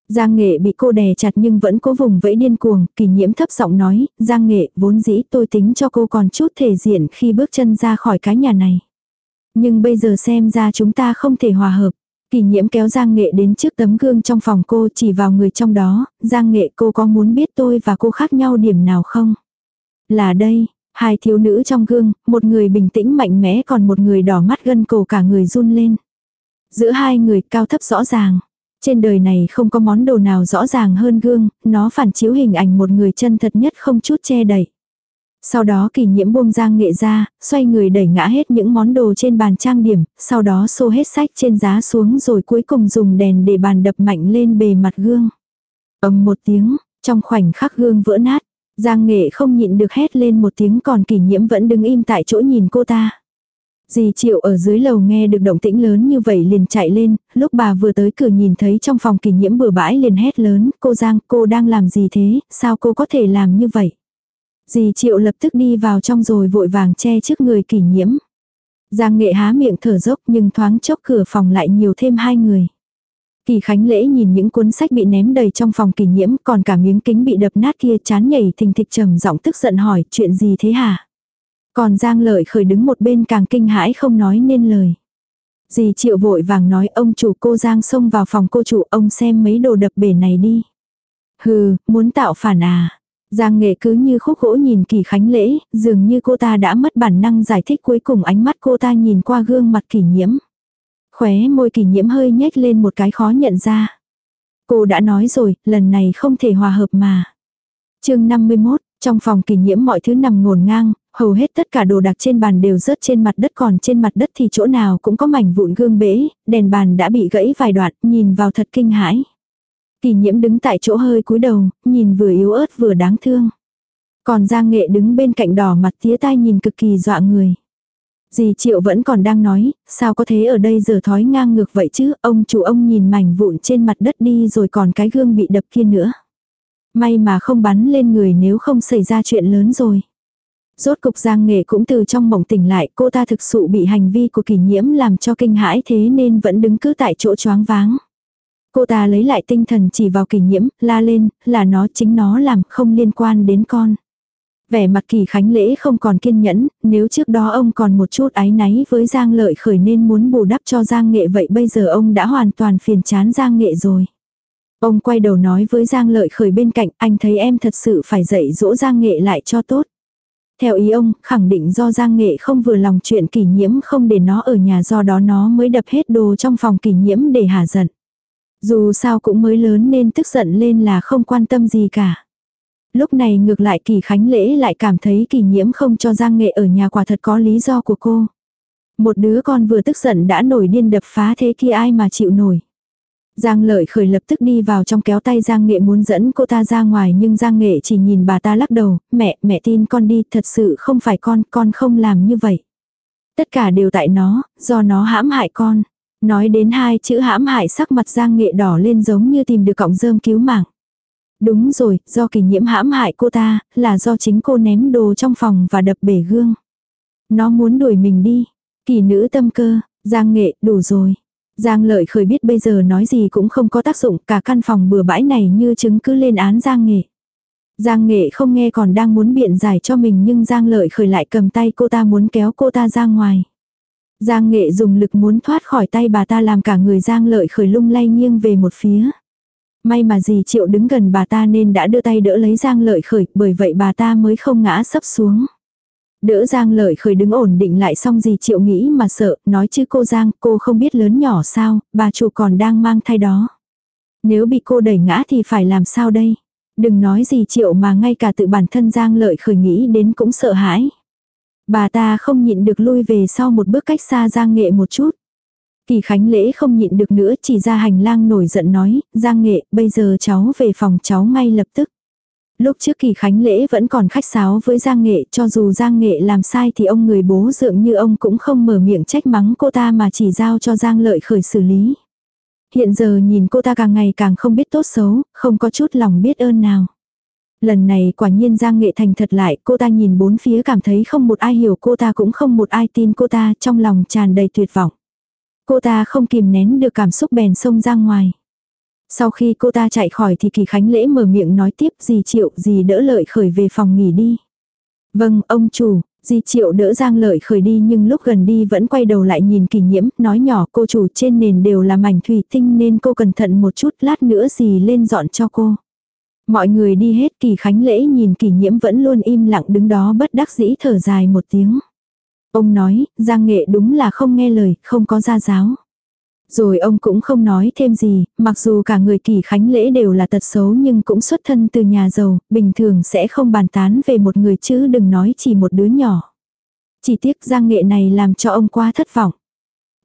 Giang nghệ bị cô đè chặt nhưng vẫn cố vùng vẫy điên cuồng, kỳ nhiễm thấp giọng nói, Giang nghệ vốn dĩ tôi tính cho cô còn chút thể diện khi bước chân ra khỏi cái nhà này. Nhưng bây giờ xem ra chúng ta không thể hòa hợp. Kỳ nhiễm kéo Giang nghệ đến trước tấm gương trong phòng cô chỉ vào người trong đó, Giang nghệ cô có muốn biết tôi và cô khác nhau điểm nào không? Là đây, Hai thiếu nữ trong gương, một người bình tĩnh mạnh mẽ còn một người đỏ mắt gân cổ cả người run lên. Giữa hai người cao thấp rõ ràng. Trên đời này không có món đồ nào rõ ràng hơn gương, nó phản chiếu hình ảnh một người chân thật nhất không chút che đậy. Sau đó kỳ nhiễm buông giang nghệ ra, xoay người đẩy ngã hết những món đồ trên bàn trang điểm, sau đó xô hết sách trên giá xuống rồi cuối cùng dùng đèn để bàn đập mạnh lên bề mặt gương. ầm một tiếng, trong khoảnh khắc gương vỡ nát, Giang nghệ không nhịn được hét lên một tiếng còn kỷ nhiễm vẫn đứng im tại chỗ nhìn cô ta. Dì Triệu ở dưới lầu nghe được động tĩnh lớn như vậy liền chạy lên, lúc bà vừa tới cửa nhìn thấy trong phòng kỷ nhiễm bừa bãi liền hét lớn, cô Giang, cô đang làm gì thế, sao cô có thể làm như vậy? Dì Triệu lập tức đi vào trong rồi vội vàng che trước người kỷ nhiễm. Giang nghệ há miệng thở dốc nhưng thoáng chốc cửa phòng lại nhiều thêm hai người. Kỳ Khánh Lễ nhìn những cuốn sách bị ném đầy trong phòng kỷ nhiễm còn cả miếng kính bị đập nát kia chán nhảy thình thịch trầm giọng tức giận hỏi chuyện gì thế hả? Còn Giang Lợi khởi đứng một bên càng kinh hãi không nói nên lời. Dì triệu vội vàng nói ông chủ cô Giang xông vào phòng cô chủ ông xem mấy đồ đập bể này đi. Hừ, muốn tạo phản à. Giang nghệ cứ như khúc gỗ nhìn kỳ khánh lễ, dường như cô ta đã mất bản năng giải thích cuối cùng ánh mắt cô ta nhìn qua gương mặt kỷ nhiễm. Khóe môi kỷ nhiễm hơi nhếch lên một cái khó nhận ra. Cô đã nói rồi, lần này không thể hòa hợp mà. chương 51, trong phòng kỷ nhiễm mọi thứ nằm ngổn ngang, hầu hết tất cả đồ đạc trên bàn đều rớt trên mặt đất còn trên mặt đất thì chỗ nào cũng có mảnh vụn gương bể, đèn bàn đã bị gãy vài đoạn, nhìn vào thật kinh hãi. Kỳ nhiễm đứng tại chỗ hơi cúi đầu, nhìn vừa yếu ớt vừa đáng thương. Còn Giang Nghệ đứng bên cạnh đỏ mặt tía tai nhìn cực kỳ dọa người. Dì Triệu vẫn còn đang nói, sao có thế ở đây giờ thói ngang ngược vậy chứ, ông chủ ông nhìn mảnh vụn trên mặt đất đi rồi còn cái gương bị đập kia nữa. May mà không bắn lên người nếu không xảy ra chuyện lớn rồi. Rốt cục Giang Nghệ cũng từ trong mộng tỉnh lại, cô ta thực sự bị hành vi của kỷ nhiễm làm cho kinh hãi thế nên vẫn đứng cứ tại chỗ choáng váng. Cô ta lấy lại tinh thần chỉ vào kỷ nhiễm, la lên, là nó chính nó làm, không liên quan đến con. Vẻ mặt kỳ khánh lễ không còn kiên nhẫn, nếu trước đó ông còn một chút áy náy với Giang Lợi khởi nên muốn bù đắp cho Giang Nghệ vậy bây giờ ông đã hoàn toàn phiền chán Giang Nghệ rồi. Ông quay đầu nói với Giang Lợi khởi bên cạnh, anh thấy em thật sự phải dạy dỗ Giang Nghệ lại cho tốt. Theo ý ông, khẳng định do Giang Nghệ không vừa lòng chuyện kỷ nhiễm không để nó ở nhà do đó nó mới đập hết đồ trong phòng kỷ nhiễm để hả giận. Dù sao cũng mới lớn nên tức giận lên là không quan tâm gì cả. Lúc này ngược lại kỳ khánh lễ lại cảm thấy kỳ nhiễm không cho Giang Nghệ ở nhà quả thật có lý do của cô. Một đứa con vừa tức giận đã nổi điên đập phá thế kia ai mà chịu nổi. Giang lợi khởi lập tức đi vào trong kéo tay Giang Nghệ muốn dẫn cô ta ra ngoài nhưng Giang Nghệ chỉ nhìn bà ta lắc đầu, mẹ, mẹ tin con đi, thật sự không phải con, con không làm như vậy. Tất cả đều tại nó, do nó hãm hại con. Nói đến hai chữ hãm hại sắc mặt Giang Nghệ đỏ lên giống như tìm được cọng rơm cứu mạng. Đúng rồi, do kỳ nhiễm hãm hại cô ta, là do chính cô ném đồ trong phòng và đập bể gương. Nó muốn đuổi mình đi. Kỳ nữ tâm cơ, Giang Nghệ, đủ rồi. Giang lợi khởi biết bây giờ nói gì cũng không có tác dụng, cả căn phòng bừa bãi này như chứng cứ lên án Giang Nghệ. Giang Nghệ không nghe còn đang muốn biện giải cho mình nhưng Giang lợi khởi lại cầm tay cô ta muốn kéo cô ta ra ngoài. Giang Nghệ dùng lực muốn thoát khỏi tay bà ta làm cả người Giang lợi khởi lung lay nghiêng về một phía. May mà dì Triệu đứng gần bà ta nên đã đưa tay đỡ lấy Giang lợi khởi, bởi vậy bà ta mới không ngã sấp xuống. Đỡ Giang lợi khởi đứng ổn định lại xong gì triệu nghĩ mà sợ, nói chứ cô Giang, cô không biết lớn nhỏ sao, bà chủ còn đang mang thai đó. Nếu bị cô đẩy ngã thì phải làm sao đây? Đừng nói gì triệu mà ngay cả tự bản thân Giang lợi khởi nghĩ đến cũng sợ hãi. Bà ta không nhịn được lui về sau một bước cách xa Giang nghệ một chút. Kỳ Khánh Lễ không nhịn được nữa chỉ ra hành lang nổi giận nói, Giang nghệ, bây giờ cháu về phòng cháu ngay lập tức. Lúc trước kỳ khánh lễ vẫn còn khách sáo với Giang Nghệ, cho dù Giang Nghệ làm sai thì ông người bố dượng như ông cũng không mở miệng trách mắng cô ta mà chỉ giao cho Giang Lợi khởi xử lý. Hiện giờ nhìn cô ta càng ngày càng không biết tốt xấu, không có chút lòng biết ơn nào. Lần này quả nhiên Giang Nghệ thành thật lại, cô ta nhìn bốn phía cảm thấy không một ai hiểu cô ta cũng không một ai tin cô ta trong lòng tràn đầy tuyệt vọng. Cô ta không kìm nén được cảm xúc bèn xông ra ngoài. Sau khi cô ta chạy khỏi thì Kỳ Khánh Lễ mở miệng nói tiếp gì triệu gì đỡ lợi khởi về phòng nghỉ đi. Vâng, ông chủ, Di triệu đỡ Giang lợi khởi đi nhưng lúc gần đi vẫn quay đầu lại nhìn kỳ nhiễm, nói nhỏ cô chủ trên nền đều là mảnh thủy tinh nên cô cẩn thận một chút lát nữa gì lên dọn cho cô. Mọi người đi hết kỳ khánh lễ nhìn kỳ nhiễm vẫn luôn im lặng đứng đó bất đắc dĩ thở dài một tiếng. Ông nói, Giang nghệ đúng là không nghe lời, không có gia giáo. Rồi ông cũng không nói thêm gì, mặc dù cả người kỳ khánh lễ đều là tật xấu nhưng cũng xuất thân từ nhà giàu, bình thường sẽ không bàn tán về một người chứ đừng nói chỉ một đứa nhỏ. Chỉ tiếc giang nghệ này làm cho ông quá thất vọng.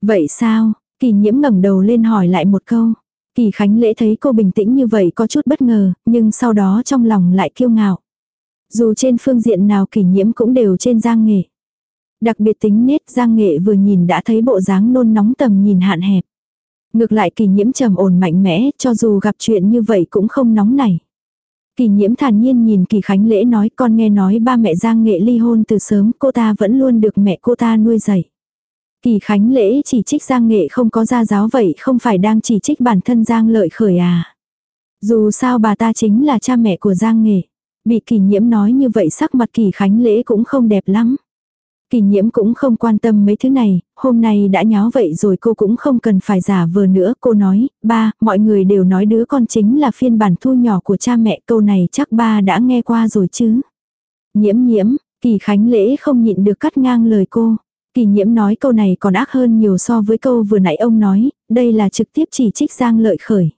Vậy sao? Kỳ nhiễm ngẩng đầu lên hỏi lại một câu. Kỳ khánh lễ thấy cô bình tĩnh như vậy có chút bất ngờ, nhưng sau đó trong lòng lại kiêu ngạo. Dù trên phương diện nào kỳ nhiễm cũng đều trên giang nghệ. Đặc biệt tính nết giang nghệ vừa nhìn đã thấy bộ dáng nôn nóng tầm nhìn hạn hẹp. Ngược lại kỳ nhiễm trầm ổn mạnh mẽ, cho dù gặp chuyện như vậy cũng không nóng nảy. Kỳ nhiễm thản nhiên nhìn kỳ khánh lễ nói con nghe nói ba mẹ Giang Nghệ ly hôn từ sớm cô ta vẫn luôn được mẹ cô ta nuôi dạy. Kỳ Khánh Lễ chỉ trích Giang Nghệ không có gia giáo vậy không phải đang chỉ trích bản thân Giang Lợi Khởi à. Dù sao bà ta chính là cha mẹ của Giang Nghệ. Bị kỳ nhiễm nói như vậy sắc mặt Kỳ Khánh Lễ cũng không đẹp lắm. Kỳ nhiễm cũng không quan tâm mấy thứ này, hôm nay đã nháo vậy rồi cô cũng không cần phải giả vờ nữa. Cô nói, ba, mọi người đều nói đứa con chính là phiên bản thu nhỏ của cha mẹ câu này chắc ba đã nghe qua rồi chứ. Nhiễm nhiễm, kỳ khánh lễ không nhịn được cắt ngang lời cô. Kỳ nhiễm nói câu này còn ác hơn nhiều so với câu vừa nãy ông nói, đây là trực tiếp chỉ trích Giang lợi khởi.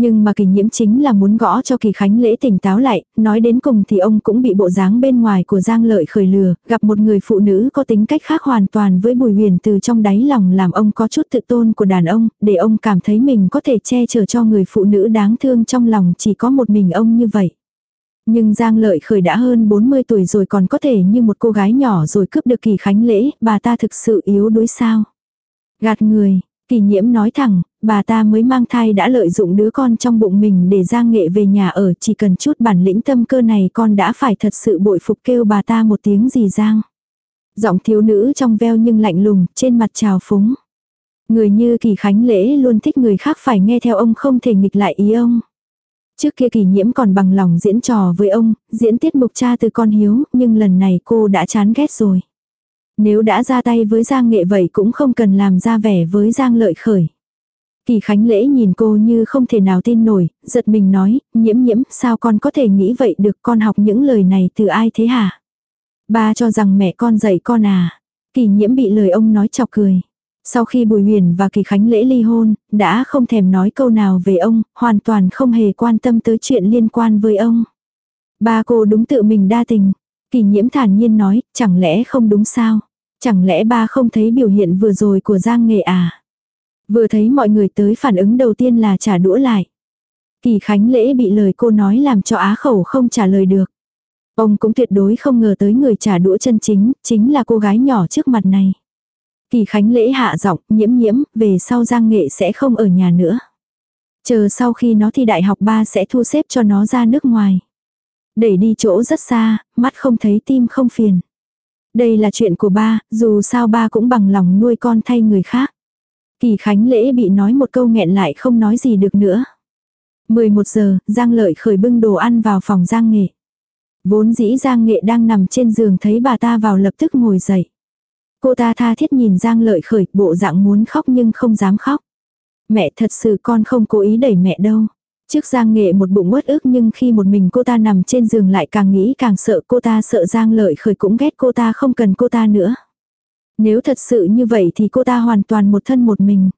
Nhưng mà kỳ nhiễm chính là muốn gõ cho kỳ khánh lễ tỉnh táo lại, nói đến cùng thì ông cũng bị bộ dáng bên ngoài của Giang Lợi khởi lừa, gặp một người phụ nữ có tính cách khác hoàn toàn với Bùi Huyền từ trong đáy lòng làm ông có chút tự tôn của đàn ông, để ông cảm thấy mình có thể che chở cho người phụ nữ đáng thương trong lòng chỉ có một mình ông như vậy. Nhưng Giang Lợi khởi đã hơn 40 tuổi rồi còn có thể như một cô gái nhỏ rồi cướp được kỳ khánh lễ, bà ta thực sự yếu đuối sao. Gạt người, Kỳ nhiễm nói thẳng, bà ta mới mang thai đã lợi dụng đứa con trong bụng mình để Giang Nghệ về nhà ở chỉ cần chút bản lĩnh tâm cơ này con đã phải thật sự bội phục kêu bà ta một tiếng gì Giang. Giọng thiếu nữ trong veo nhưng lạnh lùng, trên mặt trào phúng. Người như kỳ khánh lễ luôn thích người khác phải nghe theo ông không thể nghịch lại ý ông. Trước kia kỳ nhiễm còn bằng lòng diễn trò với ông, diễn tiết mục cha từ con hiếu, nhưng lần này cô đã chán ghét rồi. Nếu đã ra tay với Giang Nghệ vậy cũng không cần làm ra vẻ với Giang Lợi Khởi. Kỳ Khánh Lễ nhìn cô như không thể nào tin nổi, giật mình nói, nhiễm nhiễm, sao con có thể nghĩ vậy được con học những lời này từ ai thế hả? Ba cho rằng mẹ con dạy con à. Kỳ nhiễm bị lời ông nói chọc cười. Sau khi Bùi Huyền và Kỳ Khánh Lễ ly hôn, đã không thèm nói câu nào về ông, hoàn toàn không hề quan tâm tới chuyện liên quan với ông. Ba cô đúng tự mình đa tình. Kỳ nhiễm thản nhiên nói, chẳng lẽ không đúng sao? Chẳng lẽ ba không thấy biểu hiện vừa rồi của Giang Nghệ à? Vừa thấy mọi người tới phản ứng đầu tiên là trả đũa lại. Kỳ Khánh Lễ bị lời cô nói làm cho á khẩu không trả lời được. Ông cũng tuyệt đối không ngờ tới người trả đũa chân chính, chính là cô gái nhỏ trước mặt này. Kỳ Khánh Lễ hạ giọng, nhiễm nhiễm, về sau Giang Nghệ sẽ không ở nhà nữa. Chờ sau khi nó thi đại học ba sẽ thu xếp cho nó ra nước ngoài. Đẩy đi chỗ rất xa, mắt không thấy tim không phiền. Đây là chuyện của ba, dù sao ba cũng bằng lòng nuôi con thay người khác. Kỳ Khánh Lễ bị nói một câu nghẹn lại không nói gì được nữa. 11 giờ, Giang Lợi khởi bưng đồ ăn vào phòng Giang Nghệ. Vốn dĩ Giang Nghệ đang nằm trên giường thấy bà ta vào lập tức ngồi dậy. Cô ta tha thiết nhìn Giang Lợi khởi, bộ dạng muốn khóc nhưng không dám khóc. Mẹ thật sự con không cố ý đẩy mẹ đâu. Trước Giang Nghệ một bụng uất ức nhưng khi một mình cô ta nằm trên giường lại càng nghĩ càng sợ cô ta sợ Giang Lợi khởi cũng ghét cô ta không cần cô ta nữa. Nếu thật sự như vậy thì cô ta hoàn toàn một thân một mình.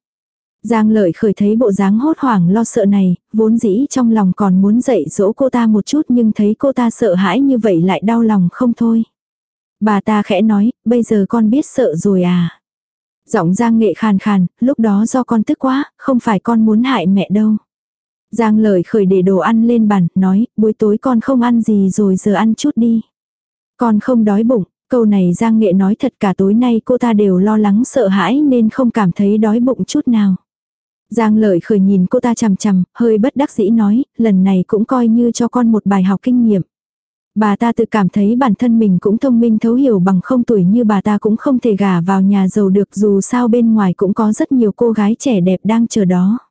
Giang Lợi khởi thấy bộ dáng hốt hoảng lo sợ này, vốn dĩ trong lòng còn muốn dạy dỗ cô ta một chút nhưng thấy cô ta sợ hãi như vậy lại đau lòng không thôi. Bà ta khẽ nói, bây giờ con biết sợ rồi à. Giọng Giang Nghệ khàn khàn, lúc đó do con tức quá, không phải con muốn hại mẹ đâu. Giang lời khởi để đồ ăn lên bàn, nói, buổi tối con không ăn gì rồi giờ ăn chút đi. Con không đói bụng, câu này Giang Nghệ nói thật cả tối nay cô ta đều lo lắng sợ hãi nên không cảm thấy đói bụng chút nào. Giang lợi khởi nhìn cô ta chằm chằm, hơi bất đắc dĩ nói, lần này cũng coi như cho con một bài học kinh nghiệm. Bà ta tự cảm thấy bản thân mình cũng thông minh thấu hiểu bằng không tuổi như bà ta cũng không thể gả vào nhà giàu được dù sao bên ngoài cũng có rất nhiều cô gái trẻ đẹp đang chờ đó.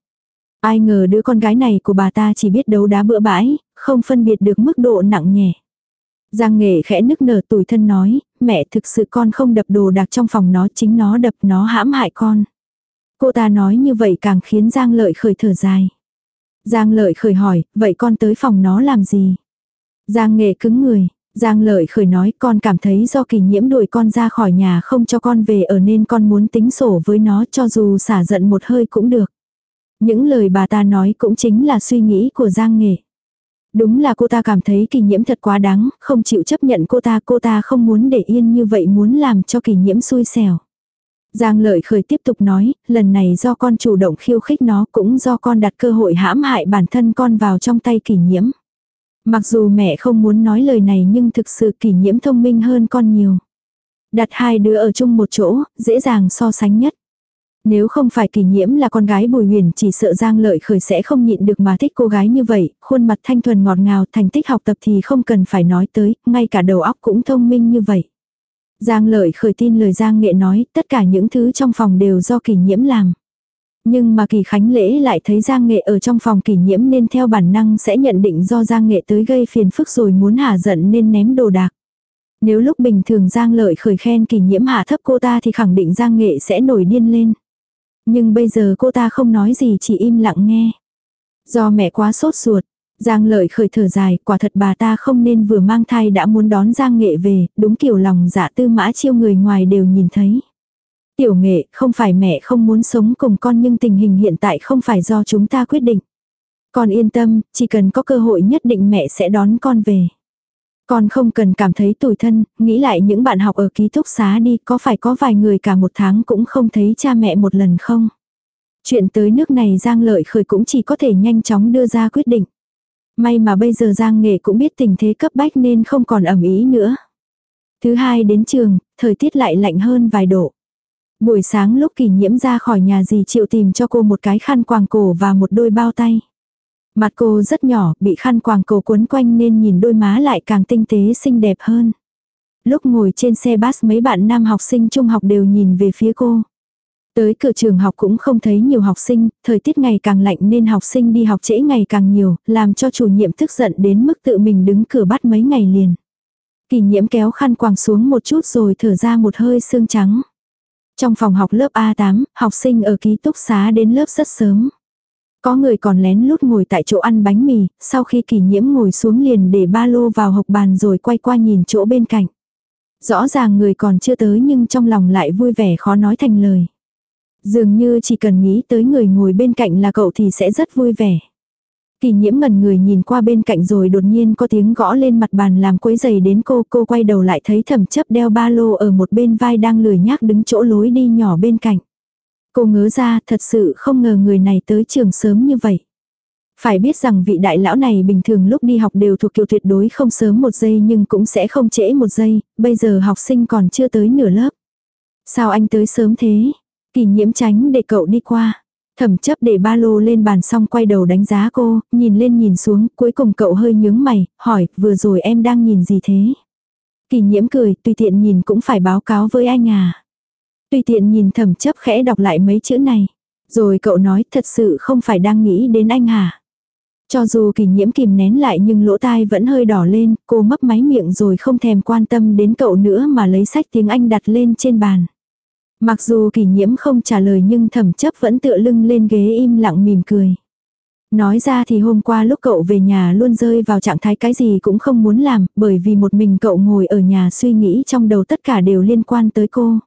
Ai ngờ đứa con gái này của bà ta chỉ biết đấu đá bữa bãi, không phân biệt được mức độ nặng nhẹ. Giang nghệ khẽ nức nở tủi thân nói, mẹ thực sự con không đập đồ đạc trong phòng nó chính nó đập nó hãm hại con. Cô ta nói như vậy càng khiến Giang lợi khởi thở dài. Giang lợi khởi hỏi, vậy con tới phòng nó làm gì? Giang nghệ cứng người, Giang lợi khởi nói con cảm thấy do kỳ nhiễm đuổi con ra khỏi nhà không cho con về ở nên con muốn tính sổ với nó cho dù xả giận một hơi cũng được. Những lời bà ta nói cũng chính là suy nghĩ của Giang Nghệ. Đúng là cô ta cảm thấy kỳ nhiễm thật quá đáng, không chịu chấp nhận cô ta, cô ta không muốn để yên như vậy muốn làm cho kỳ nhiễm xui xẻo. Giang lợi khởi tiếp tục nói, lần này do con chủ động khiêu khích nó cũng do con đặt cơ hội hãm hại bản thân con vào trong tay kỳ nhiễm. Mặc dù mẹ không muốn nói lời này nhưng thực sự kỳ nhiễm thông minh hơn con nhiều. Đặt hai đứa ở chung một chỗ, dễ dàng so sánh nhất. Nếu không phải kỳ nhiễm là con gái bùi huyền chỉ sợ Giang Lợi Khởi sẽ không nhịn được mà thích cô gái như vậy, khuôn mặt thanh thuần ngọt ngào thành tích học tập thì không cần phải nói tới, ngay cả đầu óc cũng thông minh như vậy. Giang lợi khởi tin lời Giang nghệ nói, tất cả những thứ trong phòng đều do kỳ nhiễm làm. Nhưng mà kỳ khánh lễ lại thấy Giang nghệ ở trong phòng kỳ nhiễm nên theo bản năng sẽ nhận định do Giang nghệ tới gây phiền phức rồi muốn hả giận nên ném đồ đạc. Nếu lúc bình thường Giang lợi khởi khen kỳ nhiễm hạ thấp cô ta thì khẳng định Giang nghệ sẽ nổi điên lên. Nhưng bây giờ cô ta không nói gì chỉ im lặng nghe. Do mẹ quá sốt ruột, Giang lợi khởi thở dài, quả thật bà ta không nên vừa mang thai đã muốn đón Giang nghệ về, đúng kiểu lòng dạ tư mã chiêu người ngoài đều nhìn thấy. Tiểu nghệ, không phải mẹ không muốn sống cùng con nhưng tình hình hiện tại không phải do chúng ta quyết định. Con yên tâm, chỉ cần có cơ hội nhất định mẹ sẽ đón con về. Con không cần cảm thấy tủi thân, nghĩ lại những bạn học ở ký túc xá đi, có phải có vài người cả một tháng cũng không thấy cha mẹ một lần không? Chuyện tới nước này Giang Lợi Khởi cũng chỉ có thể nhanh chóng đưa ra quyết định. May mà bây giờ Giang Nghệ cũng biết tình thế cấp bách nên không còn ẩm ý nữa. Thứ hai đến trường, thời tiết lại lạnh hơn vài độ. Buổi sáng lúc kỳ nhiễm ra khỏi nhà dì chịu tìm cho cô một cái khăn quàng cổ và một đôi bao tay. Mặt cô rất nhỏ, bị khăn quàng cổ quấn quanh nên nhìn đôi má lại càng tinh tế xinh đẹp hơn. Lúc ngồi trên xe bus mấy bạn nam học sinh trung học đều nhìn về phía cô. Tới cửa trường học cũng không thấy nhiều học sinh, thời tiết ngày càng lạnh nên học sinh đi học trễ ngày càng nhiều, làm cho chủ nhiệm tức giận đến mức tự mình đứng cửa bắt mấy ngày liền. Kỳ nhiễm kéo khăn quàng xuống một chút rồi thở ra một hơi sương trắng. Trong phòng học lớp A8, học sinh ở ký túc xá đến lớp rất sớm. Có người còn lén lút ngồi tại chỗ ăn bánh mì, sau khi kỳ nhiễm ngồi xuống liền để ba lô vào hộc bàn rồi quay qua nhìn chỗ bên cạnh. Rõ ràng người còn chưa tới nhưng trong lòng lại vui vẻ khó nói thành lời. Dường như chỉ cần nghĩ tới người ngồi bên cạnh là cậu thì sẽ rất vui vẻ. Kỳ nhiễm ngần người nhìn qua bên cạnh rồi đột nhiên có tiếng gõ lên mặt bàn làm quấy giày đến cô. Cô quay đầu lại thấy thẩm chấp đeo ba lô ở một bên vai đang lười nhác đứng chỗ lối đi nhỏ bên cạnh. Cô ngớ ra thật sự không ngờ người này tới trường sớm như vậy. Phải biết rằng vị đại lão này bình thường lúc đi học đều thuộc kiểu tuyệt đối không sớm một giây nhưng cũng sẽ không trễ một giây, bây giờ học sinh còn chưa tới nửa lớp. Sao anh tới sớm thế? Kỳ nhiễm tránh để cậu đi qua. Thẩm chấp để ba lô lên bàn xong quay đầu đánh giá cô, nhìn lên nhìn xuống, cuối cùng cậu hơi nhướng mày, hỏi, vừa rồi em đang nhìn gì thế? Kỳ nhiễm cười, tùy tiện nhìn cũng phải báo cáo với anh à. Tùy tiện nhìn thẩm chấp khẽ đọc lại mấy chữ này. Rồi cậu nói thật sự không phải đang nghĩ đến anh hả? Cho dù kỳ nhiễm kìm nén lại nhưng lỗ tai vẫn hơi đỏ lên, cô mấp máy miệng rồi không thèm quan tâm đến cậu nữa mà lấy sách tiếng Anh đặt lên trên bàn. Mặc dù kỳ nhiễm không trả lời nhưng thẩm chấp vẫn tựa lưng lên ghế im lặng mỉm cười. Nói ra thì hôm qua lúc cậu về nhà luôn rơi vào trạng thái cái gì cũng không muốn làm, bởi vì một mình cậu ngồi ở nhà suy nghĩ trong đầu tất cả đều liên quan tới cô.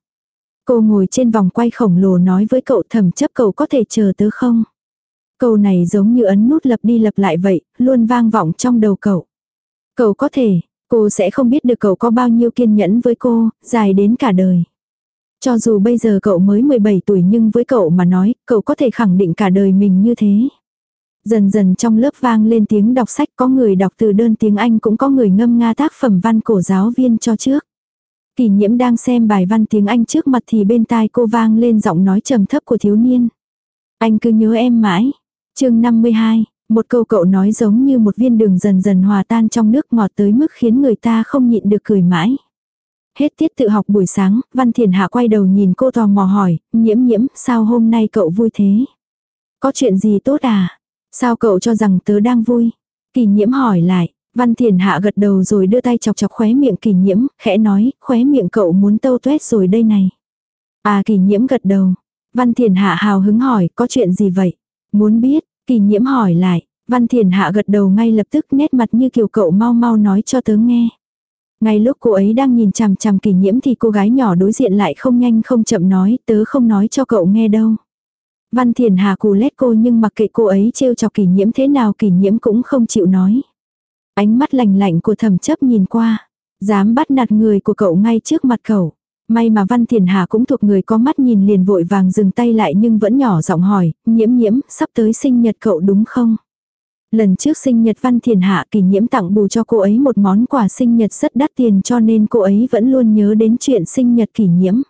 Cô ngồi trên vòng quay khổng lồ nói với cậu thẩm chấp cậu có thể chờ tớ không? Câu này giống như ấn nút lập đi lập lại vậy, luôn vang vọng trong đầu cậu. Cậu có thể, cô sẽ không biết được cậu có bao nhiêu kiên nhẫn với cô, dài đến cả đời. Cho dù bây giờ cậu mới 17 tuổi nhưng với cậu mà nói, cậu có thể khẳng định cả đời mình như thế. Dần dần trong lớp vang lên tiếng đọc sách có người đọc từ đơn tiếng Anh cũng có người ngâm nga tác phẩm văn cổ giáo viên cho trước. Kỳ nhiễm đang xem bài văn tiếng Anh trước mặt thì bên tai cô vang lên giọng nói trầm thấp của thiếu niên. Anh cứ nhớ em mãi. chương 52, một câu cậu nói giống như một viên đường dần dần hòa tan trong nước ngọt tới mức khiến người ta không nhịn được cười mãi. Hết tiết tự học buổi sáng, Văn Thiền Hạ quay đầu nhìn cô tò mò hỏi, nhiễm nhiễm, sao hôm nay cậu vui thế? Có chuyện gì tốt à? Sao cậu cho rằng tớ đang vui? Kỳ nhiễm hỏi lại, Văn Thiền Hạ gật đầu rồi đưa tay chọc chọc khóe miệng kỳ nhiễm, khẽ nói, khóe miệng cậu muốn tâu tuét rồi đây này. À kỳ nhiễm gật đầu. Văn Thiền Hạ hào hứng hỏi, có chuyện gì vậy? Muốn biết, kỳ nhiễm hỏi lại. Văn Thiền Hạ gật đầu ngay lập tức nét mặt như kiểu cậu mau mau nói cho tớ nghe. Ngay lúc cô ấy đang nhìn chằm chằm kỳ nhiễm thì cô gái nhỏ đối diện lại không nhanh không chậm nói, tớ không nói cho cậu nghe đâu. Văn Thiền Hà cù lét cô nhưng mặc kệ cô ấy trêu cho kỳ nhiễm thế nào kỳ nhiễm cũng không chịu nói. Ánh mắt lạnh lạnh của thẩm chấp nhìn qua. Dám bắt nạt người của cậu ngay trước mặt cậu. May mà Văn Thiền Hà cũng thuộc người có mắt nhìn liền vội vàng dừng tay lại nhưng vẫn nhỏ giọng hỏi, nhiễm nhiễm, sắp tới sinh nhật cậu đúng không? Lần trước sinh nhật Văn Thiền Hạ kỳ nhiễm tặng bù cho cô ấy một món quà sinh nhật rất đắt tiền cho nên cô ấy vẫn luôn nhớ đến chuyện sinh nhật kỷ nhiễm.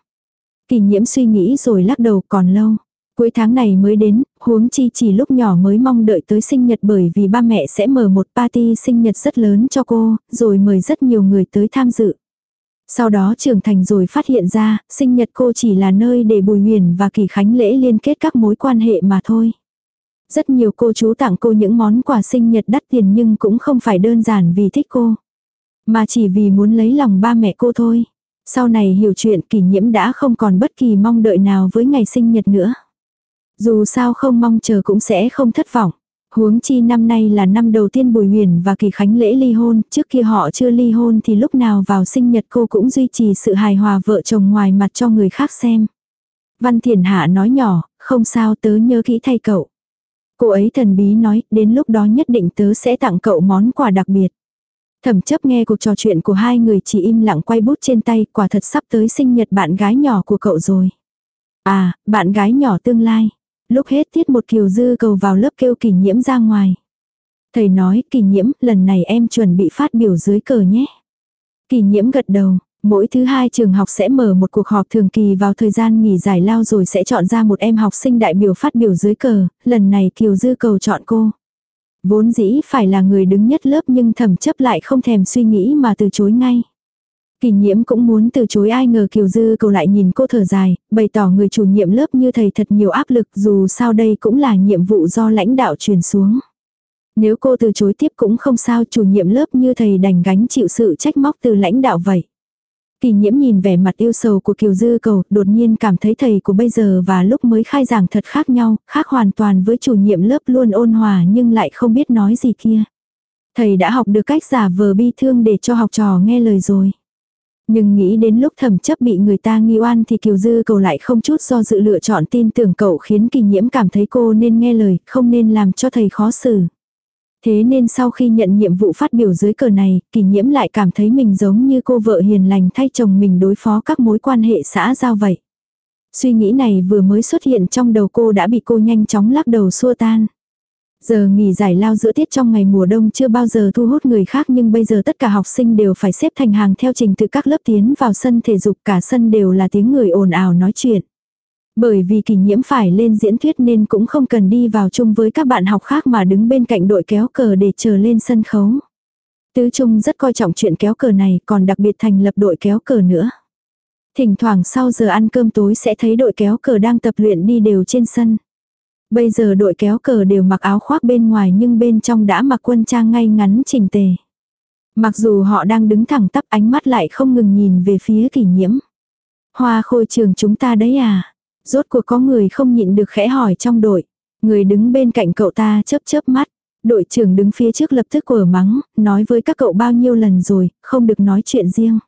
Kỷ nhiễm suy nghĩ rồi lắc đầu còn lâu. Cuối tháng này mới đến, huống chi chỉ lúc nhỏ mới mong đợi tới sinh nhật bởi vì ba mẹ sẽ mở một party sinh nhật rất lớn cho cô, rồi mời rất nhiều người tới tham dự. Sau đó trưởng thành rồi phát hiện ra, sinh nhật cô chỉ là nơi để Bùi Huyền và Kỳ Khánh lễ liên kết các mối quan hệ mà thôi. Rất nhiều cô chú tặng cô những món quà sinh nhật đắt tiền nhưng cũng không phải đơn giản vì thích cô. Mà chỉ vì muốn lấy lòng ba mẹ cô thôi. Sau này hiểu chuyện kỷ nhiễm đã không còn bất kỳ mong đợi nào với ngày sinh nhật nữa. Dù sao không mong chờ cũng sẽ không thất vọng. Huống chi năm nay là năm đầu tiên Bùi Huyền và Kỳ Khánh lễ ly hôn, trước kia họ chưa ly hôn thì lúc nào vào sinh nhật cô cũng duy trì sự hài hòa vợ chồng ngoài mặt cho người khác xem. Văn Thiển Hạ nói nhỏ, không sao tớ nhớ kỹ thay cậu. Cô ấy thần bí nói, đến lúc đó nhất định tớ sẽ tặng cậu món quà đặc biệt. Thẩm chấp nghe cuộc trò chuyện của hai người chỉ im lặng quay bút trên tay, quả thật sắp tới sinh nhật bạn gái nhỏ của cậu rồi. À, bạn gái nhỏ tương lai. Lúc hết tiết một kiều dư cầu vào lớp kêu kỷ nhiễm ra ngoài. Thầy nói, kỷ nhiễm, lần này em chuẩn bị phát biểu dưới cờ nhé. Kỷ nhiễm gật đầu, mỗi thứ hai trường học sẽ mở một cuộc họp thường kỳ vào thời gian nghỉ giải lao rồi sẽ chọn ra một em học sinh đại biểu phát biểu dưới cờ, lần này kiều dư cầu chọn cô. Vốn dĩ phải là người đứng nhất lớp nhưng thẩm chấp lại không thèm suy nghĩ mà từ chối ngay. Kỳ nhiễm cũng muốn từ chối ai ngờ Kiều Dư cầu lại nhìn cô thở dài, bày tỏ người chủ nhiệm lớp như thầy thật nhiều áp lực dù sao đây cũng là nhiệm vụ do lãnh đạo truyền xuống. Nếu cô từ chối tiếp cũng không sao chủ nhiệm lớp như thầy đành gánh chịu sự trách móc từ lãnh đạo vậy. Kỳ nhiễm nhìn vẻ mặt yêu sầu của Kiều Dư cầu, đột nhiên cảm thấy thầy của bây giờ và lúc mới khai giảng thật khác nhau, khác hoàn toàn với chủ nhiệm lớp luôn ôn hòa nhưng lại không biết nói gì kia. Thầy đã học được cách giả vờ bi thương để cho học trò nghe lời rồi. Nhưng nghĩ đến lúc thẩm chấp bị người ta nghi oan thì Kiều Dư cầu lại không chút do dự lựa chọn tin tưởng cậu khiến kỳ nhiễm cảm thấy cô nên nghe lời, không nên làm cho thầy khó xử. Thế nên sau khi nhận nhiệm vụ phát biểu dưới cờ này, kỳ nhiễm lại cảm thấy mình giống như cô vợ hiền lành thay chồng mình đối phó các mối quan hệ xã giao vậy. Suy nghĩ này vừa mới xuất hiện trong đầu cô đã bị cô nhanh chóng lắc đầu xua tan. Giờ nghỉ giải lao giữa tiết trong ngày mùa đông chưa bao giờ thu hút người khác nhưng bây giờ tất cả học sinh đều phải xếp thành hàng theo trình tự các lớp tiến vào sân thể dục, cả sân đều là tiếng người ồn ào nói chuyện. Bởi vì kỷ nhiễm phải lên diễn thuyết nên cũng không cần đi vào chung với các bạn học khác mà đứng bên cạnh đội kéo cờ để chờ lên sân khấu. Tứ Trung rất coi trọng chuyện kéo cờ này, còn đặc biệt thành lập đội kéo cờ nữa. Thỉnh thoảng sau giờ ăn cơm tối sẽ thấy đội kéo cờ đang tập luyện đi đều trên sân. Bây giờ đội kéo cờ đều mặc áo khoác bên ngoài nhưng bên trong đã mặc quân trang ngay ngắn chỉnh tề. Mặc dù họ đang đứng thẳng tắp ánh mắt lại không ngừng nhìn về phía kỷ nhiễm. Hoa khôi trường chúng ta đấy à? Rốt cuộc có người không nhịn được khẽ hỏi trong đội. Người đứng bên cạnh cậu ta chớp chớp mắt. Đội trưởng đứng phía trước lập tức quở mắng, nói với các cậu bao nhiêu lần rồi, không được nói chuyện riêng.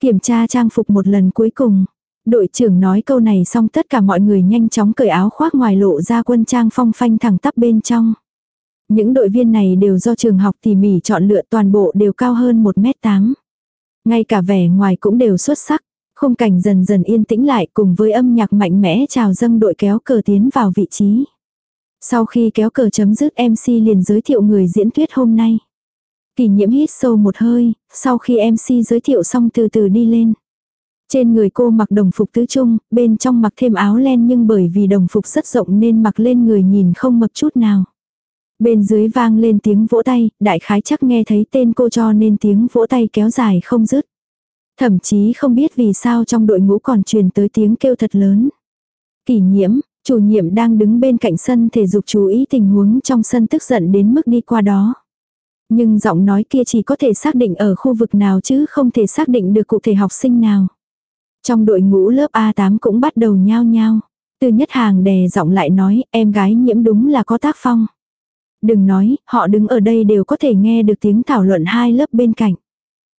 Kiểm tra trang phục một lần cuối cùng. Đội trưởng nói câu này xong tất cả mọi người nhanh chóng cởi áo khoác ngoài lộ ra quân trang phong phanh thẳng tắp bên trong. Những đội viên này đều do trường học tỉ mỉ chọn lựa toàn bộ đều cao hơn 1m8. Ngay cả vẻ ngoài cũng đều xuất sắc. Khung cảnh dần dần yên tĩnh lại cùng với âm nhạc mạnh mẽ chào dâng đội kéo cờ tiến vào vị trí. Sau khi kéo cờ chấm dứt MC liền giới thiệu người diễn thuyết hôm nay. Kỷ nhiễm hít sâu một hơi, sau khi MC giới thiệu xong từ từ đi lên. Trên người cô mặc đồng phục tứ trung, bên trong mặc thêm áo len nhưng bởi vì đồng phục rất rộng nên mặc lên người nhìn không mập chút nào. Bên dưới vang lên tiếng vỗ tay, đại khái chắc nghe thấy tên cô cho nên tiếng vỗ tay kéo dài không dứt. Thậm chí không biết vì sao trong đội ngũ còn truyền tới tiếng kêu thật lớn. Kỷ nhiễm, chủ nhiệm đang đứng bên cạnh sân thể dục chú ý tình huống trong sân tức giận đến mức đi qua đó. Nhưng giọng nói kia chỉ có thể xác định ở khu vực nào chứ không thể xác định được cụ thể học sinh nào. Trong đội ngũ lớp A8 cũng bắt đầu nhao nhao. Từ nhất hàng đè giọng lại nói em gái nhiễm đúng là có tác phong. Đừng nói, họ đứng ở đây đều có thể nghe được tiếng thảo luận hai lớp bên cạnh.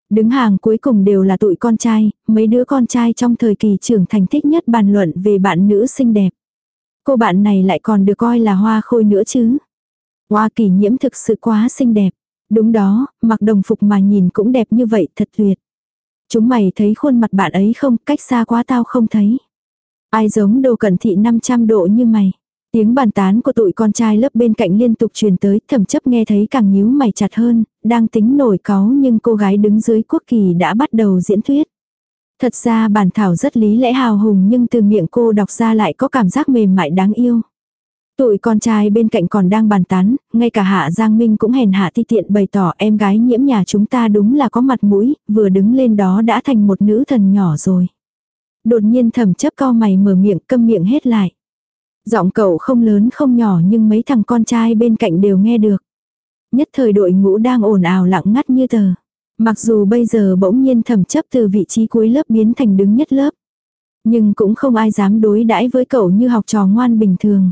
Đứng hàng cuối cùng đều là tụi con trai, mấy đứa con trai trong thời kỳ trưởng thành thích nhất bàn luận về bạn nữ xinh đẹp. Cô bạn này lại còn được coi là hoa khôi nữa chứ. Hoa kỳ nhiễm thực sự quá xinh đẹp. Đúng đó, mặc đồng phục mà nhìn cũng đẹp như vậy thật tuyệt. Chúng mày thấy khuôn mặt bạn ấy không, cách xa quá tao không thấy. Ai giống đồ cẩn thị 500 độ như mày. Tiếng bàn tán của tụi con trai lớp bên cạnh liên tục truyền tới, thẩm chấp nghe thấy càng nhíu mày chặt hơn, đang tính nổi cáu nhưng cô gái đứng dưới quốc kỳ đã bắt đầu diễn thuyết. Thật ra bản thảo rất lý lẽ hào hùng nhưng từ miệng cô đọc ra lại có cảm giác mềm mại đáng yêu. Tụi con trai bên cạnh còn đang bàn tán, ngay cả Hạ Giang Minh cũng hèn hạ ti tiện bày tỏ em gái nhiễm nhà chúng ta đúng là có mặt mũi, vừa đứng lên đó đã thành một nữ thần nhỏ rồi. Đột nhiên thẩm chấp co mày mở miệng câm miệng hết lại. Giọng cậu không lớn không nhỏ nhưng mấy thằng con trai bên cạnh đều nghe được. Nhất thời đội ngũ đang ồn ào lặng ngắt như tờ. Mặc dù bây giờ bỗng nhiên thẩm chấp từ vị trí cuối lớp biến thành đứng nhất lớp. Nhưng cũng không ai dám đối đãi với cậu như học trò ngoan bình thường.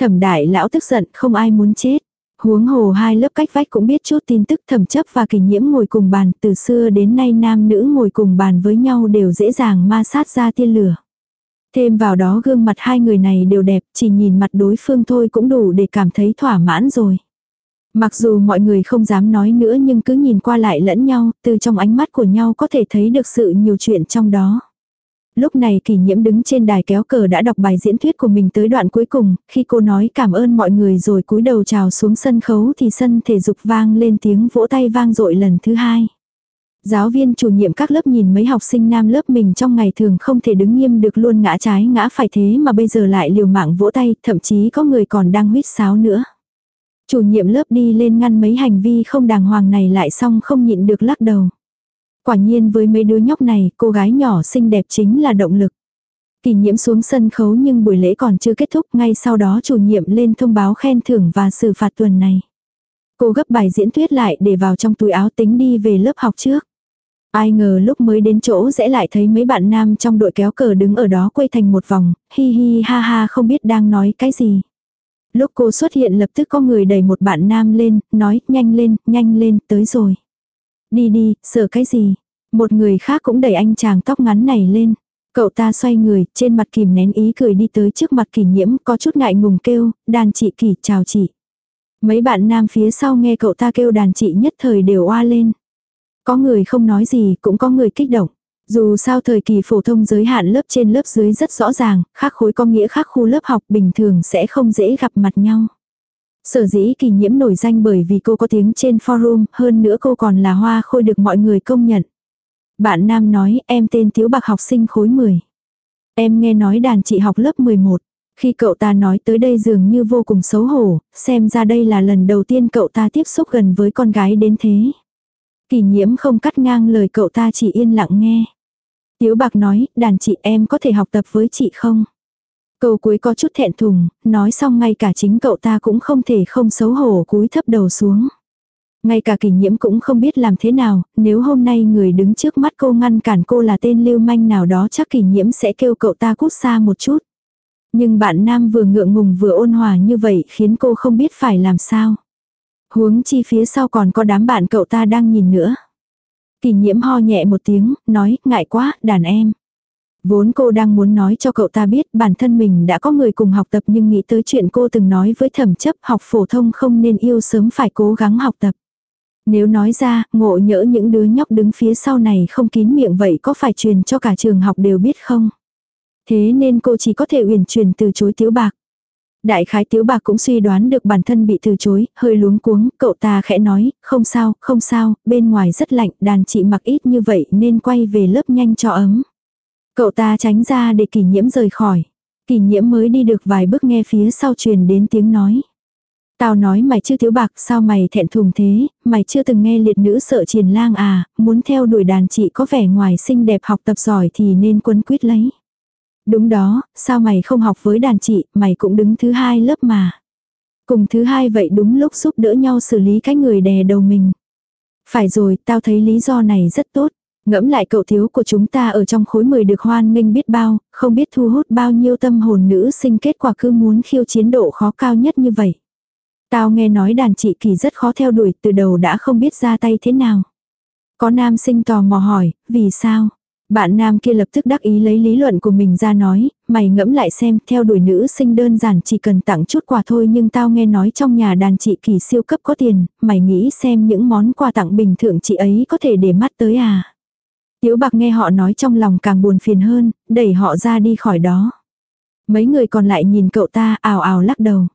Thẩm đại lão tức giận không ai muốn chết. Huống hồ hai lớp cách vách cũng biết chút tin tức thẩm chấp và kỳ nhiễm ngồi cùng bàn từ xưa đến nay nam nữ ngồi cùng bàn với nhau đều dễ dàng ma sát ra tiên lửa. Thêm vào đó gương mặt hai người này đều đẹp, chỉ nhìn mặt đối phương thôi cũng đủ để cảm thấy thỏa mãn rồi. Mặc dù mọi người không dám nói nữa nhưng cứ nhìn qua lại lẫn nhau, từ trong ánh mắt của nhau có thể thấy được sự nhiều chuyện trong đó. Lúc này kỷ nhiễm đứng trên đài kéo cờ đã đọc bài diễn thuyết của mình tới đoạn cuối cùng, khi cô nói cảm ơn mọi người rồi cúi đầu chào xuống sân khấu thì sân thể dục vang lên tiếng vỗ tay vang dội lần thứ hai. Giáo viên chủ nhiệm các lớp nhìn mấy học sinh nam lớp mình trong ngày thường không thể đứng nghiêm được luôn ngã trái ngã phải thế mà bây giờ lại liều mạng vỗ tay, thậm chí có người còn đang huýt sáo nữa. Chủ nhiệm lớp đi lên ngăn mấy hành vi không đàng hoàng này lại xong không nhịn được lắc đầu. Quả nhiên với mấy đứa nhóc này, cô gái nhỏ xinh đẹp chính là động lực. Kỳ nhiễm xuống sân khấu nhưng buổi lễ còn chưa kết thúc, ngay sau đó chủ nhiệm lên thông báo khen thưởng và xử phạt tuần này. Cô gấp bài diễn thuyết lại để vào trong túi áo tính đi về lớp học trước. Ai ngờ lúc mới đến chỗ sẽ lại thấy mấy bạn nam trong đội kéo cờ đứng ở đó quay thành một vòng, hi hi ha ha không biết đang nói cái gì. Lúc cô xuất hiện lập tức có người đẩy một bạn nam lên, nói nhanh lên, nhanh lên, tới rồi. Đi đi, sợ cái gì? Một người khác cũng đẩy anh chàng tóc ngắn này lên. Cậu ta xoay người, trên mặt kìm nén ý cười đi tới trước mặt kỷ nhiễm, có chút ngại ngùng kêu, đàn chị kỷ, chào chị. Mấy bạn nam phía sau nghe cậu ta kêu đàn chị nhất thời đều oa lên. Có người không nói gì, cũng có người kích động. Dù sao thời kỳ phổ thông giới hạn lớp trên lớp dưới rất rõ ràng, khác khối có nghĩa khác khu lớp học bình thường sẽ không dễ gặp mặt nhau. Sở dĩ kỳ nhiễm nổi danh bởi vì cô có tiếng trên forum, hơn nữa cô còn là hoa khôi được mọi người công nhận. Bạn nam nói em tên Tiếu Bạc học sinh khối 10. Em nghe nói đàn chị học lớp 11. Khi cậu ta nói tới đây dường như vô cùng xấu hổ, xem ra đây là lần đầu tiên cậu ta tiếp xúc gần với con gái đến thế. Kỳ nhiễm không cắt ngang lời cậu ta chỉ yên lặng nghe. Tiếu bạc nói, đàn chị em có thể học tập với chị không? Câu cuối có chút thẹn thùng, nói xong ngay cả chính cậu ta cũng không thể không xấu hổ cúi thấp đầu xuống. Ngay cả kỷ nhiễm cũng không biết làm thế nào, nếu hôm nay người đứng trước mắt cô ngăn cản cô là tên lưu manh nào đó chắc kỷ nhiễm sẽ kêu cậu ta cút xa một chút. Nhưng bạn nam vừa ngượng ngùng vừa ôn hòa như vậy khiến cô không biết phải làm sao. Huống chi phía sau còn có đám bạn cậu ta đang nhìn nữa. Kỷ nhiễm ho nhẹ một tiếng, nói, ngại quá, đàn em. Vốn cô đang muốn nói cho cậu ta biết bản thân mình đã có người cùng học tập nhưng nghĩ tới chuyện cô từng nói với thẩm chấp học phổ thông không nên yêu sớm phải cố gắng học tập. Nếu nói ra, ngộ nhỡ những đứa nhóc đứng phía sau này không kín miệng vậy có phải truyền cho cả trường học đều biết không? Thế nên cô chỉ có thể uyển chuyển từ chối tiếu bạc. Đại khái tiếu bạc cũng suy đoán được bản thân bị từ chối, hơi luống cuống, cậu ta khẽ nói, không sao, không sao, bên ngoài rất lạnh, đàn chị mặc ít như vậy nên quay về lớp nhanh cho ấm. Cậu ta tránh ra để kỷ nhiễm rời khỏi. Kỷ nhiễm mới đi được vài bước nghe phía sau truyền đến tiếng nói. Tao nói mày chưa thiếu bạc sao mày thẹn thùng thế, mày chưa từng nghe liệt nữ sợ triền lang à, muốn theo đuổi đàn chị có vẻ ngoài xinh đẹp học tập giỏi thì nên quân quyết lấy. Đúng đó, sao mày không học với đàn chị, mày cũng đứng thứ hai lớp mà. Cùng thứ hai vậy đúng lúc giúp đỡ nhau xử lý cái người đè đầu mình. Phải rồi, tao thấy lý do này rất tốt. Ngẫm lại cậu thiếu của chúng ta ở trong khối 10 được hoan nghênh biết bao, không biết thu hút bao nhiêu tâm hồn nữ sinh kết quả cứ muốn khiêu chiến độ khó cao nhất như vậy. Tao nghe nói đàn chị kỳ rất khó theo đuổi từ đầu đã không biết ra tay thế nào. Có nam sinh tò mò hỏi, vì sao? Bạn nam kia lập tức đắc ý lấy lý luận của mình ra nói, mày ngẫm lại xem, theo đuổi nữ sinh đơn giản chỉ cần tặng chút quà thôi nhưng tao nghe nói trong nhà đàn chị kỳ siêu cấp có tiền, mày nghĩ xem những món quà tặng bình thường chị ấy có thể để mắt tới à. Tiếu bạc nghe họ nói trong lòng càng buồn phiền hơn, đẩy họ ra đi khỏi đó. Mấy người còn lại nhìn cậu ta ào ào lắc đầu.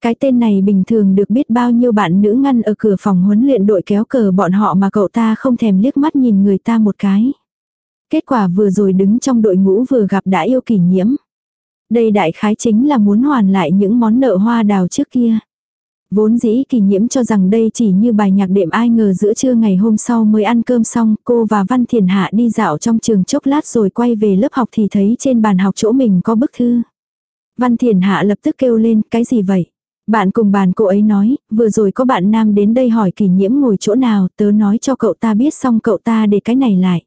Cái tên này bình thường được biết bao nhiêu bạn nữ ngăn ở cửa phòng huấn luyện đội kéo cờ bọn họ mà cậu ta không thèm liếc mắt nhìn người ta một cái. Kết quả vừa rồi đứng trong đội ngũ vừa gặp đã yêu kỷ nhiễm. Đây đại khái chính là muốn hoàn lại những món nợ hoa đào trước kia. Vốn dĩ kỳ nhiễm cho rằng đây chỉ như bài nhạc đệm ai ngờ giữa trưa ngày hôm sau mới ăn cơm xong, cô và Văn Thiền Hạ đi dạo trong trường chốc lát rồi quay về lớp học thì thấy trên bàn học chỗ mình có bức thư. Văn Thiền Hạ lập tức kêu lên, cái gì vậy? Bạn cùng bàn cô ấy nói, vừa rồi có bạn nam đến đây hỏi kỳ nhiễm ngồi chỗ nào, tớ nói cho cậu ta biết xong cậu ta để cái này lại.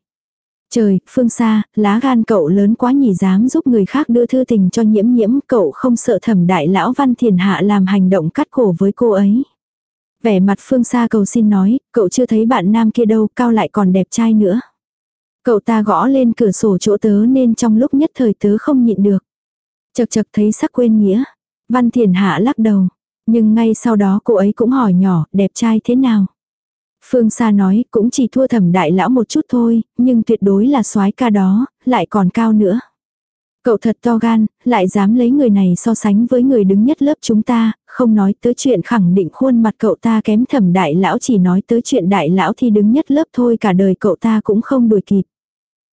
Trời, phương xa, lá gan cậu lớn quá nhỉ dám giúp người khác đưa thư tình cho nhiễm nhiễm, cậu không sợ thẩm đại lão văn thiền hạ làm hành động cắt cổ với cô ấy. Vẻ mặt phương xa cầu xin nói, cậu chưa thấy bạn nam kia đâu, cao lại còn đẹp trai nữa. Cậu ta gõ lên cửa sổ chỗ tớ nên trong lúc nhất thời tớ không nhịn được. Chật chật thấy sắc quên nghĩa. Văn thiền hạ lắc đầu. Nhưng ngay sau đó cô ấy cũng hỏi nhỏ, đẹp trai thế nào? Phương Sa nói, cũng chỉ thua thẩm đại lão một chút thôi, nhưng tuyệt đối là soái ca đó, lại còn cao nữa. Cậu thật to gan, lại dám lấy người này so sánh với người đứng nhất lớp chúng ta, không nói tới chuyện khẳng định khuôn mặt cậu ta kém thẩm đại lão chỉ nói tới chuyện đại lão thì đứng nhất lớp thôi cả đời cậu ta cũng không đuổi kịp.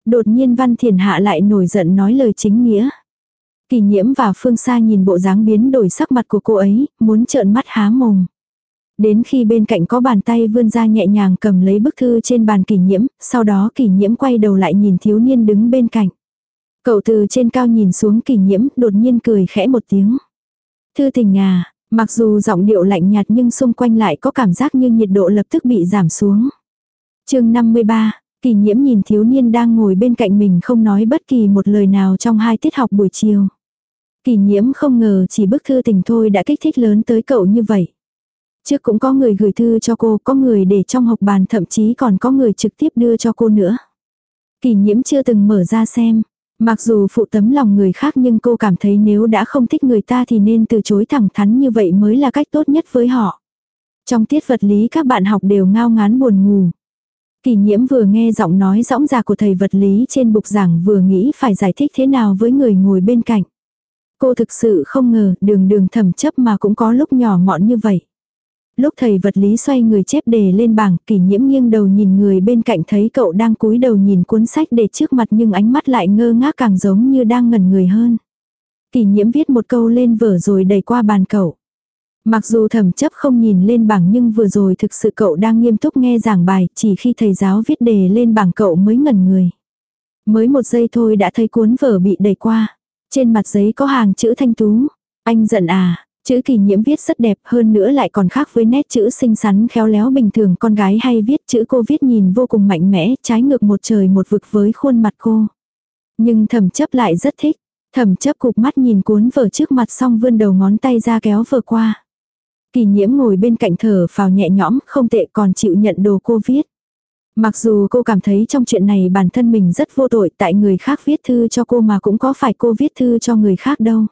Đột nhiên Văn Thiền Hạ lại nổi giận nói lời chính nghĩa. Kỳ nhiễm và phương xa nhìn bộ dáng biến đổi sắc mặt của cô ấy, muốn trợn mắt há mồm. Đến khi bên cạnh có bàn tay vươn ra nhẹ nhàng cầm lấy bức thư trên bàn kỷ nhiễm, sau đó kỷ nhiễm quay đầu lại nhìn thiếu niên đứng bên cạnh. Cậu từ trên cao nhìn xuống kỷ nhiễm, đột nhiên cười khẽ một tiếng. Thư tình à, mặc dù giọng điệu lạnh nhạt nhưng xung quanh lại có cảm giác như nhiệt độ lập tức bị giảm xuống. chương 53, kỷ nhiễm nhìn thiếu niên đang ngồi bên cạnh mình không nói bất kỳ một lời nào trong hai tiết học buổi chiều. Kỷ nhiễm không ngờ chỉ bức thư tình thôi đã kích thích lớn tới cậu như vậy. Trước cũng có người gửi thư cho cô, có người để trong hộp bàn thậm chí còn có người trực tiếp đưa cho cô nữa. Kỳ nhiễm chưa từng mở ra xem. Mặc dù phụ tấm lòng người khác nhưng cô cảm thấy nếu đã không thích người ta thì nên từ chối thẳng thắn như vậy mới là cách tốt nhất với họ. Trong tiết vật lý các bạn học đều ngao ngán buồn ngủ. Kỳ nhiễm vừa nghe giọng nói rõng rạc của thầy vật lý trên bục giảng vừa nghĩ phải giải thích thế nào với người ngồi bên cạnh. Cô thực sự không ngờ đường đường thẩm chấp mà cũng có lúc nhỏ mọn như vậy. Lúc thầy vật lý xoay người chép đề lên bảng, kỷ nhiễm nghiêng đầu nhìn người bên cạnh thấy cậu đang cúi đầu nhìn cuốn sách để trước mặt nhưng ánh mắt lại ngơ ngác càng giống như đang ngẩn người hơn. Kỷ nhiễm viết một câu lên vở rồi đẩy qua bàn cậu. Mặc dù thẩm chấp không nhìn lên bảng nhưng vừa rồi thực sự cậu đang nghiêm túc nghe giảng bài, chỉ khi thầy giáo viết đề lên bảng cậu mới ngẩn người. Mới một giây thôi đã thấy cuốn vở bị đẩy qua. Trên mặt giấy có hàng chữ thanh tú. Anh giận à, Chữ kỳ nhiễm viết rất đẹp hơn nữa lại còn khác với nét chữ xinh xắn khéo léo bình thường con gái hay viết chữ cô viết nhìn vô cùng mạnh mẽ, trái ngược một trời một vực với khuôn mặt cô. Nhưng thẩm chấp lại rất thích. Thẩm chấp cục mắt nhìn cuốn vở trước mặt xong vươn đầu ngón tay ra kéo vở qua. Kỳ nhiễm ngồi bên cạnh thở phào nhẹ nhõm, không tệ còn chịu nhận đồ cô viết. Mặc dù cô cảm thấy trong chuyện này bản thân mình rất vô tội tại người khác viết thư cho cô mà cũng có phải cô viết thư cho người khác đâu.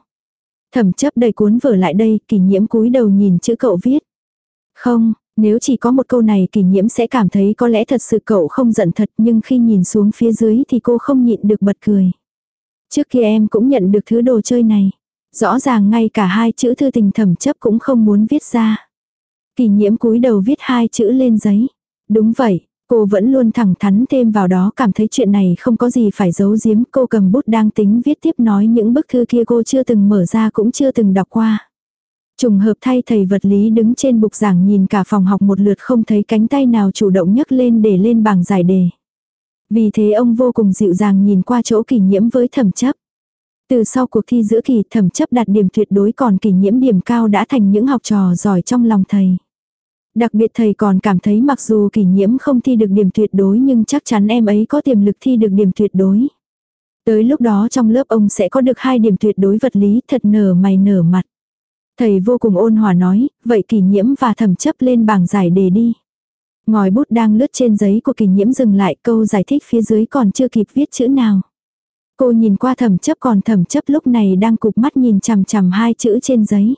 Thẩm chấp đầy cuốn vở lại đây, kỷ nhiễm cúi đầu nhìn chữ cậu viết. Không, nếu chỉ có một câu này kỷ nhiễm sẽ cảm thấy có lẽ thật sự cậu không giận thật nhưng khi nhìn xuống phía dưới thì cô không nhịn được bật cười. Trước kia em cũng nhận được thứ đồ chơi này. Rõ ràng ngay cả hai chữ thư tình thẩm chấp cũng không muốn viết ra. Kỷ nhiễm cúi đầu viết hai chữ lên giấy. Đúng vậy, Cô vẫn luôn thẳng thắn thêm vào đó, cảm thấy chuyện này không có gì phải giấu giếm. Cô cầm bút đang tính viết tiếp nói những bức thư kia cô chưa từng mở ra cũng chưa từng đọc qua. Trùng hợp thay thầy vật lý đứng trên bục giảng nhìn cả phòng học một lượt không thấy cánh tay nào chủ động nhấc lên để lên bảng giải đề. Vì thế ông vô cùng dịu dàng nhìn qua chỗ kỷ nhiễm với thẩm chấp. Từ sau cuộc thi giữa kỳ, thẩm chấp đạt điểm tuyệt đối còn kỷ nhiễm điểm cao đã thành những học trò giỏi trong lòng thầy. Đặc biệt thầy còn cảm thấy mặc dù kỷ nhiễm không thi được điểm tuyệt đối nhưng chắc chắn em ấy có tiềm lực thi được điểm tuyệt đối. Tới lúc đó trong lớp ông sẽ có được hai điểm tuyệt đối vật lý thật nở mày nở mặt. Thầy vô cùng ôn hòa nói, vậy kỷ nhiễm và thẩm chấp lên bảng giải đề đi. Ngòi bút đang lướt trên giấy của kỷ nhiễm dừng lại câu giải thích phía dưới còn chưa kịp viết chữ nào. Cô nhìn qua thẩm chấp còn thẩm chấp lúc này đang cụp mắt nhìn chằm chằm hai chữ trên giấy.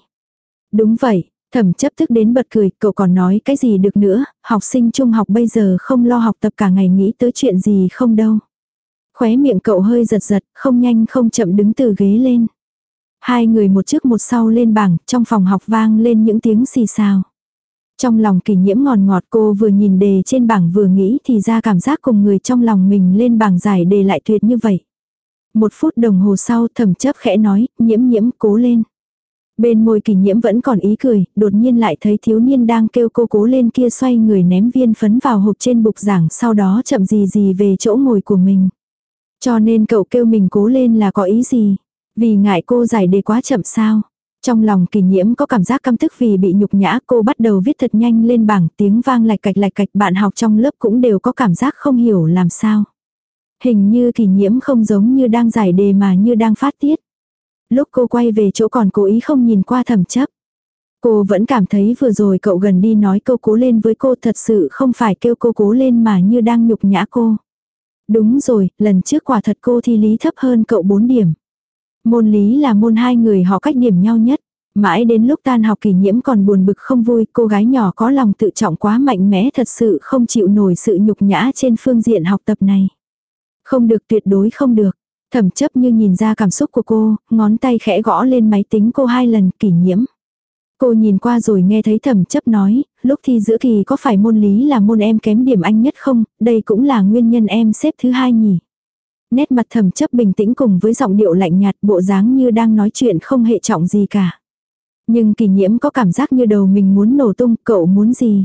Đúng vậy, Thẩm chấp thức đến bật cười, cậu còn nói cái gì được nữa, học sinh trung học bây giờ không lo học tập cả ngày nghĩ tới chuyện gì không đâu. Khóe miệng cậu hơi giật giật, không nhanh không chậm đứng từ ghế lên. Hai người một trước một sau lên bảng, trong phòng học vang lên những tiếng xì xào. Trong lòng kỷ nhiễm ngọt ngọt cô vừa nhìn đề trên bảng vừa nghĩ thì ra cảm giác cùng người trong lòng mình lên bảng giải đề lại tuyệt như vậy. Một phút đồng hồ sau thẩm chấp khẽ nói, nhiễm nhiễm cố lên. Bên môi kỳ nhiễm vẫn còn ý cười, đột nhiên lại thấy thiếu niên đang kêu cô cố lên kia xoay người ném viên phấn vào hộp trên bục giảng sau đó chậm gì gì về chỗ ngồi của mình. Cho nên cậu kêu mình cố lên là có ý gì? Vì ngại cô giải đề quá chậm sao? Trong lòng kỳ nhiễm có cảm giác căm tức vì bị nhục nhã cô bắt đầu viết thật nhanh lên bảng tiếng vang lạch cạch lạch cạch bạn học trong lớp cũng đều có cảm giác không hiểu làm sao. Hình như kỳ nhiễm không giống như đang giải đề mà như đang phát tiết. Lúc cô quay về chỗ còn cố ý không nhìn qua thẩm chấp. Cô vẫn cảm thấy vừa rồi cậu gần đi nói cô cố lên với cô thật sự không phải kêu cô cố lên mà như đang nhục nhã cô. Đúng rồi, lần trước quả thật cô thi lý thấp hơn cậu 4 điểm. Môn lý là môn hai người họ cách điểm nhau nhất. Mãi đến lúc tan học kỷ nhiễm còn buồn bực không vui, cô gái nhỏ có lòng tự trọng quá mạnh mẽ thật sự không chịu nổi sự nhục nhã trên phương diện học tập này. Không được tuyệt đối không được. Thẩm chấp như nhìn ra cảm xúc của cô, ngón tay khẽ gõ lên máy tính cô hai lần kỷ nhiễm. Cô nhìn qua rồi nghe thấy thẩm chấp nói, lúc thi giữa kỳ có phải môn lý là môn em kém điểm anh nhất không, đây cũng là nguyên nhân em xếp thứ hai nhỉ. Nét mặt thẩm chấp bình tĩnh cùng với giọng điệu lạnh nhạt bộ dáng như đang nói chuyện không hệ trọng gì cả. Nhưng kỳ nhiễm có cảm giác như đầu mình muốn nổ tung, cậu muốn gì?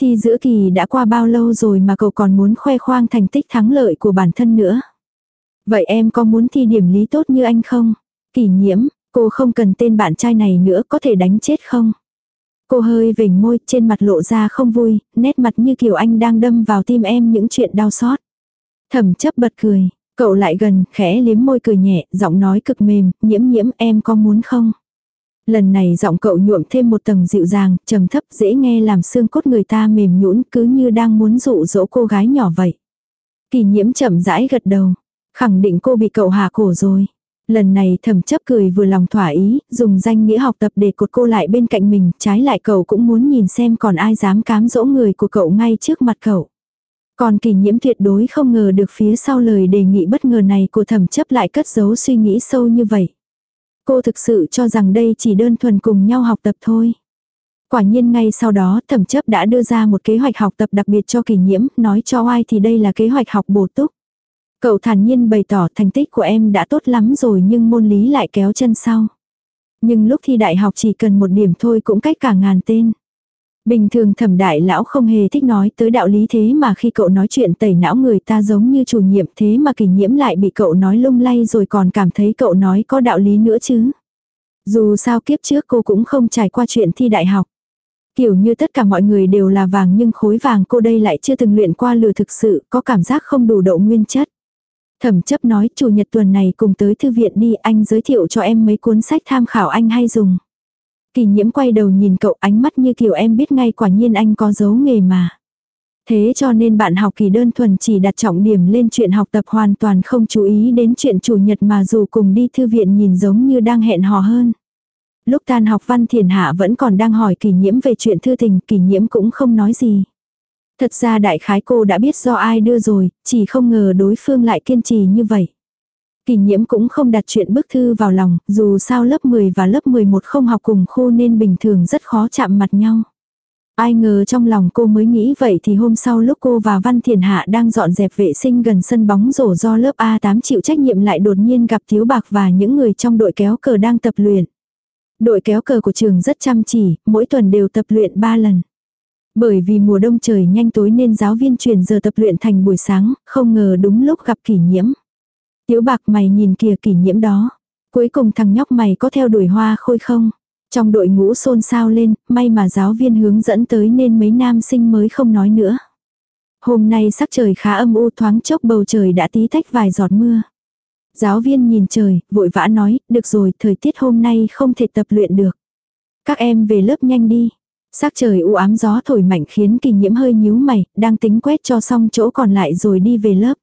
Thi giữa kỳ đã qua bao lâu rồi mà cậu còn muốn khoe khoang thành tích thắng lợi của bản thân nữa? Vậy em có muốn thi điểm lý tốt như anh không? kỷ nhiễm, cô không cần tên bạn trai này nữa có thể đánh chết không? Cô hơi vểnh môi trên mặt lộ ra không vui, nét mặt như kiểu anh đang đâm vào tim em những chuyện đau xót. Thẩm chấp bật cười, cậu lại gần, khẽ liếm môi cười nhẹ, giọng nói cực mềm, nhiễm nhiễm em có muốn không? Lần này giọng cậu nhuộm thêm một tầng dịu dàng, trầm thấp dễ nghe làm xương cốt người ta mềm nhũn cứ như đang muốn dụ dỗ cô gái nhỏ vậy. Kỳ nhiễm chậm rãi gật đầu. Khẳng định cô bị cậu hạ cổ rồi. Lần này thầm chấp cười vừa lòng thỏa ý, dùng danh nghĩa học tập để cột cô lại bên cạnh mình, trái lại cậu cũng muốn nhìn xem còn ai dám cám dỗ người của cậu ngay trước mặt cậu. Còn kỳ nhiễm tuyệt đối không ngờ được phía sau lời đề nghị bất ngờ này của thẩm chấp lại cất giấu suy nghĩ sâu như vậy. Cô thực sự cho rằng đây chỉ đơn thuần cùng nhau học tập thôi. Quả nhiên ngay sau đó thẩm chấp đã đưa ra một kế hoạch học tập đặc biệt cho kỳ nhiễm, nói cho ai thì đây là kế hoạch học bổ túc. Cậu thản nhiên bày tỏ thành tích của em đã tốt lắm rồi nhưng môn lý lại kéo chân sau. Nhưng lúc thi đại học chỉ cần một điểm thôi cũng cách cả ngàn tên. Bình thường thẩm đại lão không hề thích nói tới đạo lý thế mà khi cậu nói chuyện tẩy não người ta giống như chủ nhiệm thế mà kỷ nhiễm lại bị cậu nói lung lay rồi còn cảm thấy cậu nói có đạo lý nữa chứ. Dù sao kiếp trước cô cũng không trải qua chuyện thi đại học. Kiểu như tất cả mọi người đều là vàng nhưng khối vàng cô đây lại chưa từng luyện qua lừa thực sự, có cảm giác không đủ độ nguyên chất. Thẩm chấp nói chủ nhật tuần này cùng tới thư viện đi anh giới thiệu cho em mấy cuốn sách tham khảo anh hay dùng. Kỳ nhiễm quay đầu nhìn cậu ánh mắt như kiểu em biết ngay quả nhiên anh có dấu nghề mà. Thế cho nên bạn học kỳ đơn thuần chỉ đặt trọng điểm lên chuyện học tập hoàn toàn không chú ý đến chuyện chủ nhật mà dù cùng đi thư viện nhìn giống như đang hẹn hò hơn. Lúc tan học văn thiền hạ vẫn còn đang hỏi kỳ nhiễm về chuyện thư tình, kỳ nhiễm cũng không nói gì. Thật ra đại khái cô đã biết do ai đưa rồi, chỉ không ngờ đối phương lại kiên trì như vậy. Kỳ nhiễm cũng không đặt chuyện bức thư vào lòng, dù sao lớp 10 và lớp 11 không học cùng khu nên bình thường rất khó chạm mặt nhau. Ai ngờ trong lòng cô mới nghĩ vậy thì hôm sau lúc cô và Văn Thiền Hạ đang dọn dẹp vệ sinh gần sân bóng rổ do lớp A8 chịu trách nhiệm lại đột nhiên gặp Thiếu Bạc và những người trong đội kéo cờ đang tập luyện. Đội kéo cờ của trường rất chăm chỉ, mỗi tuần đều tập luyện 3 lần. Bởi vì mùa đông trời nhanh tối nên giáo viên chuyển giờ tập luyện thành buổi sáng, không ngờ đúng lúc gặp kỷ nhiễm. Tiếu bạc mày nhìn kìa kỷ nhiễm đó. Cuối cùng thằng nhóc mày có theo đuổi hoa khôi không? Trong đội ngũ xôn xao lên, may mà giáo viên hướng dẫn tới nên mấy nam sinh mới không nói nữa. Hôm nay sắc trời khá âm u thoáng chốc bầu trời đã tí tách vài giọt mưa. Giáo viên nhìn trời, vội vã nói, được rồi, thời tiết hôm nay không thể tập luyện được. Các em về lớp nhanh đi. Sắc trời u ám gió thổi mạnh khiến kỳ nhiễm hơi nhíu mày, đang tính quét cho xong chỗ còn lại rồi đi về lớp.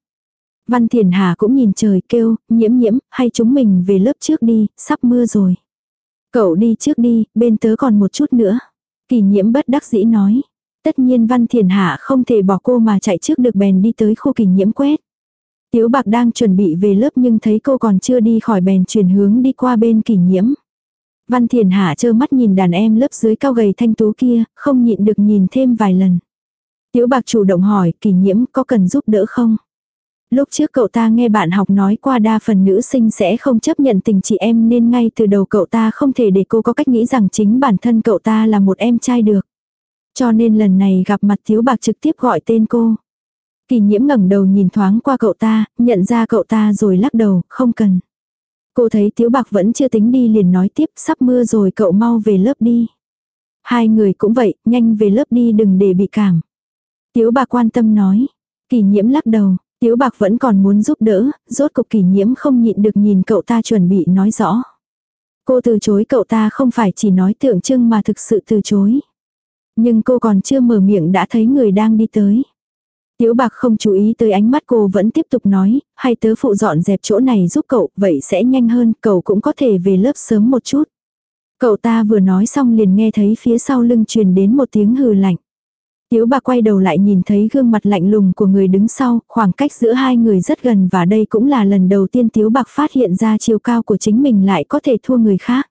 Văn Thiền Hà cũng nhìn trời kêu, nhiễm nhiễm, hay chúng mình về lớp trước đi, sắp mưa rồi. Cậu đi trước đi, bên tớ còn một chút nữa. Kỳ nhiễm bất đắc dĩ nói. Tất nhiên Văn Thiền Hạ không thể bỏ cô mà chạy trước được bèn đi tới khu kỳ nhiễm quét. Tiếu bạc đang chuẩn bị về lớp nhưng thấy cô còn chưa đi khỏi bèn chuyển hướng đi qua bên kỳ nhiễm. Văn Thiền Hạ trơ mắt nhìn đàn em lớp dưới cao gầy thanh tú kia, không nhịn được nhìn thêm vài lần. Tiếu bạc chủ động hỏi kỳ nhiễm có cần giúp đỡ không? Lúc trước cậu ta nghe bạn học nói qua đa phần nữ sinh sẽ không chấp nhận tình chị em nên ngay từ đầu cậu ta không thể để cô có cách nghĩ rằng chính bản thân cậu ta là một em trai được. Cho nên lần này gặp mặt thiếu bạc trực tiếp gọi tên cô. Kỳ nhiễm ngẩng đầu nhìn thoáng qua cậu ta, nhận ra cậu ta rồi lắc đầu, không cần. Cô thấy Tiếu Bạc vẫn chưa tính đi liền nói tiếp, sắp mưa rồi cậu mau về lớp đi. Hai người cũng vậy, nhanh về lớp đi đừng để bị cảm. Tiếu Bạc quan tâm nói. Kỳ nhiễm lắc đầu, Tiếu Bạc vẫn còn muốn giúp đỡ, rốt cục kỳ nhiễm không nhịn được nhìn cậu ta chuẩn bị nói rõ. Cô từ chối cậu ta không phải chỉ nói tượng trưng mà thực sự từ chối. Nhưng cô còn chưa mở miệng đã thấy người đang đi tới. Tiếu bạc không chú ý tới ánh mắt cô vẫn tiếp tục nói, hay tớ phụ dọn dẹp chỗ này giúp cậu, vậy sẽ nhanh hơn, cậu cũng có thể về lớp sớm một chút. Cậu ta vừa nói xong liền nghe thấy phía sau lưng truyền đến một tiếng hừ lạnh. Tiếu bạc quay đầu lại nhìn thấy gương mặt lạnh lùng của người đứng sau, khoảng cách giữa hai người rất gần và đây cũng là lần đầu tiên Tiếu bạc phát hiện ra chiều cao của chính mình lại có thể thua người khác.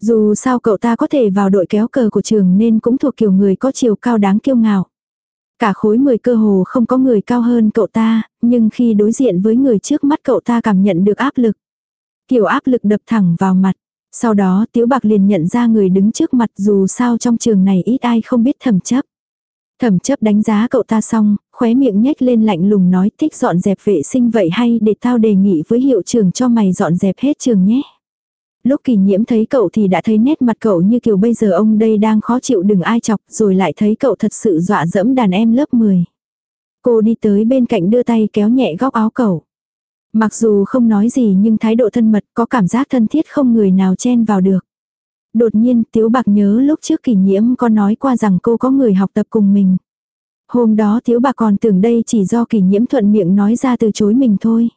Dù sao cậu ta có thể vào đội kéo cờ của trường nên cũng thuộc kiểu người có chiều cao đáng kiêu ngạo. Cả khối 10 cơ hồ không có người cao hơn cậu ta, nhưng khi đối diện với người trước mắt cậu ta cảm nhận được áp lực. Kiểu áp lực đập thẳng vào mặt. Sau đó Tiếu Bạc liền nhận ra người đứng trước mặt dù sao trong trường này ít ai không biết thẩm chấp. Thẩm chấp đánh giá cậu ta xong, khóe miệng nhếch lên lạnh lùng nói thích dọn dẹp vệ sinh vậy hay để tao đề nghị với hiệu trưởng cho mày dọn dẹp hết trường nhé. Lúc kỳ nhiễm thấy cậu thì đã thấy nét mặt cậu như kiểu bây giờ ông đây đang khó chịu đừng ai chọc, rồi lại thấy cậu thật sự dọa dẫm đàn em lớp 10. Cô đi tới bên cạnh đưa tay kéo nhẹ góc áo cậu. Mặc dù không nói gì nhưng thái độ thân mật, có cảm giác thân thiết không người nào chen vào được. Đột nhiên, Tiếu Bạc nhớ lúc trước kỷ nhiễm có nói qua rằng cô có người học tập cùng mình. Hôm đó Tiếu Bạc còn tưởng đây chỉ do kỷ nhiễm thuận miệng nói ra từ chối mình thôi.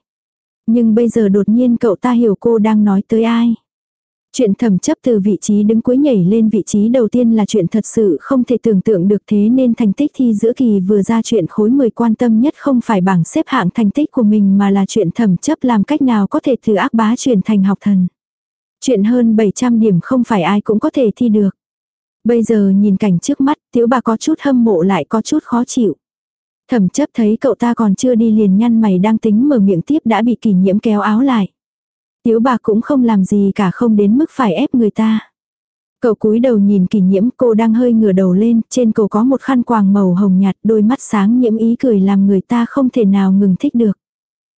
Nhưng bây giờ đột nhiên cậu ta hiểu cô đang nói tới ai. Chuyện thẩm chấp từ vị trí đứng cuối nhảy lên vị trí đầu tiên là chuyện thật sự không thể tưởng tượng được thế nên thành tích thi giữa kỳ vừa ra chuyện khối 10 quan tâm nhất không phải bảng xếp hạng thành tích của mình mà là chuyện thẩm chấp làm cách nào có thể từ ác bá chuyển thành học thần. Chuyện hơn 700 điểm không phải ai cũng có thể thi được. Bây giờ nhìn cảnh trước mắt, tiểu bà có chút hâm mộ lại có chút khó chịu. Thẩm chấp thấy cậu ta còn chưa đi liền nhăn mày đang tính mở miệng tiếp đã bị kỷ nhiễm kéo áo lại. Tiếu bà cũng không làm gì cả không đến mức phải ép người ta. Cậu cúi đầu nhìn kỷ nhiễm cô đang hơi ngửa đầu lên, trên cổ có một khăn quàng màu hồng nhạt, đôi mắt sáng nhiễm ý cười làm người ta không thể nào ngừng thích được.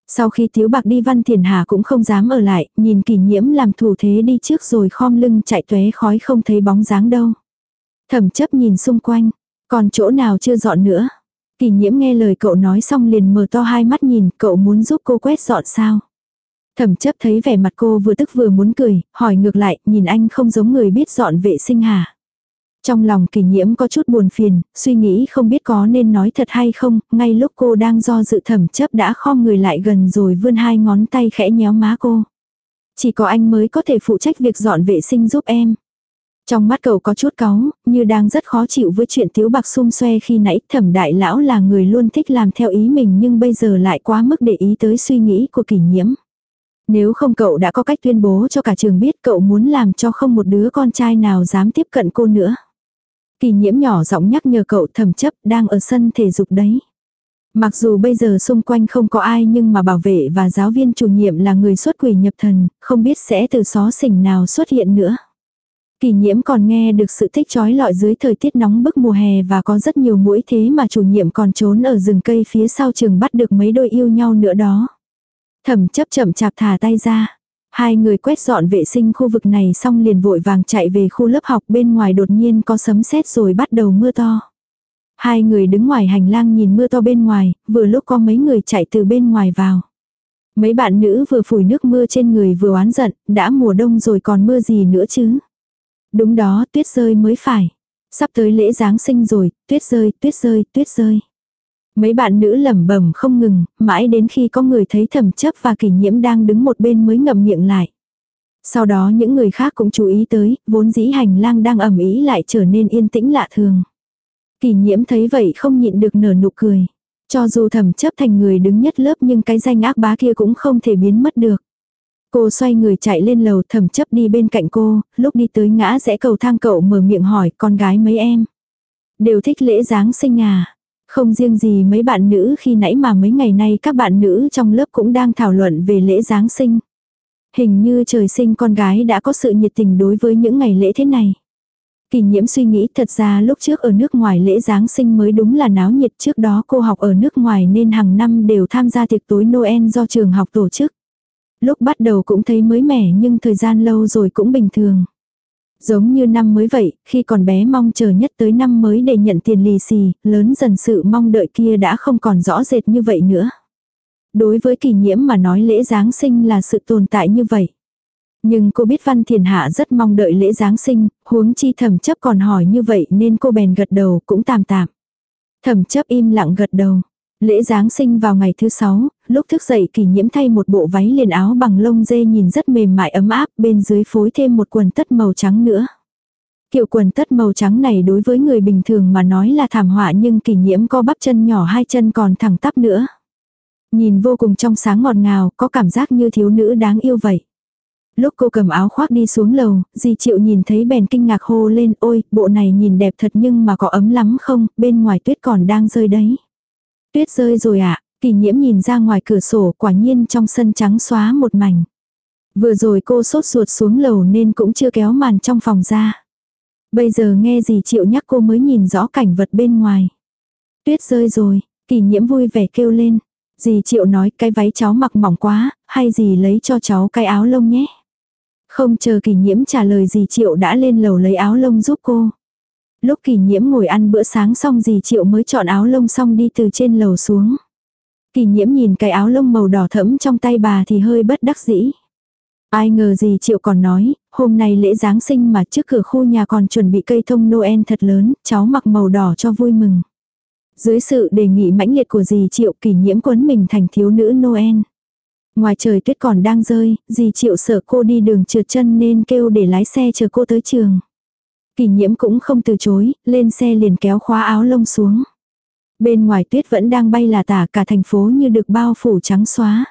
Sau khi Tiếu Bạc đi Văn Thiền Hà cũng không dám ở lại, nhìn kỷ nhiễm làm thủ thế đi trước rồi khom lưng chạy tuế khói không thấy bóng dáng đâu. Thẩm chấp nhìn xung quanh, còn chỗ nào chưa dọn nữa. Kỷ nhiễm nghe lời cậu nói xong liền mở to hai mắt nhìn, cậu muốn giúp cô quét dọn sao. Thẩm chấp thấy vẻ mặt cô vừa tức vừa muốn cười, hỏi ngược lại, nhìn anh không giống người biết dọn vệ sinh hả? Trong lòng kỷ nhiễm có chút buồn phiền, suy nghĩ không biết có nên nói thật hay không, ngay lúc cô đang do dự thẩm chấp đã khom người lại gần rồi vươn hai ngón tay khẽ nhéo má cô. Chỉ có anh mới có thể phụ trách việc dọn vệ sinh giúp em. Trong mắt cậu có chút cáu, như đang rất khó chịu với chuyện tiếu bạc xung xoe khi nãy thẩm đại lão là người luôn thích làm theo ý mình nhưng bây giờ lại quá mức để ý tới suy nghĩ của kỷ nhiễm. Nếu không cậu đã có cách tuyên bố cho cả trường biết cậu muốn làm cho không một đứa con trai nào dám tiếp cận cô nữa. Kỳ nhiễm nhỏ giọng nhắc nhở cậu thầm chấp đang ở sân thể dục đấy. Mặc dù bây giờ xung quanh không có ai nhưng mà bảo vệ và giáo viên chủ nhiệm là người xuất quỷ nhập thần, không biết sẽ từ xó xỉnh nào xuất hiện nữa. Kỳ nhiễm còn nghe được sự thích trói lọi dưới thời tiết nóng bức mùa hè và có rất nhiều mũi thế mà chủ nhiệm còn trốn ở rừng cây phía sau trường bắt được mấy đôi yêu nhau nữa đó. Thẩm chấp chậm chạp thả tay ra. Hai người quét dọn vệ sinh khu vực này xong liền vội vàng chạy về khu lớp học bên ngoài đột nhiên có sấm sét rồi bắt đầu mưa to. Hai người đứng ngoài hành lang nhìn mưa to bên ngoài, vừa lúc có mấy người chạy từ bên ngoài vào. Mấy bạn nữ vừa phủi nước mưa trên người vừa oán giận, đã mùa đông rồi còn mưa gì nữa chứ. Đúng đó, tuyết rơi mới phải. Sắp tới lễ Giáng sinh rồi, tuyết rơi, tuyết rơi, tuyết rơi. Mấy bạn nữ lẩm bẩm không ngừng, mãi đến khi có người thấy thẩm chấp và kỷ nhiễm đang đứng một bên mới ngậm miệng lại. Sau đó những người khác cũng chú ý tới, vốn dĩ hành lang đang ẩm ý lại trở nên yên tĩnh lạ thường. Kỷ nhiễm thấy vậy không nhịn được nở nụ cười. Cho dù thẩm chấp thành người đứng nhất lớp nhưng cái danh ác bá kia cũng không thể biến mất được. Cô xoay người chạy lên lầu thẩm chấp đi bên cạnh cô, lúc đi tới ngã rẽ cầu thang cậu mở miệng hỏi con gái mấy em. Đều thích lễ Giáng sinh à. Không riêng gì mấy bạn nữ khi nãy mà mấy ngày nay các bạn nữ trong lớp cũng đang thảo luận về lễ Giáng sinh. Hình như trời sinh con gái đã có sự nhiệt tình đối với những ngày lễ thế này. Kỳ nhiễm suy nghĩ thật ra lúc trước ở nước ngoài lễ Giáng sinh mới đúng là náo nhiệt, trước đó cô học ở nước ngoài nên hàng năm đều tham gia tiệc tối Noel do trường học tổ chức. Lúc bắt đầu cũng thấy mới mẻ nhưng thời gian lâu rồi cũng bình thường. Giống như năm mới vậy, khi còn bé mong chờ nhất tới năm mới để nhận tiền lì xì, lớn dần sự mong đợi kia đã không còn rõ rệt như vậy nữa. Đối với kỳ nhiễm mà nói lễ Giáng sinh là sự tồn tại như vậy. Nhưng cô biết Văn Thiền Hạ rất mong đợi lễ Giáng sinh, huống chi thẩm chấp còn hỏi như vậy nên cô bèn gật đầu cũng tạm tạm. Thẩm chấp im lặng gật đầu. Lễ Giáng sinh vào ngày thứ sáu, lúc thức dậy kỷ nhiễm thay một bộ váy liền áo bằng lông dê nhìn rất mềm mại ấm áp, bên dưới phối thêm một quần tất màu trắng nữa. Kiểu quần tất màu trắng này đối với người bình thường mà nói là thảm họa nhưng kỷ nhiễm co bắp chân nhỏ hai chân còn thẳng tắp nữa. Nhìn vô cùng trong sáng ngọt ngào, có cảm giác như thiếu nữ đáng yêu vậy. Lúc cô cầm áo khoác đi xuống lầu, dì Triệu nhìn thấy bèn kinh ngạc hô lên ôi, bộ này nhìn đẹp thật nhưng mà có ấm lắm không, bên ngoài tuyết còn đang rơi đấy. Tuyết rơi rồi ạ, à? kỳ nhiễm nhìn ra ngoài cửa sổ quả nhiên trong sân trắng xóa một mảnh. Vừa rồi cô sốt ruột xuống lầu nên cũng chưa kéo màn trong phòng ra. Bây giờ nghe dì Triệu nhắc cô mới nhìn rõ cảnh vật bên ngoài. Tuyết rơi rồi, kỳ nhiễm vui vẻ kêu lên. Dì Triệu nói cái váy cháu mặc mỏng quá, hay dì lấy cho cháu cái áo lông nhé. Không chờ kỳ nhiễm trả lời dì Triệu đã lên lầu lấy áo lông giúp cô. Lúc kỳ nhiễm ngồi ăn bữa sáng xong dì Triệu mới chọn áo lông xong đi từ trên lầu xuống. Kỳ nhiễm nhìn cái áo lông màu đỏ thẫm trong tay bà thì hơi bất đắc dĩ. Ai ngờ gì Triệu còn nói, hôm nay lễ Giáng sinh mà trước cửa khu nhà còn chuẩn bị cây thông Noel thật lớn, cháu mặc màu đỏ cho vui mừng. Dưới sự đề nghị mãnh liệt của dì Triệu kỳ nhiễm quấn mình thành thiếu nữ Noel. Ngoài trời tuyết còn đang rơi, dì Triệu sợ cô đi đường trượt chân nên kêu để lái xe chờ cô tới trường. Kỳ nhiễm cũng không từ chối, lên xe liền kéo khóa áo lông xuống. Bên ngoài tuyết vẫn đang bay là tả cả thành phố như được bao phủ trắng xóa.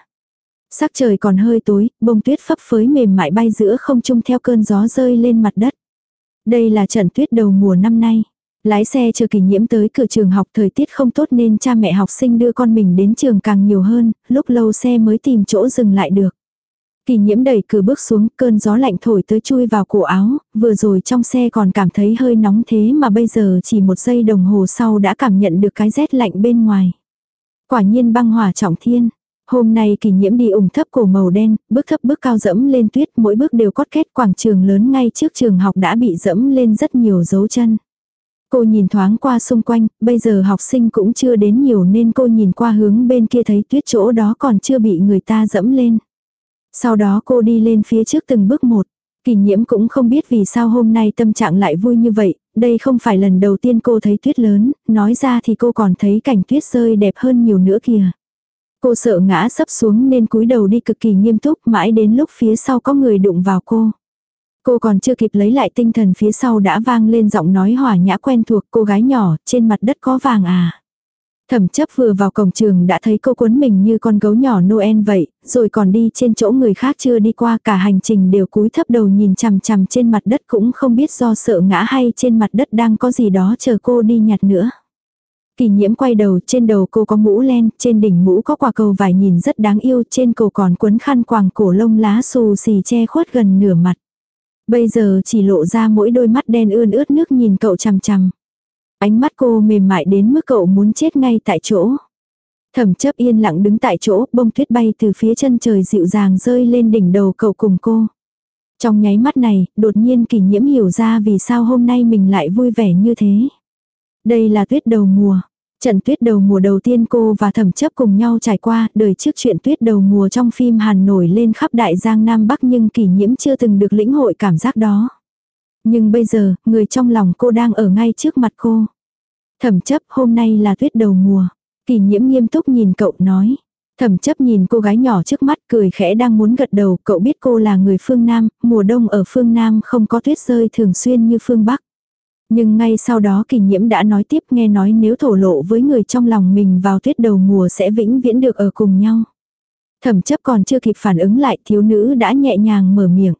Sắc trời còn hơi tối, bông tuyết phấp phới mềm mại bay giữa không trung theo cơn gió rơi lên mặt đất. Đây là trận tuyết đầu mùa năm nay. Lái xe chờ kỳ nhiễm tới cửa trường học thời tiết không tốt nên cha mẹ học sinh đưa con mình đến trường càng nhiều hơn, lúc lâu xe mới tìm chỗ dừng lại được. Kỳ nhiễm đẩy cửa bước xuống, cơn gió lạnh thổi tới chui vào cổ áo, vừa rồi trong xe còn cảm thấy hơi nóng thế mà bây giờ chỉ một giây đồng hồ sau đã cảm nhận được cái rét lạnh bên ngoài. Quả nhiên băng hỏa trọng thiên. Hôm nay kỳ nhiễm đi ủng thấp cổ màu đen, bước thấp bước cao dẫm lên tuyết, mỗi bước đều cót kết quảng trường lớn ngay trước trường học đã bị dẫm lên rất nhiều dấu chân. Cô nhìn thoáng qua xung quanh, bây giờ học sinh cũng chưa đến nhiều nên cô nhìn qua hướng bên kia thấy tuyết chỗ đó còn chưa bị người ta dẫm lên. Sau đó cô đi lên phía trước từng bước một. Kỳ nhiễm cũng không biết vì sao hôm nay tâm trạng lại vui như vậy, đây không phải lần đầu tiên cô thấy tuyết lớn, nói ra thì cô còn thấy cảnh tuyết rơi đẹp hơn nhiều nữa kìa. Cô sợ ngã sấp xuống nên cúi đầu đi cực kỳ nghiêm túc mãi đến lúc phía sau có người đụng vào cô. Cô còn chưa kịp lấy lại tinh thần phía sau đã vang lên giọng nói hỏa nhã quen thuộc cô gái nhỏ, trên mặt đất có vàng à. Thẩm chấp vừa vào cổng trường đã thấy cô cuốn mình như con gấu nhỏ Noel vậy, rồi còn đi trên chỗ người khác chưa đi qua cả hành trình đều cúi thấp đầu nhìn chằm chằm trên mặt đất cũng không biết do sợ ngã hay trên mặt đất đang có gì đó chờ cô đi nhặt nữa. Kỳ nhiễm quay đầu, trên đầu cô có mũ len, trên đỉnh mũ có quả cầu vải nhìn rất đáng yêu, trên cổ còn quấn khăn quàng cổ lông lá xù xì che khuất gần nửa mặt. Bây giờ chỉ lộ ra mỗi đôi mắt đen ươn ướt nước nhìn cậu chằm chằm. Ánh mắt cô mềm mại đến mức cậu muốn chết ngay tại chỗ. Thẩm chấp yên lặng đứng tại chỗ, bông tuyết bay từ phía chân trời dịu dàng rơi lên đỉnh đầu cậu cùng cô. Trong nháy mắt này, đột nhiên kỳ nhiễm hiểu ra vì sao hôm nay mình lại vui vẻ như thế. Đây là tuyết đầu mùa. Trận tuyết đầu mùa đầu tiên cô và thẩm chấp cùng nhau trải qua, đời trước chuyện tuyết đầu mùa trong phim Hàn nổi lên khắp đại giang Nam Bắc nhưng kỷ nhiễm chưa từng được lĩnh hội cảm giác đó. Nhưng bây giờ, người trong lòng cô đang ở ngay trước mặt cô. Thẩm chấp hôm nay là tuyết đầu mùa. Kỳ nhiễm nghiêm túc nhìn cậu nói. Thẩm chấp nhìn cô gái nhỏ trước mắt cười khẽ đang muốn gật đầu, cậu biết cô là người phương Nam, mùa đông ở phương Nam không có tuyết rơi thường xuyên như phương Bắc. Nhưng ngay sau đó kỳ nhiễm đã nói tiếp nghe nói nếu thổ lộ với người trong lòng mình vào tuyết đầu mùa sẽ vĩnh viễn được ở cùng nhau. Thẩm chấp còn chưa kịp phản ứng lại thiếu nữ đã nhẹ nhàng mở miệng.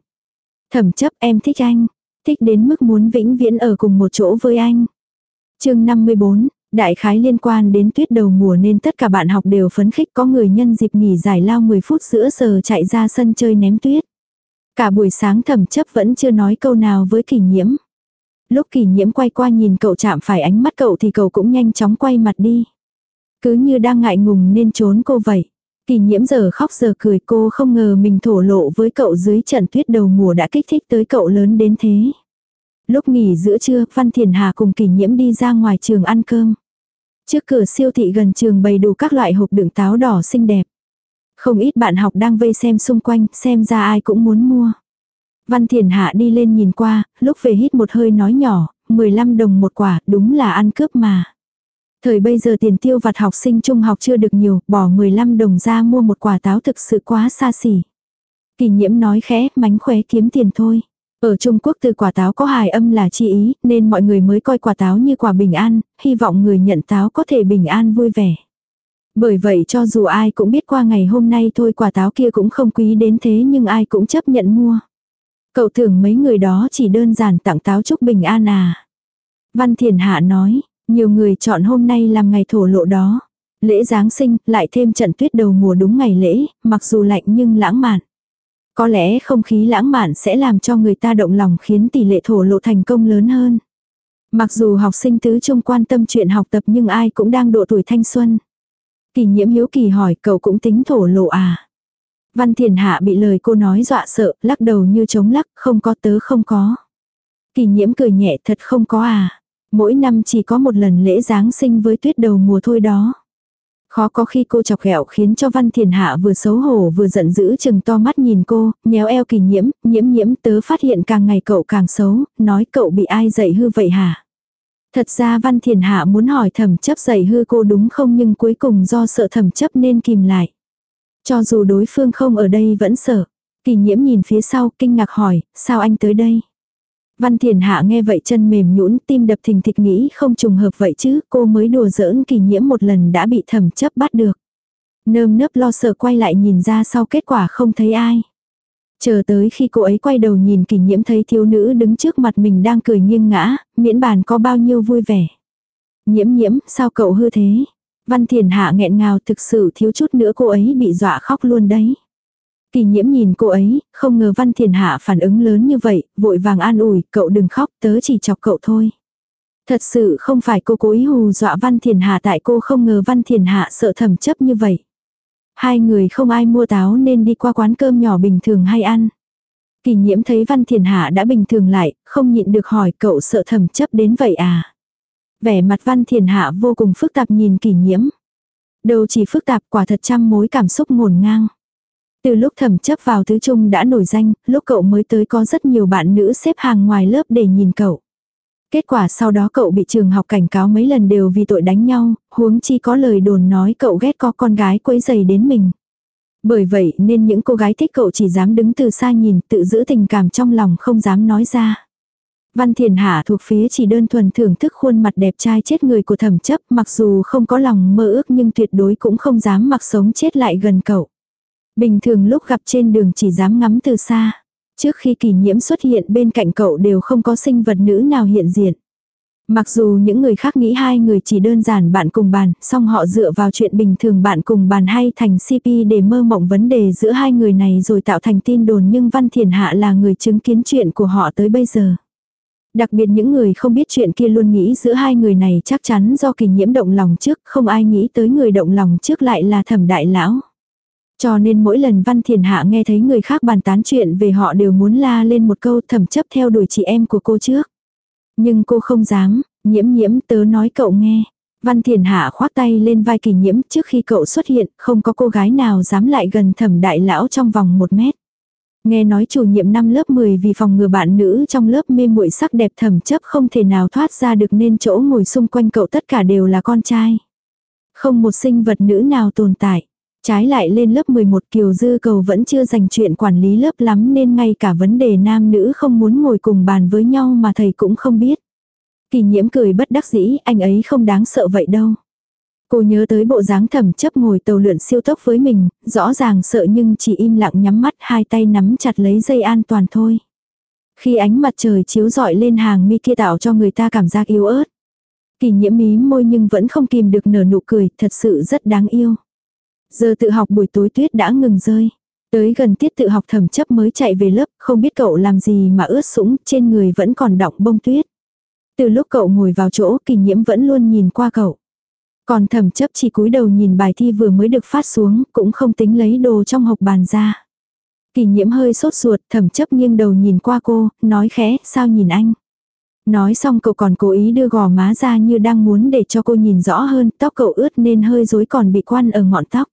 Thẩm chấp em thích anh, thích đến mức muốn vĩnh viễn ở cùng một chỗ với anh chương 54, Đại khái liên quan đến tuyết đầu mùa nên tất cả bạn học đều phấn khích có người nhân dịp nghỉ giải lao 10 phút giữa giờ chạy ra sân chơi ném tuyết. Cả buổi sáng thẩm chấp vẫn chưa nói câu nào với kỷ nhiễm. Lúc kỷ nhiễm quay qua nhìn cậu chạm phải ánh mắt cậu thì cậu cũng nhanh chóng quay mặt đi. Cứ như đang ngại ngùng nên trốn cô vậy. Kỷ nhiễm giờ khóc giờ cười cô không ngờ mình thổ lộ với cậu dưới trận tuyết đầu mùa đã kích thích tới cậu lớn đến thế. Lúc nghỉ giữa trưa, Văn Thiền Hà cùng kỷ nhiễm đi ra ngoài trường ăn cơm. Trước cửa siêu thị gần trường bày đủ các loại hộp đựng táo đỏ xinh đẹp. Không ít bạn học đang vây xem xung quanh, xem ra ai cũng muốn mua. Văn Thiền Hạ đi lên nhìn qua, lúc về hít một hơi nói nhỏ, 15 đồng một quả, đúng là ăn cướp mà. Thời bây giờ tiền tiêu vặt học sinh trung học chưa được nhiều, bỏ 15 đồng ra mua một quả táo thực sự quá xa xỉ. Kỳ nhiễm nói khẽ, mánh khóe kiếm tiền thôi. Ở Trung Quốc từ quả táo có hài âm là chi ý, nên mọi người mới coi quả táo như quả bình an, hy vọng người nhận táo có thể bình an vui vẻ. Bởi vậy cho dù ai cũng biết qua ngày hôm nay thôi quả táo kia cũng không quý đến thế nhưng ai cũng chấp nhận mua. Cậu tưởng mấy người đó chỉ đơn giản tặng táo chúc bình an à. Văn Thiền Hạ nói, nhiều người chọn hôm nay làm ngày thổ lộ đó. Lễ Giáng sinh, lại thêm trận tuyết đầu mùa đúng ngày lễ, mặc dù lạnh nhưng lãng mạn. Có lẽ không khí lãng mạn sẽ làm cho người ta động lòng khiến tỷ lệ thổ lộ thành công lớn hơn. Mặc dù học sinh tứ trung quan tâm chuyện học tập nhưng ai cũng đang độ tuổi thanh xuân. Kỳ nhiễm hiếu kỳ hỏi cậu cũng tính thổ lộ à. Văn thiền hạ bị lời cô nói dọa sợ, lắc đầu như chống lắc, không có tớ không có. Kỳ nhiễm cười nhẹ thật không có à. Mỗi năm chỉ có một lần lễ Giáng sinh với tuyết đầu mùa thôi đó. Khó có khi cô chọc ghẹo khiến cho Văn Thiền Hạ vừa xấu hổ vừa giận dữ chừng to mắt nhìn cô, nhéo eo kỳ nhiễm, nhiễm nhiễm tớ phát hiện càng ngày cậu càng xấu, nói cậu bị ai dạy hư vậy hả? Thật ra Văn Thiền Hạ muốn hỏi thẩm chấp dạy hư cô đúng không nhưng cuối cùng do sợ thẩm chấp nên kìm lại. Cho dù đối phương không ở đây vẫn sợ. Kỳ nhiễm nhìn phía sau kinh ngạc hỏi, sao anh tới đây? Văn Thiền Hạ nghe vậy chân mềm nhũn tim đập thình thịch nghĩ không trùng hợp vậy chứ, cô mới đùa giỡn kỳ nhiễm một lần đã bị thẩm chấp bắt được. Nơm nớp lo sợ quay lại nhìn ra sau kết quả không thấy ai. Chờ tới khi cô ấy quay đầu nhìn kỳ nhiễm thấy thiếu nữ đứng trước mặt mình đang cười nghiêng ngã, miễn bàn có bao nhiêu vui vẻ. Nhiễm nhiễm, sao cậu hư thế? Văn Thiền Hạ nghẹn ngào thực sự thiếu chút nữa cô ấy bị dọa khóc luôn đấy. Kỳ nhiễm nhìn cô ấy, không ngờ Văn Thiền Hạ phản ứng lớn như vậy, vội vàng an ủi, cậu đừng khóc, tớ chỉ chọc cậu thôi. Thật sự không phải cô cố ý hù dọa Văn Thiền Hạ tại cô không ngờ Văn Thiền Hạ sợ thầm chấp như vậy. Hai người không ai mua táo nên đi qua quán cơm nhỏ bình thường hay ăn. Kỳ nhiễm thấy Văn Thiền Hạ đã bình thường lại, không nhịn được hỏi cậu sợ thầm chấp đến vậy à. Vẻ mặt Văn Thiền Hạ vô cùng phức tạp nhìn kỳ nhiễm. Đâu chỉ phức tạp quả thật trăm mối cảm xúc ngổn ngang. Từ lúc thẩm chấp vào tứ trung đã nổi danh, lúc cậu mới tới có rất nhiều bạn nữ xếp hàng ngoài lớp để nhìn cậu. Kết quả sau đó cậu bị trường học cảnh cáo mấy lần đều vì tội đánh nhau, huống chi có lời đồn nói cậu ghét có con gái quấy giày đến mình. Bởi vậy nên những cô gái thích cậu chỉ dám đứng từ xa nhìn tự giữ tình cảm trong lòng không dám nói ra. Văn Thiền Hạ thuộc phía chỉ đơn thuần thưởng thức khuôn mặt đẹp trai chết người của thẩm chấp mặc dù không có lòng mơ ước nhưng tuyệt đối cũng không dám mặc sống chết lại gần cậu. Bình thường lúc gặp trên đường chỉ dám ngắm từ xa. Trước khi kỳ nhiễm xuất hiện bên cạnh cậu đều không có sinh vật nữ nào hiện diện. Mặc dù những người khác nghĩ hai người chỉ đơn giản bạn cùng bàn, song họ dựa vào chuyện bình thường bạn cùng bàn hay thành CP để mơ mộng vấn đề giữa hai người này rồi tạo thành tin đồn nhưng Văn Thiền Hạ là người chứng kiến chuyện của họ tới bây giờ. Đặc biệt những người không biết chuyện kia luôn nghĩ giữa hai người này chắc chắn do kỳ nhiễm động lòng trước, không ai nghĩ tới người động lòng trước lại là thẩm đại lão. Cho nên mỗi lần Văn Thiền Hạ nghe thấy người khác bàn tán chuyện về họ đều muốn la lên một câu thầm chấp theo đuổi chị em của cô trước. Nhưng cô không dám, nhiễm nhiễm tớ nói cậu nghe. Văn Thiền Hạ khoác tay lên vai kỳ nhiễm trước khi cậu xuất hiện, không có cô gái nào dám lại gần thẩm đại lão trong vòng một mét. Nghe nói chủ nhiệm năm lớp 10 vì phòng ngừa bạn nữ trong lớp mê muội sắc đẹp thẩm chấp không thể nào thoát ra được nên chỗ ngồi xung quanh cậu tất cả đều là con trai. Không một sinh vật nữ nào tồn tại. Trái lại lên lớp 11 Kiều Dư Cầu vẫn chưa dành chuyện quản lý lớp lắm nên ngay cả vấn đề nam nữ không muốn ngồi cùng bàn với nhau mà thầy cũng không biết. Kỳ nhiễm cười bất đắc dĩ, anh ấy không đáng sợ vậy đâu. Cô nhớ tới bộ dáng thẩm chấp ngồi tàu lượn siêu tốc với mình, rõ ràng sợ nhưng chỉ im lặng nhắm mắt hai tay nắm chặt lấy dây an toàn thôi. Khi ánh mặt trời chiếu rọi lên hàng mi kia tạo cho người ta cảm giác yếu ớt. Kỳ nhiễm mí môi nhưng vẫn không kìm được nở nụ cười, thật sự rất đáng yêu. Giờ tự học buổi tối tuyết đã ngừng rơi. Tới gần tiết tự học thẩm chấp mới chạy về lớp, không biết cậu làm gì mà ướt sũng, trên người vẫn còn đọng bông tuyết. Từ lúc cậu ngồi vào chỗ, kỳ nhiễm vẫn luôn nhìn qua cậu. Còn thẩm chấp chỉ cúi đầu nhìn bài thi vừa mới được phát xuống, cũng không tính lấy đồ trong hộp bàn ra. Kỳ nhiễm hơi sốt ruột, thẩm chấp nghiêng đầu nhìn qua cô, nói khẽ, sao nhìn anh. Nói xong cậu còn cố ý đưa gò má ra như đang muốn để cho cô nhìn rõ hơn, tóc cậu ướt nên hơi rối còn bị quan ở ngọn tóc.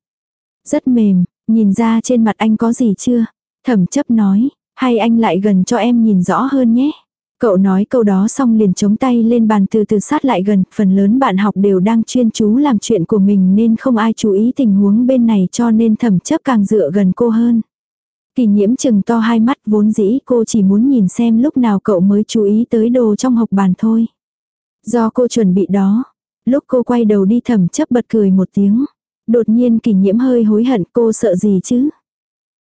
Rất mềm, nhìn ra trên mặt anh có gì chưa? Thẩm chấp nói, hay anh lại gần cho em nhìn rõ hơn nhé. Cậu nói câu đó xong liền chống tay lên bàn từ từ sát lại gần, phần lớn bạn học đều đang chuyên chú làm chuyện của mình nên không ai chú ý tình huống bên này cho nên thẩm chấp càng dựa gần cô hơn. Kỳ nhiễm chừng to hai mắt vốn dĩ cô chỉ muốn nhìn xem lúc nào cậu mới chú ý tới đồ trong hộp bàn thôi. Do cô chuẩn bị đó. Lúc cô quay đầu đi thẩm chấp bật cười một tiếng. Đột nhiên kỷ nhiễm hơi hối hận cô sợ gì chứ.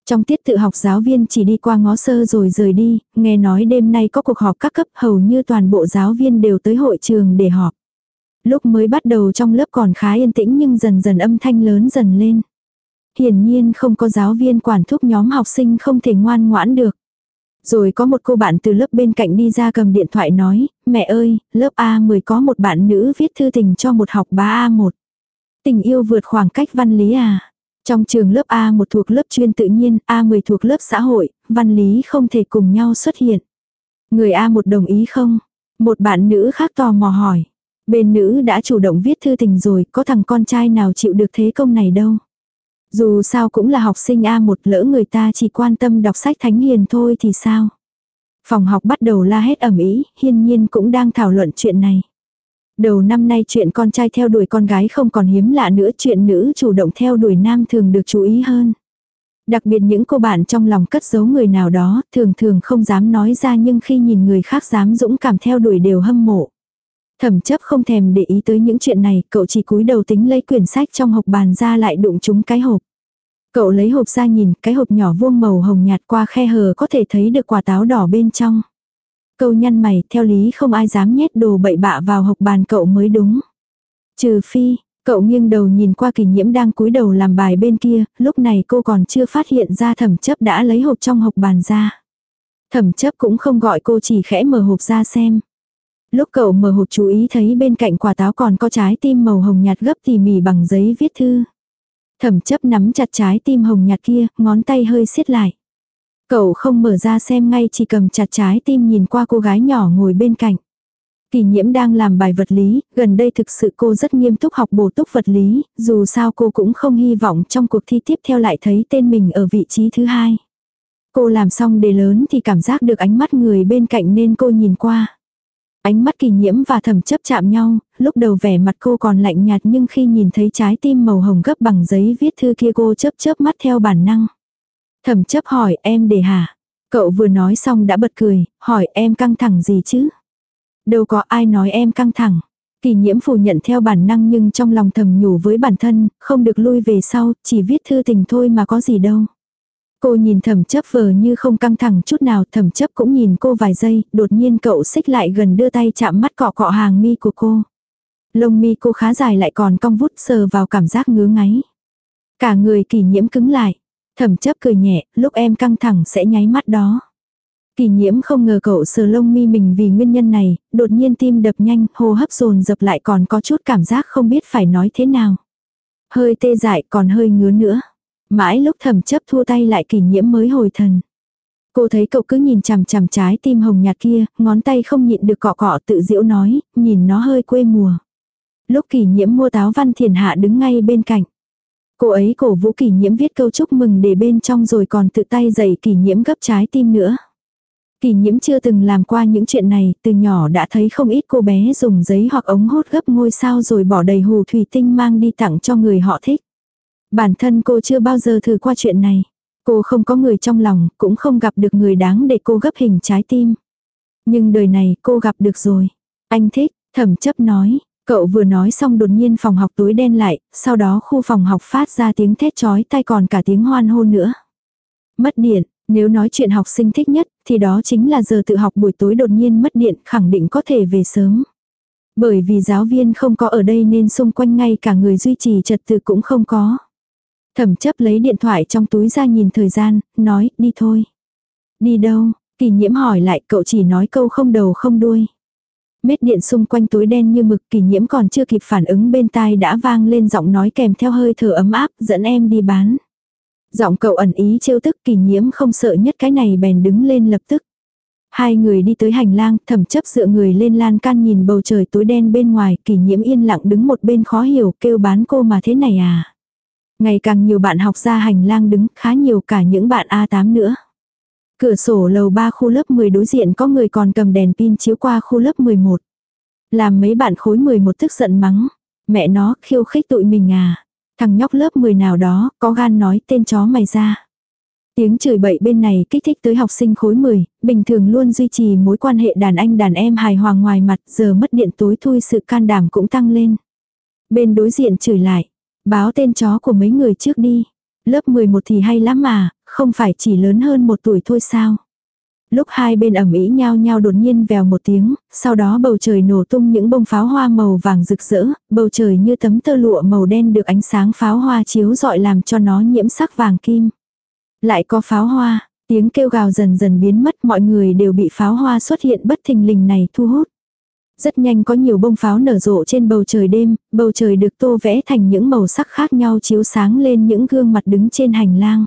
Trong tiết tự học giáo viên chỉ đi qua ngó sơ rồi rời đi, nghe nói đêm nay có cuộc họp các cấp hầu như toàn bộ giáo viên đều tới hội trường để họp. Lúc mới bắt đầu trong lớp còn khá yên tĩnh nhưng dần dần âm thanh lớn dần lên. Hiển nhiên không có giáo viên quản thúc nhóm học sinh không thể ngoan ngoãn được. Rồi có một cô bạn từ lớp bên cạnh đi ra cầm điện thoại nói, mẹ ơi, lớp A10 có một bạn nữ viết thư tình cho một học bá A1. Tình yêu vượt khoảng cách văn lý à. Trong trường lớp A1 thuộc lớp chuyên tự nhiên, A10 thuộc lớp xã hội, văn lý không thể cùng nhau xuất hiện. Người A1 đồng ý không? Một bạn nữ khác tò mò hỏi. Bên nữ đã chủ động viết thư tình rồi, có thằng con trai nào chịu được thế công này đâu. Dù sao cũng là học sinh A1 lỡ người ta chỉ quan tâm đọc sách thánh hiền thôi thì sao. Phòng học bắt đầu la hét ẩm ý, hiên nhiên cũng đang thảo luận chuyện này. Đầu năm nay chuyện con trai theo đuổi con gái không còn hiếm lạ nữa chuyện nữ chủ động theo đuổi nam thường được chú ý hơn. Đặc biệt những cô bạn trong lòng cất giấu người nào đó thường thường không dám nói ra nhưng khi nhìn người khác dám dũng cảm theo đuổi đều hâm mộ. Thẩm chấp không thèm để ý tới những chuyện này, cậu chỉ cúi đầu tính lấy quyển sách trong hộp bàn ra lại đụng trúng cái hộp. Cậu lấy hộp ra nhìn, cái hộp nhỏ vuông màu hồng nhạt qua khe hờ có thể thấy được quả táo đỏ bên trong. Câu nhăn mày, theo lý không ai dám nhét đồ bậy bạ vào hộp bàn cậu mới đúng. Trừ phi, cậu nghiêng đầu nhìn qua kỳ nhiễm đang cúi đầu làm bài bên kia, lúc này cô còn chưa phát hiện ra thẩm chấp đã lấy hộp trong hộp bàn ra. Thẩm chấp cũng không gọi cô chỉ khẽ mở hộp ra xem. Lúc cậu mở hộp chú ý thấy bên cạnh quả táo còn có trái tim màu hồng nhạt gấp tỉ mỉ bằng giấy viết thư. Thẩm chấp nắm chặt trái tim hồng nhạt kia, ngón tay hơi siết lại. Cậu không mở ra xem ngay chỉ cầm chặt trái tim nhìn qua cô gái nhỏ ngồi bên cạnh. Kỳ nhiễm đang làm bài vật lý, gần đây thực sự cô rất nghiêm túc học bổ túc vật lý, dù sao cô cũng không hy vọng trong cuộc thi tiếp theo lại thấy tên mình ở vị trí thứ hai. Cô làm xong đề lớn thì cảm giác được ánh mắt người bên cạnh nên cô nhìn qua. Ánh mắt kỳ nhiễm và thầm chấp chạm nhau, lúc đầu vẻ mặt cô còn lạnh nhạt nhưng khi nhìn thấy trái tim màu hồng gấp bằng giấy viết thư kia cô chớp chớp mắt theo bản năng thẩm chấp hỏi em để hả? Cậu vừa nói xong đã bật cười, hỏi em căng thẳng gì chứ? Đâu có ai nói em căng thẳng. Kỳ nhiễm phủ nhận theo bản năng nhưng trong lòng thầm nhủ với bản thân, không được lui về sau, chỉ viết thư tình thôi mà có gì đâu. Cô nhìn thẩm chấp vờ như không căng thẳng chút nào, thẩm chấp cũng nhìn cô vài giây, đột nhiên cậu xích lại gần đưa tay chạm mắt cọ cọ hàng mi của cô. Lông mi cô khá dài lại còn cong vút sờ vào cảm giác ngứa ngáy. Cả người kỳ nhiễm cứng lại. Thẩm chấp cười nhẹ, lúc em căng thẳng sẽ nháy mắt đó. Kỳ nhiễm không ngờ cậu sờ lông mi mình vì nguyên nhân này, đột nhiên tim đập nhanh, hô hấp dồn dập lại còn có chút cảm giác không biết phải nói thế nào. Hơi tê dại còn hơi ngứa nữa. Mãi lúc thẩm chấp thua tay lại kỷ nhiễm mới hồi thần. Cô thấy cậu cứ nhìn chằm chằm trái tim hồng nhạt kia, ngón tay không nhịn được cọ cọ tự diễu nói, nhìn nó hơi quê mùa. Lúc kỷ nhiễm mua táo văn thiền hạ đứng ngay bên cạnh. Cô ấy cổ vũ kỷ nhiễm viết câu chúc mừng để bên trong rồi còn tự tay dạy kỷ nhiễm gấp trái tim nữa. Kỷ nhiễm chưa từng làm qua những chuyện này, từ nhỏ đã thấy không ít cô bé dùng giấy hoặc ống hút gấp ngôi sao rồi bỏ đầy hù thủy tinh mang đi tặng cho người họ thích. Bản thân cô chưa bao giờ thử qua chuyện này. Cô không có người trong lòng, cũng không gặp được người đáng để cô gấp hình trái tim. Nhưng đời này cô gặp được rồi. Anh thích, thẩm chấp nói. Cậu vừa nói xong đột nhiên phòng học tối đen lại, sau đó khu phòng học phát ra tiếng thét chói tai còn cả tiếng hoan hô nữa. Mất điện, nếu nói chuyện học sinh thích nhất, thì đó chính là giờ tự học buổi tối đột nhiên mất điện, khẳng định có thể về sớm. Bởi vì giáo viên không có ở đây nên xung quanh ngay cả người duy trì trật tự cũng không có. Thẩm chấp lấy điện thoại trong túi ra nhìn thời gian, nói, đi thôi. Đi đâu? Kỳ nhiễm hỏi lại cậu chỉ nói câu không đầu không đuôi. Mết điện xung quanh tối đen như mực kỳ nhiễm còn chưa kịp phản ứng bên tai đã vang lên giọng nói kèm theo hơi thở ấm áp dẫn em đi bán. Giọng cậu ẩn ý trêu tức kỳ nhiễm không sợ nhất cái này bèn đứng lên lập tức. Hai người đi tới hành lang, thẩm chấp dựa người lên lan can nhìn bầu trời tối đen bên ngoài, kỳ nhiễm yên lặng đứng một bên khó hiểu, kêu bán cô mà thế này à. Ngày càng nhiều bạn học ra hành lang đứng, khá nhiều cả những bạn A8 nữa. Cửa sổ lầu 3 khu lớp 10 đối diện có người còn cầm đèn pin chiếu qua khu lớp 11. Làm mấy bạn khối 11 tức giận mắng. Mẹ nó khiêu khích tụi mình à. Thằng nhóc lớp 10 nào đó có gan nói tên chó mày ra. Tiếng chửi bậy bên này kích thích tới học sinh khối 10, bình thường luôn duy trì mối quan hệ đàn anh đàn em hài hòa ngoài mặt, giờ mất điện tối thui sự can đảm cũng tăng lên. Bên đối diện chửi lại, báo tên chó của mấy người trước đi. Lớp 11 thì hay lắm mà, không phải chỉ lớn hơn một tuổi thôi sao. Lúc hai bên ẩm ý nhau nhau đột nhiên vèo một tiếng, sau đó bầu trời nổ tung những bông pháo hoa màu vàng rực rỡ, bầu trời như tấm tơ lụa màu đen được ánh sáng pháo hoa chiếu dọi làm cho nó nhiễm sắc vàng kim. Lại có pháo hoa, tiếng kêu gào dần dần biến mất mọi người đều bị pháo hoa xuất hiện bất thình lình này thu hút. Rất nhanh có nhiều bông pháo nở rộ trên bầu trời đêm, bầu trời được tô vẽ thành những màu sắc khác nhau chiếu sáng lên những gương mặt đứng trên hành lang.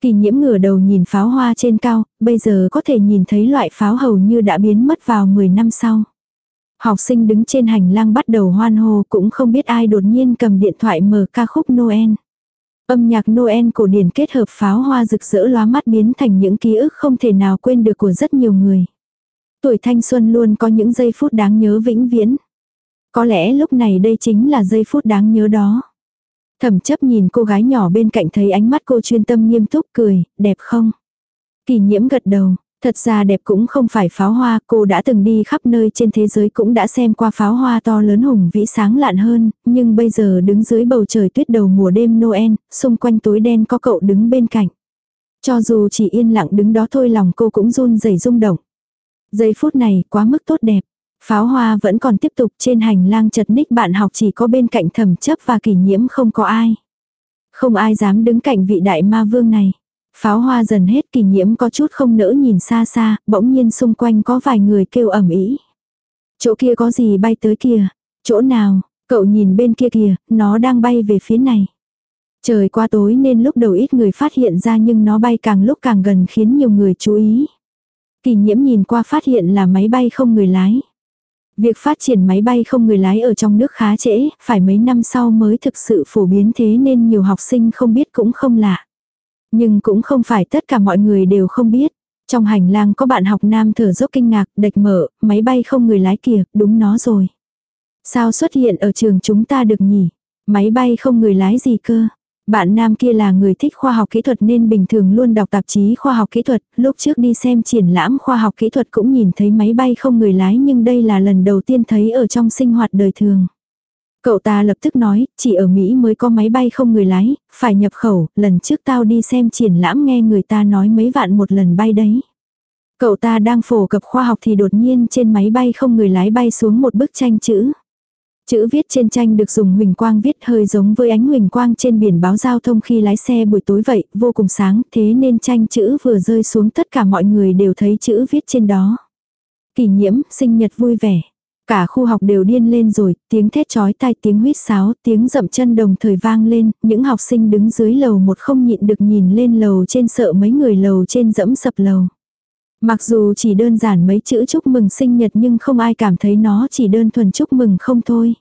Kỳ nhiễm ngửa đầu nhìn pháo hoa trên cao, bây giờ có thể nhìn thấy loại pháo hầu như đã biến mất vào 10 năm sau. Học sinh đứng trên hành lang bắt đầu hoan hô cũng không biết ai đột nhiên cầm điện thoại mở ca khúc Noel. Âm nhạc Noel cổ điển kết hợp pháo hoa rực rỡ lóa mắt biến thành những ký ức không thể nào quên được của rất nhiều người. Tuổi thanh xuân luôn có những giây phút đáng nhớ vĩnh viễn. Có lẽ lúc này đây chính là giây phút đáng nhớ đó. Thẩm chấp nhìn cô gái nhỏ bên cạnh thấy ánh mắt cô chuyên tâm nghiêm túc cười, đẹp không? Kỳ nhiễm gật đầu, thật ra đẹp cũng không phải pháo hoa, cô đã từng đi khắp nơi trên thế giới cũng đã xem qua pháo hoa to lớn hùng vĩ sáng lạn hơn, nhưng bây giờ đứng dưới bầu trời tuyết đầu mùa đêm Noel, xung quanh tối đen có cậu đứng bên cạnh. Cho dù chỉ yên lặng đứng đó thôi lòng cô cũng run rẩy rung động. Giây phút này quá mức tốt đẹp. Pháo hoa vẫn còn tiếp tục trên hành lang chật ních bạn học chỉ có bên cạnh thẩm chấp và kỷ nhiễm không có ai. Không ai dám đứng cạnh vị đại ma vương này. Pháo hoa dần hết kỷ nhiễm có chút không nỡ nhìn xa xa, bỗng nhiên xung quanh có vài người kêu ẩm ý. Chỗ kia có gì bay tới kìa? Chỗ nào? Cậu nhìn bên kia kìa, nó đang bay về phía này. Trời qua tối nên lúc đầu ít người phát hiện ra nhưng nó bay càng lúc càng gần khiến nhiều người chú ý. Kỳ nhiễm nhìn qua phát hiện là máy bay không người lái. Việc phát triển máy bay không người lái ở trong nước khá trễ, phải mấy năm sau mới thực sự phổ biến thế nên nhiều học sinh không biết cũng không lạ. Nhưng cũng không phải tất cả mọi người đều không biết. Trong hành lang có bạn học nam thở dốc kinh ngạc, đạch mở, máy bay không người lái kìa, đúng nó rồi. Sao xuất hiện ở trường chúng ta được nhỉ? Máy bay không người lái gì cơ? Bạn nam kia là người thích khoa học kỹ thuật nên bình thường luôn đọc tạp chí khoa học kỹ thuật, lúc trước đi xem triển lãm khoa học kỹ thuật cũng nhìn thấy máy bay không người lái nhưng đây là lần đầu tiên thấy ở trong sinh hoạt đời thường. Cậu ta lập tức nói, chỉ ở Mỹ mới có máy bay không người lái, phải nhập khẩu, lần trước tao đi xem triển lãm nghe người ta nói mấy vạn một lần bay đấy. Cậu ta đang phổ cập khoa học thì đột nhiên trên máy bay không người lái bay xuống một bức tranh chữ. Chữ viết trên tranh được dùng huỳnh quang viết hơi giống với ánh huỳnh quang trên biển báo giao thông khi lái xe buổi tối vậy, vô cùng sáng, thế nên tranh chữ vừa rơi xuống tất cả mọi người đều thấy chữ viết trên đó. Kỷ nhiễm, sinh nhật vui vẻ. Cả khu học đều điên lên rồi, tiếng thét chói tai tiếng huýt sáo, tiếng dậm chân đồng thời vang lên, những học sinh đứng dưới lầu một không nhịn được nhìn lên lầu trên sợ mấy người lầu trên dẫm sập lầu. Mặc dù chỉ đơn giản mấy chữ chúc mừng sinh nhật nhưng không ai cảm thấy nó chỉ đơn thuần chúc mừng không thôi.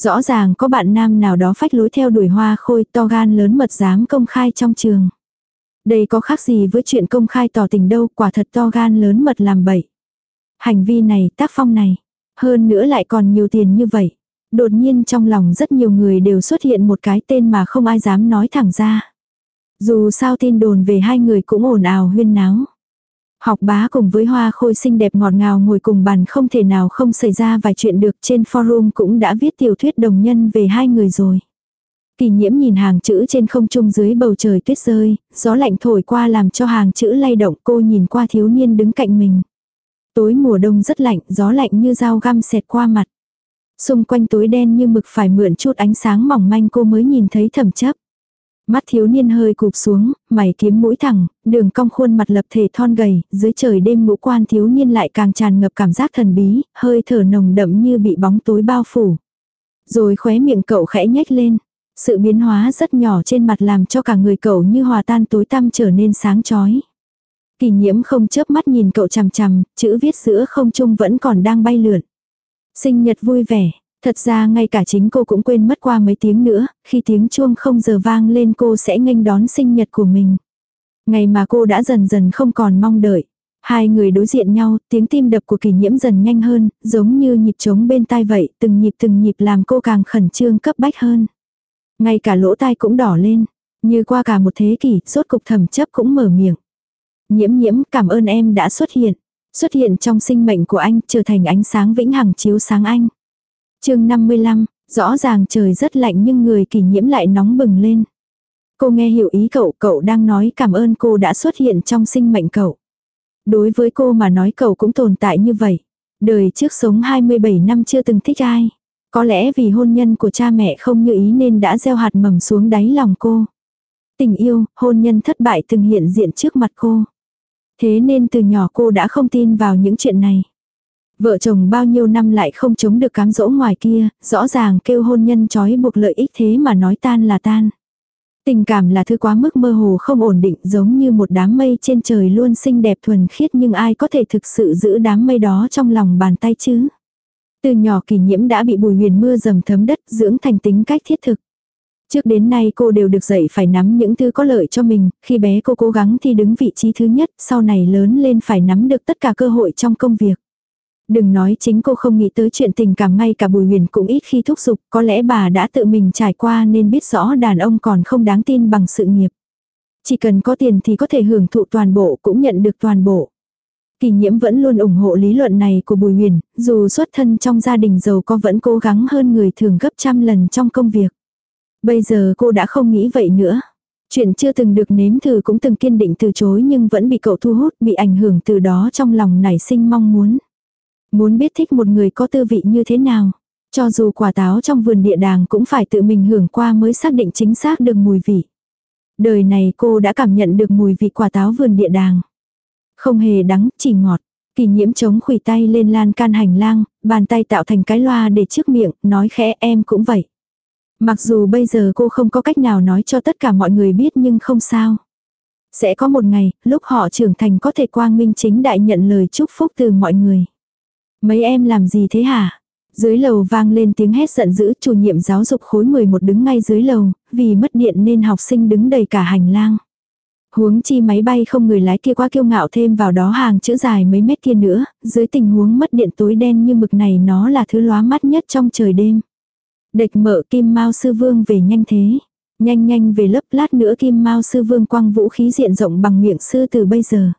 Rõ ràng có bạn nam nào đó phách lối theo đuổi hoa khôi to gan lớn mật dám công khai trong trường. Đây có khác gì với chuyện công khai tỏ tình đâu, quả thật to gan lớn mật làm bậy. Hành vi này, tác phong này, hơn nữa lại còn nhiều tiền như vậy. Đột nhiên trong lòng rất nhiều người đều xuất hiện một cái tên mà không ai dám nói thẳng ra. Dù sao tin đồn về hai người cũng ồn ào huyên náo. Học bá cùng với hoa khôi xinh đẹp ngọt ngào ngồi cùng bàn không thể nào không xảy ra vài chuyện được trên forum cũng đã viết tiểu thuyết đồng nhân về hai người rồi. Kỳ nhiễm nhìn hàng chữ trên không trung dưới bầu trời tuyết rơi, gió lạnh thổi qua làm cho hàng chữ lay động cô nhìn qua thiếu niên đứng cạnh mình. Tối mùa đông rất lạnh, gió lạnh như dao găm xẹt qua mặt. Xung quanh tối đen như mực phải mượn chút ánh sáng mỏng manh cô mới nhìn thấy thẩm chấp. Mắt thiếu niên hơi cụp xuống, mày kiếm mũi thẳng, đường cong khuôn mặt lập thể thon gầy, dưới trời đêm ngũ quan thiếu niên lại càng tràn ngập cảm giác thần bí, hơi thở nồng đậm như bị bóng tối bao phủ. Rồi khóe miệng cậu khẽ nhếch lên. Sự biến hóa rất nhỏ trên mặt làm cho cả người cậu như hòa tan tối tăm trở nên sáng chói. Kỳ nhiễm không chớp mắt nhìn cậu chằm chằm, chữ viết giữa không trung vẫn còn đang bay lượn. Sinh nhật vui vẻ, thật ra ngay cả chính cô cũng quên mất qua mấy tiếng nữa, khi tiếng chuông không giờ vang lên cô sẽ nghênh đón sinh nhật của mình. Ngày mà cô đã dần dần không còn mong đợi. Hai người đối diện nhau, tiếng tim đập của kỳ nhiễm dần nhanh hơn, giống như nhịp trống bên tai vậy, từng nhịp từng nhịp làm cô càng khẩn trương cấp bách hơn. Ngay cả lỗ tai cũng đỏ lên, như qua cả một thế kỷ, rốt cục thẩm chấp cũng mở miệng. Nhiễm nhiễm cảm ơn em đã xuất hiện. Xuất hiện trong sinh mệnh của anh trở thành ánh sáng vĩnh hằng chiếu sáng anh chương 55, rõ ràng trời rất lạnh nhưng người kỳ nhiễm lại nóng bừng lên. Cô nghe hiểu ý cậu, cậu đang nói cảm ơn cô đã xuất hiện trong sinh mệnh cậu. Đối với cô mà nói cậu cũng tồn tại như vậy. Đời trước sống 27 năm chưa từng thích ai. Có lẽ vì hôn nhân của cha mẹ không như ý nên đã gieo hạt mầm xuống đáy lòng cô. Tình yêu, hôn nhân thất bại từng hiện diện trước mặt cô. Thế nên từ nhỏ cô đã không tin vào những chuyện này. Vợ chồng bao nhiêu năm lại không chống được cám dỗ ngoài kia, rõ ràng kêu hôn nhân trói buộc lợi ích thế mà nói tan là tan. Tình cảm là thứ quá mức mơ hồ không ổn định giống như một đám mây trên trời luôn xinh đẹp thuần khiết nhưng ai có thể thực sự giữ đám mây đó trong lòng bàn tay chứ. Từ nhỏ kỳ nhiễm đã bị bùi huyền mưa dầm thấm đất dưỡng thành tính cách thiết thực. Trước đến nay cô đều được dạy phải nắm những thứ có lợi cho mình, khi bé cô cố gắng thì đứng vị trí thứ nhất, sau này lớn lên phải nắm được tất cả cơ hội trong công việc. Đừng nói chính cô không nghĩ tới chuyện tình cảm ngay cả Bùi Huyền cũng ít khi thúc giục, có lẽ bà đã tự mình trải qua nên biết rõ đàn ông còn không đáng tin bằng sự nghiệp. Chỉ cần có tiền thì có thể hưởng thụ toàn bộ cũng nhận được toàn bộ. Kỳ nhiễm vẫn luôn ủng hộ lý luận này của Bùi Huyền, dù xuất thân trong gia đình giàu có vẫn cố gắng hơn người thường gấp trăm lần trong công việc. Bây giờ cô đã không nghĩ vậy nữa. Chuyện chưa từng được nếm thử cũng từng kiên định từ chối nhưng vẫn bị cậu thu hút, bị ảnh hưởng từ đó trong lòng nảy sinh mong muốn. Muốn biết thích một người có tư vị như thế nào. Cho dù quả táo trong vườn địa đàng cũng phải tự mình hưởng qua mới xác định chính xác được mùi vị. Đời này cô đã cảm nhận được mùi vị quả táo vườn địa đàng. Không hề đắng, chỉ ngọt. Kỳ nhiễm chống khủy tay lên lan can hành lang, bàn tay tạo thành cái loa để trước miệng, nói khẽ em cũng vậy. Mặc dù bây giờ cô không có cách nào nói cho tất cả mọi người biết nhưng không sao. Sẽ có một ngày, lúc họ trưởng thành có thể quang minh chính đại nhận lời chúc phúc từ mọi người. Mấy em làm gì thế hả? Dưới lầu vang lên tiếng hét giận dữ, chủ nhiệm giáo dục khối 11 đứng ngay dưới lầu, vì mất điện nên học sinh đứng đầy cả hành lang. Huống chi máy bay không người lái kia quá kiêu ngạo thêm vào đó hàng chữ dài mấy mét kia nữa, dưới tình huống mất điện tối đen như mực này nó là thứ lóa mắt nhất trong trời đêm. Địch mở kim mao sư vương về nhanh thế. Nhanh nhanh về lớp lát nữa kim mao sư vương quăng vũ khí diện rộng bằng miệng sư từ bây giờ.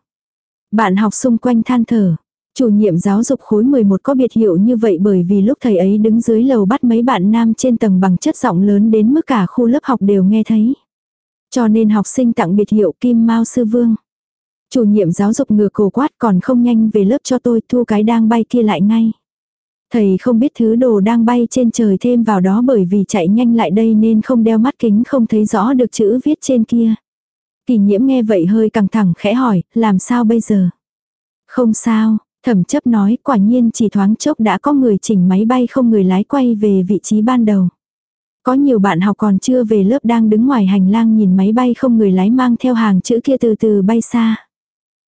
Bạn học xung quanh than thở. Chủ nhiệm giáo dục khối 11 có biệt hiệu như vậy bởi vì lúc thầy ấy đứng dưới lầu bắt mấy bạn nam trên tầng bằng chất giọng lớn đến mức cả khu lớp học đều nghe thấy. Cho nên học sinh tặng biệt hiệu Kim Mao Sư Vương. Chủ nhiệm giáo dục ngừa cổ quát còn không nhanh về lớp cho tôi thu cái đang bay kia lại ngay. Thầy không biết thứ đồ đang bay trên trời thêm vào đó bởi vì chạy nhanh lại đây nên không đeo mắt kính không thấy rõ được chữ viết trên kia. Kỳ nhiễm nghe vậy hơi căng thẳng khẽ hỏi, làm sao bây giờ? Không sao, thẩm chấp nói quả nhiên chỉ thoáng chốc đã có người chỉnh máy bay không người lái quay về vị trí ban đầu. Có nhiều bạn học còn chưa về lớp đang đứng ngoài hành lang nhìn máy bay không người lái mang theo hàng chữ kia từ từ bay xa.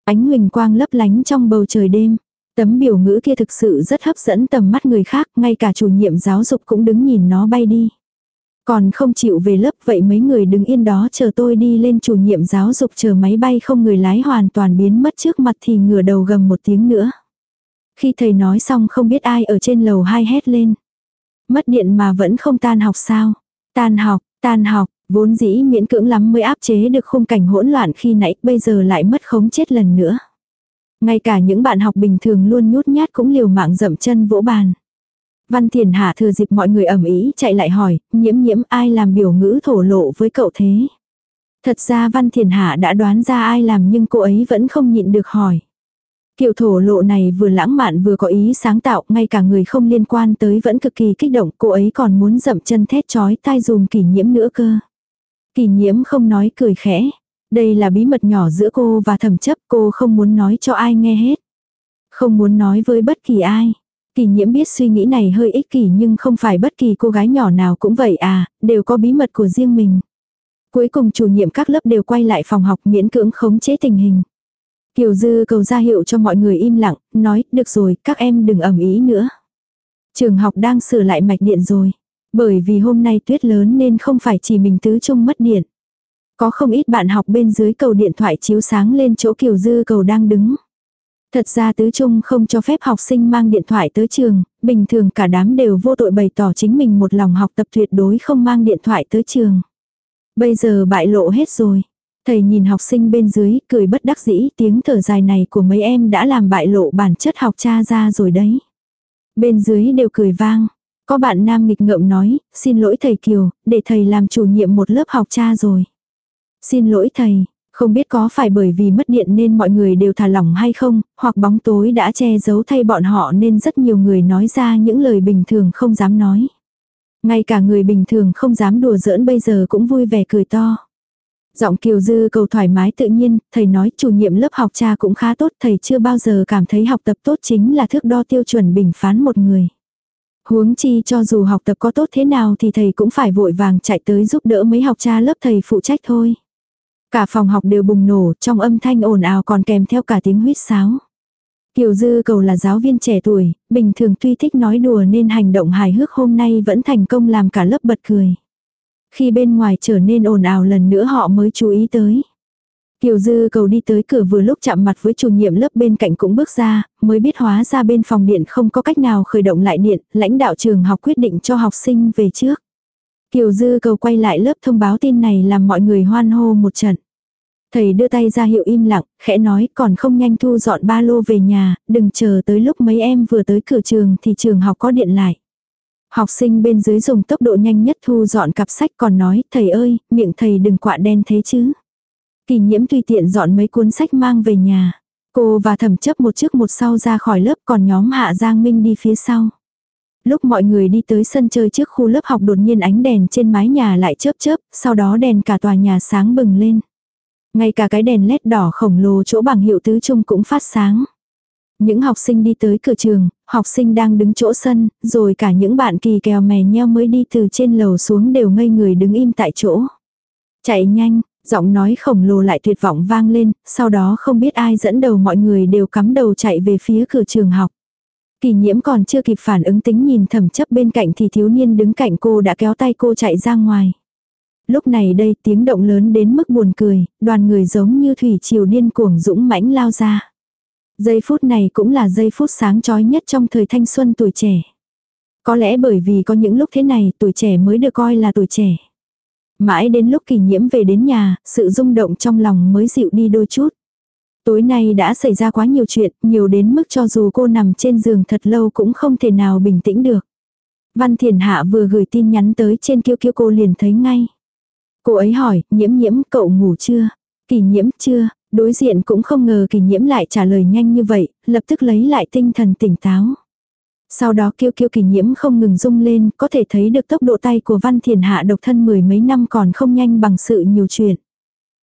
Ánh huỳnh quang lấp lánh trong bầu trời đêm. Tấm biểu ngữ kia thực sự rất hấp dẫn tầm mắt người khác, ngay cả chủ nhiệm giáo dục cũng đứng nhìn nó bay đi. Còn không chịu về lớp vậy mấy người đứng yên đó chờ tôi đi lên chủ nhiệm giáo dục chờ máy bay không người lái hoàn toàn biến mất trước mặt thì ngửa đầu gầm một tiếng nữa. Khi thầy nói xong không biết ai ở trên lầu hai hét lên. Mất điện mà vẫn không tan học sao? Tan học, tan học, vốn dĩ miễn cưỡng lắm mới áp chế được khung cảnh hỗn loạn khi nãy bây giờ lại mất khống chết lần nữa. Ngay cả những bạn học bình thường luôn nhút nhát cũng liều mạng dậm chân vỗ bàn. Văn Thiền Hạ thừa dịp mọi người ẩm ý chạy lại hỏi, nhiễm nhiễm ai làm biểu ngữ thổ lộ với cậu thế. Thật ra Văn Thiền Hạ đã đoán ra ai làm nhưng cô ấy vẫn không nhịn được hỏi. Kiểu thổ lộ này vừa lãng mạn vừa có ý sáng tạo, ngay cả người không liên quan tới vẫn cực kỳ kích động, cô ấy còn muốn dậm chân thét chói tai dùm kỷ nhiễm nữa cơ. Kỷ nhiễm không nói cười khẽ. Đây là bí mật nhỏ giữa cô và thẩm chấp, cô không muốn nói cho ai nghe hết. Không muốn nói với bất kỳ ai. kỷ nhiễm biết suy nghĩ này hơi ích kỷ nhưng không phải bất kỳ cô gái nhỏ nào cũng vậy à, đều có bí mật của riêng mình. Cuối cùng chủ nhiệm các lớp đều quay lại phòng học miễn cưỡng khống chế tình hình. Kiều Dư cầu ra hiệu cho mọi người im lặng, nói, được rồi, các em đừng ầm ý nữa. Trường học đang sửa lại mạch điện rồi. Bởi vì hôm nay tuyết lớn nên không phải chỉ mình tứ trung mất điện. Có không ít bạn học bên dưới cầu điện thoại chiếu sáng lên chỗ Kiều Dư cầu đang đứng. Thật ra tứ trung không cho phép học sinh mang điện thoại tới trường, bình thường cả đám đều vô tội bày tỏ chính mình một lòng học tập tuyệt đối không mang điện thoại tới trường. Bây giờ bại lộ hết rồi. Thầy nhìn học sinh bên dưới, cười bất đắc dĩ, tiếng thở dài này của mấy em đã làm bại lộ bản chất học cha ra rồi đấy. Bên dưới đều cười vang. Có bạn nam nghịch ngợm nói, xin lỗi thầy Kiều, để thầy làm chủ nhiệm một lớp học cha rồi. Xin lỗi thầy, không biết có phải bởi vì mất điện nên mọi người đều thả lỏng hay không, hoặc bóng tối đã che giấu thay bọn họ nên rất nhiều người nói ra những lời bình thường không dám nói. Ngay cả người bình thường không dám đùa giỡn bây giờ cũng vui vẻ cười to. Giọng Kiều Dư cầu thoải mái tự nhiên, thầy nói chủ nhiệm lớp học cha cũng khá tốt, thầy chưa bao giờ cảm thấy học tập tốt chính là thước đo tiêu chuẩn bình phán một người. Huống chi cho dù học tập có tốt thế nào thì thầy cũng phải vội vàng chạy tới giúp đỡ mấy học cha lớp thầy phụ trách thôi. Cả phòng học đều bùng nổ, trong âm thanh ồn ào còn kèm theo cả tiếng huýt sáo. Kiều Dư cầu là giáo viên trẻ tuổi, bình thường tuy thích nói đùa nên hành động hài hước hôm nay vẫn thành công làm cả lớp bật cười. Khi bên ngoài trở nên ồn ào lần nữa họ mới chú ý tới. Kiều Dư cầu đi tới cửa vừa lúc chạm mặt với chủ nhiệm lớp bên cạnh cũng bước ra, mới biết hóa ra bên phòng điện không có cách nào khởi động lại điện, lãnh đạo trường học quyết định cho học sinh về trước. Kiều Dư cầu quay lại lớp thông báo tin này làm mọi người hoan hô một trận. Thầy đưa tay ra hiệu im lặng, khẽ nói còn không nhanh thu dọn ba lô về nhà, đừng chờ tới lúc mấy em vừa tới cửa trường thì trường học có điện lại. Học sinh bên dưới dùng tốc độ nhanh nhất thu dọn cặp sách còn nói, thầy ơi, miệng thầy đừng quạ đen thế chứ. Kỳ nhiễm tùy tiện dọn mấy cuốn sách mang về nhà. Cô và thẩm chấp một trước một sau ra khỏi lớp còn nhóm Hạ Giang Minh đi phía sau. Lúc mọi người đi tới sân chơi trước khu lớp học đột nhiên ánh đèn trên mái nhà lại chớp chớp, sau đó đèn cả tòa nhà sáng bừng lên. Ngay cả cái đèn led đỏ khổng lồ chỗ bảng hiệu tứ trung cũng phát sáng. Những học sinh đi tới cửa trường, học sinh đang đứng chỗ sân, rồi cả những bạn kỳ kèo mè nheo mới đi từ trên lầu xuống đều ngây người đứng im tại chỗ. Chạy nhanh, giọng nói khổng lồ lại tuyệt vọng vang lên, sau đó không biết ai dẫn đầu mọi người đều cắm đầu chạy về phía cửa trường học. Kỳ nhiễm còn chưa kịp phản ứng tính nhìn thẩm chấp bên cạnh thì thiếu niên đứng cạnh cô đã kéo tay cô chạy ra ngoài. Lúc này đây tiếng động lớn đến mức buồn cười, đoàn người giống như thủy triều điên cuồng dũng mãnh lao ra. Giây phút này cũng là giây phút sáng chói nhất trong thời thanh xuân tuổi trẻ. Có lẽ bởi vì có những lúc thế này tuổi trẻ mới được coi là tuổi trẻ. Mãi đến lúc kỳ nhiễm về đến nhà, sự rung động trong lòng mới dịu đi đôi chút. Tối nay đã xảy ra quá nhiều chuyện, nhiều đến mức cho dù cô nằm trên giường thật lâu cũng không thể nào bình tĩnh được. Văn Thiền Hạ vừa gửi tin nhắn tới trên kiêu kiêu cô liền thấy ngay. Cô ấy hỏi, nhiễm nhiễm cậu ngủ chưa? Kỳ nhiễm chưa? Đối diện cũng không ngờ kỳ nhiễm lại trả lời nhanh như vậy, lập tức lấy lại tinh thần tỉnh táo. Sau đó kiêu kiêu kỳ nhiễm không ngừng rung lên, có thể thấy được tốc độ tay của Văn Thiền Hạ độc thân mười mấy năm còn không nhanh bằng sự nhiều chuyện.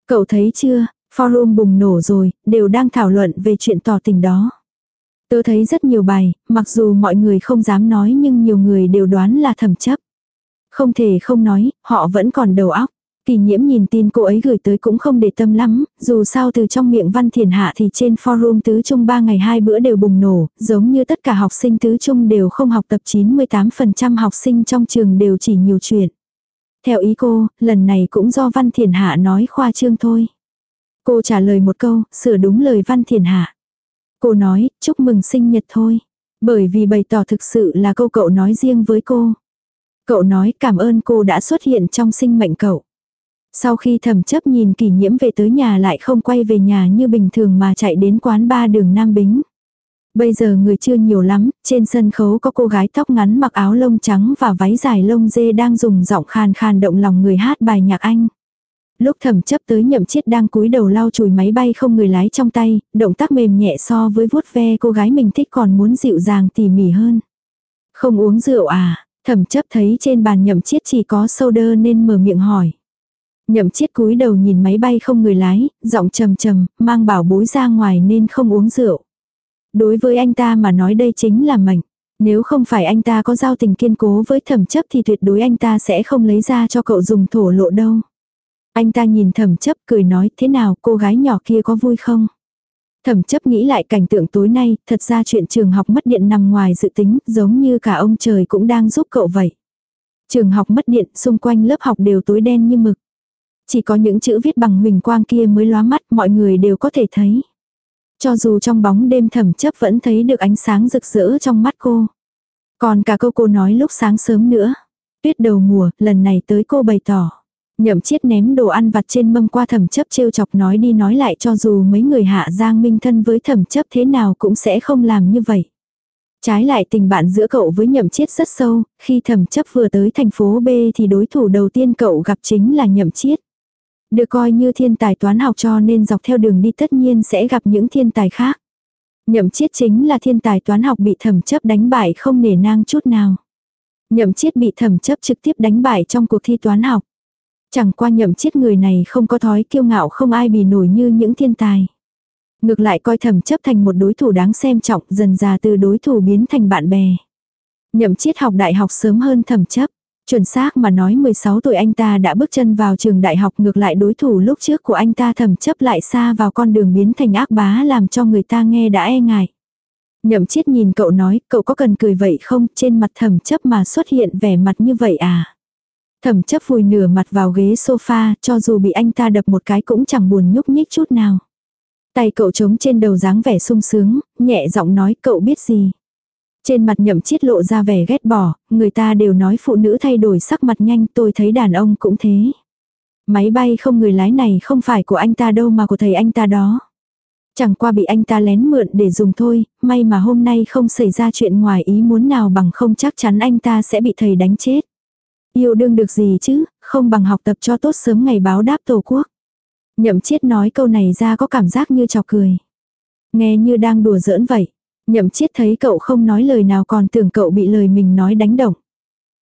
Cậu thấy chưa, forum bùng nổ rồi, đều đang thảo luận về chuyện tỏ tình đó. Tớ thấy rất nhiều bài, mặc dù mọi người không dám nói nhưng nhiều người đều đoán là thẩm chấp. Không thể không nói, họ vẫn còn đầu óc. Kỳ nhiễm nhìn tin cô ấy gửi tới cũng không để tâm lắm, dù sao từ trong miệng văn thiền hạ thì trên forum tứ trung ba ngày hai bữa đều bùng nổ, giống như tất cả học sinh tứ trung đều không học tập 98% học sinh trong trường đều chỉ nhiều chuyện. Theo ý cô, lần này cũng do văn thiền hạ nói khoa trương thôi. Cô trả lời một câu, sửa đúng lời văn thiền hạ. Cô nói, chúc mừng sinh nhật thôi. Bởi vì bày tỏ thực sự là câu cậu nói riêng với cô. Cậu nói cảm ơn cô đã xuất hiện trong sinh mệnh cậu. Sau khi thẩm chấp nhìn kỷ nhiễm về tới nhà lại không quay về nhà như bình thường mà chạy đến quán ba đường Nam Bính. Bây giờ người chưa nhiều lắm, trên sân khấu có cô gái tóc ngắn mặc áo lông trắng và váy dài lông dê đang dùng giọng khàn khàn động lòng người hát bài nhạc Anh. Lúc thẩm chấp tới nhậm chiết đang cúi đầu lau chùi máy bay không người lái trong tay, động tác mềm nhẹ so với vuốt ve cô gái mình thích còn muốn dịu dàng tỉ mỉ hơn. Không uống rượu à, thẩm chấp thấy trên bàn nhậm chiết chỉ có soda nên mở miệng hỏi. Nhậm chiết cúi đầu nhìn máy bay không người lái, giọng trầm trầm, mang bảo bối ra ngoài nên không uống rượu. Đối với anh ta mà nói đây chính là mệnh. Nếu không phải anh ta có giao tình kiên cố với thẩm chấp thì tuyệt đối anh ta sẽ không lấy ra cho cậu dùng thổ lộ đâu. Anh ta nhìn thẩm chấp cười nói thế nào cô gái nhỏ kia có vui không? Thẩm chấp nghĩ lại cảnh tượng tối nay, thật ra chuyện trường học mất điện nằm ngoài dự tính, giống như cả ông trời cũng đang giúp cậu vậy. Trường học mất điện, xung quanh lớp học đều tối đen như mực. Chỉ có những chữ viết bằng huỳnh quang kia mới lóa mắt, mọi người đều có thể thấy. Cho dù trong bóng đêm thẩm chấp vẫn thấy được ánh sáng rực rỡ trong mắt cô. Còn cả câu cô nói lúc sáng sớm nữa. Tuyết đầu mùa, lần này tới cô bày tỏ. Nhậm chiết ném đồ ăn vặt trên mâm qua thẩm chấp trêu chọc nói đi nói lại cho dù mấy người hạ giang minh thân với thẩm chấp thế nào cũng sẽ không làm như vậy. Trái lại tình bạn giữa cậu với nhậm chiết rất sâu, khi thẩm chấp vừa tới thành phố B thì đối thủ đầu tiên cậu gặp chính là nhậm chiết. Được coi như thiên tài toán học cho nên dọc theo đường đi tất nhiên sẽ gặp những thiên tài khác. Nhậm chiết chính là thiên tài toán học bị thẩm chấp đánh bại không nể nang chút nào. Nhậm chiết bị thẩm chấp trực tiếp đánh bại trong cuộc thi toán học. Chẳng qua nhậm chiết người này không có thói kiêu ngạo không ai bì nổi như những thiên tài. Ngược lại coi thẩm chấp thành một đối thủ đáng xem trọng dần già từ đối thủ biến thành bạn bè. Nhậm chiết học đại học sớm hơn thẩm chấp. Chuẩn xác mà nói 16 tuổi anh ta đã bước chân vào trường đại học ngược lại đối thủ lúc trước của anh ta thầm chấp lại xa vào con đường biến thành ác bá làm cho người ta nghe đã e ngại. Nhậm chiết nhìn cậu nói, cậu có cần cười vậy không, trên mặt thầm chấp mà xuất hiện vẻ mặt như vậy à. Thẩm chấp vùi nửa mặt vào ghế sofa, cho dù bị anh ta đập một cái cũng chẳng buồn nhúc nhích chút nào. Tay cậu trống trên đầu dáng vẻ sung sướng, nhẹ giọng nói cậu biết gì. Trên mặt nhậm chiết lộ ra vẻ ghét bỏ, người ta đều nói phụ nữ thay đổi sắc mặt nhanh tôi thấy đàn ông cũng thế. Máy bay không người lái này không phải của anh ta đâu mà của thầy anh ta đó. Chẳng qua bị anh ta lén mượn để dùng thôi, may mà hôm nay không xảy ra chuyện ngoài ý muốn nào bằng không chắc chắn anh ta sẽ bị thầy đánh chết. Yêu đương được gì chứ, không bằng học tập cho tốt sớm ngày báo đáp tổ quốc. Nhậm chiết nói câu này ra có cảm giác như chọc cười. Nghe như đang đùa giỡn vậy. Nhậm chiết thấy cậu không nói lời nào còn tưởng cậu bị lời mình nói đánh động.